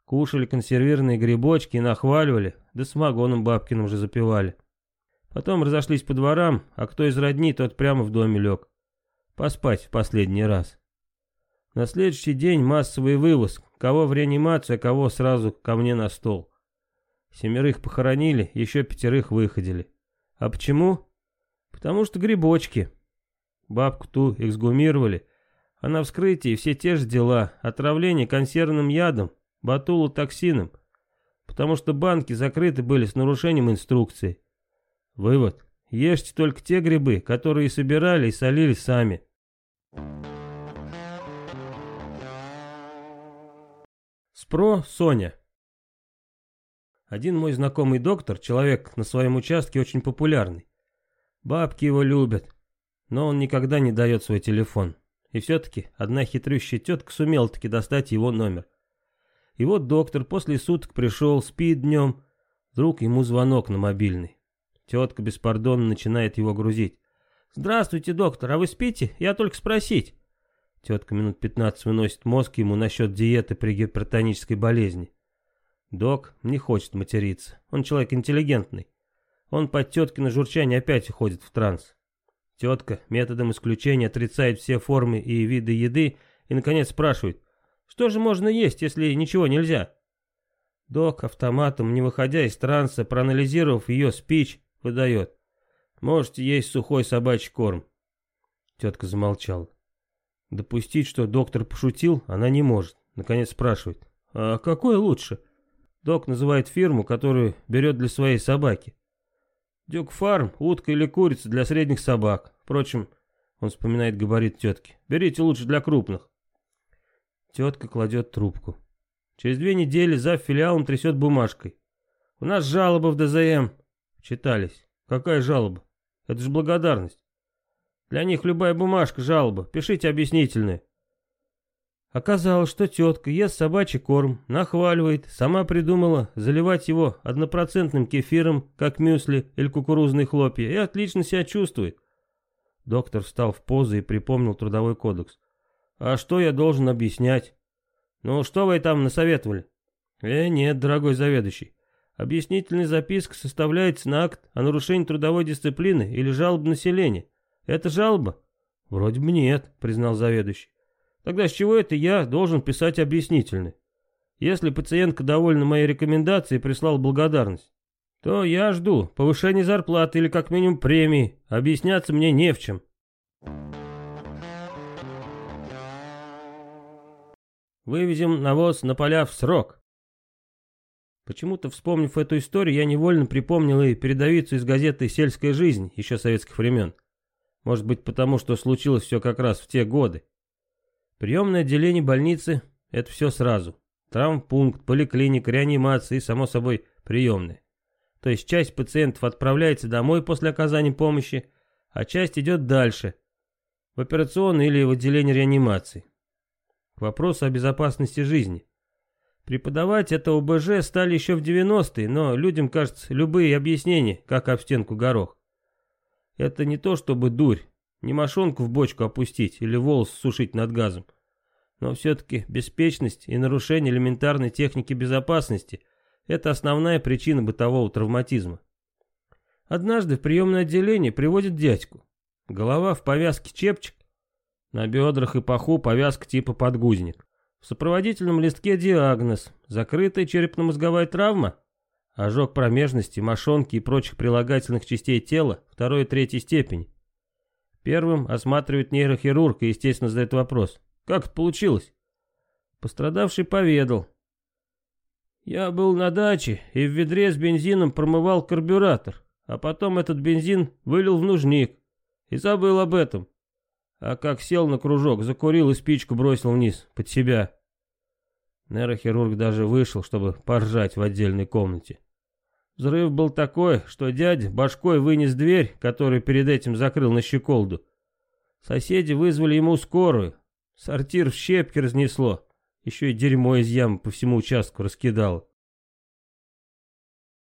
Кушали консервированные грибочки и нахваливали, да самогоном бабкиным же запивали. Потом разошлись по дворам, а кто из родни, тот прямо в доме лег. Поспать в последний раз. На следующий день массовый вывоз, кого в реанимацию, а кого сразу ко мне на стол. Семерых похоронили, еще пятерых выходили. А почему? Потому что грибочки. Бабку ту эксгумировали, а на вскрытии все те же дела. Отравление консервным ядом, батулотоксином. Потому что банки закрыты были с нарушением инструкции. Вывод. Ешьте только те грибы, которые собирали и солили сами. Спро Соня. Один мой знакомый доктор, человек на своем участке очень популярный. Бабки его любят, но он никогда не дает свой телефон. И все-таки одна хитрющая тетка сумела таки достать его номер. И вот доктор после суток пришел, спит днем, вдруг ему звонок на мобильный. Тетка беспардонно начинает его грузить. «Здравствуйте, доктор, а вы спите? Я только спросить». Тетка минут 15 выносит мозг ему насчет диеты при гипертонической болезни. Док не хочет материться. Он человек интеллигентный. Он под теткино журчание опять уходит в транс. Тетка методом исключения отрицает все формы и виды еды и, наконец, спрашивает, что же можно есть, если ничего нельзя? Док автоматом, не выходя из транса, проанализировав ее спич, Выдает. Можете есть сухой собачий корм. Тетка замолчала. Допустить, что доктор пошутил, она не может. Наконец спрашивает. А какой лучше? Док называет фирму, которую берет для своей собаки. Дюк Фарм, утка или курица для средних собак. Впрочем, он вспоминает габарит тетки. Берите лучше для крупных. Тетка кладет трубку. Через две недели за филиалом трясет бумажкой. У нас жалоба в ДЗМ. Читались. Какая жалоба? Это же благодарность. Для них любая бумажка жалоба. Пишите объяснительные. Оказалось, что тетка ест собачий корм, нахваливает, сама придумала заливать его однопроцентным кефиром, как мюсли или кукурузные хлопья, и отлично себя чувствует. Доктор встал в позу и припомнил трудовой кодекс. «А что я должен объяснять?» «Ну, что вы там насоветовали?» «Э, нет, дорогой заведующий. Объяснительная записка составляется на акт о нарушении трудовой дисциплины или жалоб населения. Это жалоба? Вроде бы нет, признал заведующий. Тогда с чего это я должен писать объяснительный? Если пациентка довольна моей рекомендацией и прислал благодарность, то я жду повышения зарплаты или как минимум премии. Объясняться мне не в чем. Вывезем навоз на поля в срок. Почему-то, вспомнив эту историю, я невольно припомнил и передовицу из газеты «Сельская жизнь» еще советских времен. Может быть, потому что случилось все как раз в те годы. Приемное отделение больницы – это все сразу. Травмпункт, поликлиника, реанимация и, само собой, приемная. То есть часть пациентов отправляется домой после оказания помощи, а часть идет дальше, в операционное или в отделение реанимации. К вопросу о безопасности жизни. Преподавать это ОБЖ стали еще в 90-е, но людям кажется любые объяснения, как об стенку горох. Это не то чтобы дурь, не мошонку в бочку опустить или волос сушить над газом. Но все-таки беспечность и нарушение элементарной техники безопасности – это основная причина бытового травматизма. Однажды в приемное отделение приводит дядьку. Голова в повязке чепчик, на бедрах и паху повязка типа подгузник. В сопроводительном листке диагноз. Закрытая черепно-мозговая травма. Ожог промежности, мошонки и прочих прилагательных частей тела второй и третьей степени. Первым осматривает нейрохирург и, естественно, задает вопрос. Как это получилось? Пострадавший поведал. Я был на даче и в ведре с бензином промывал карбюратор, а потом этот бензин вылил в нужник и забыл об этом. А как сел на кружок, закурил и спичку бросил вниз, под себя. Нейрохирург даже вышел, чтобы поржать в отдельной комнате. Взрыв был такой, что дядя башкой вынес дверь, которую перед этим закрыл на щеколду. Соседи вызвали ему скорую. Сортир в щепки разнесло. Еще и дерьмо из ямы по всему участку раскидало.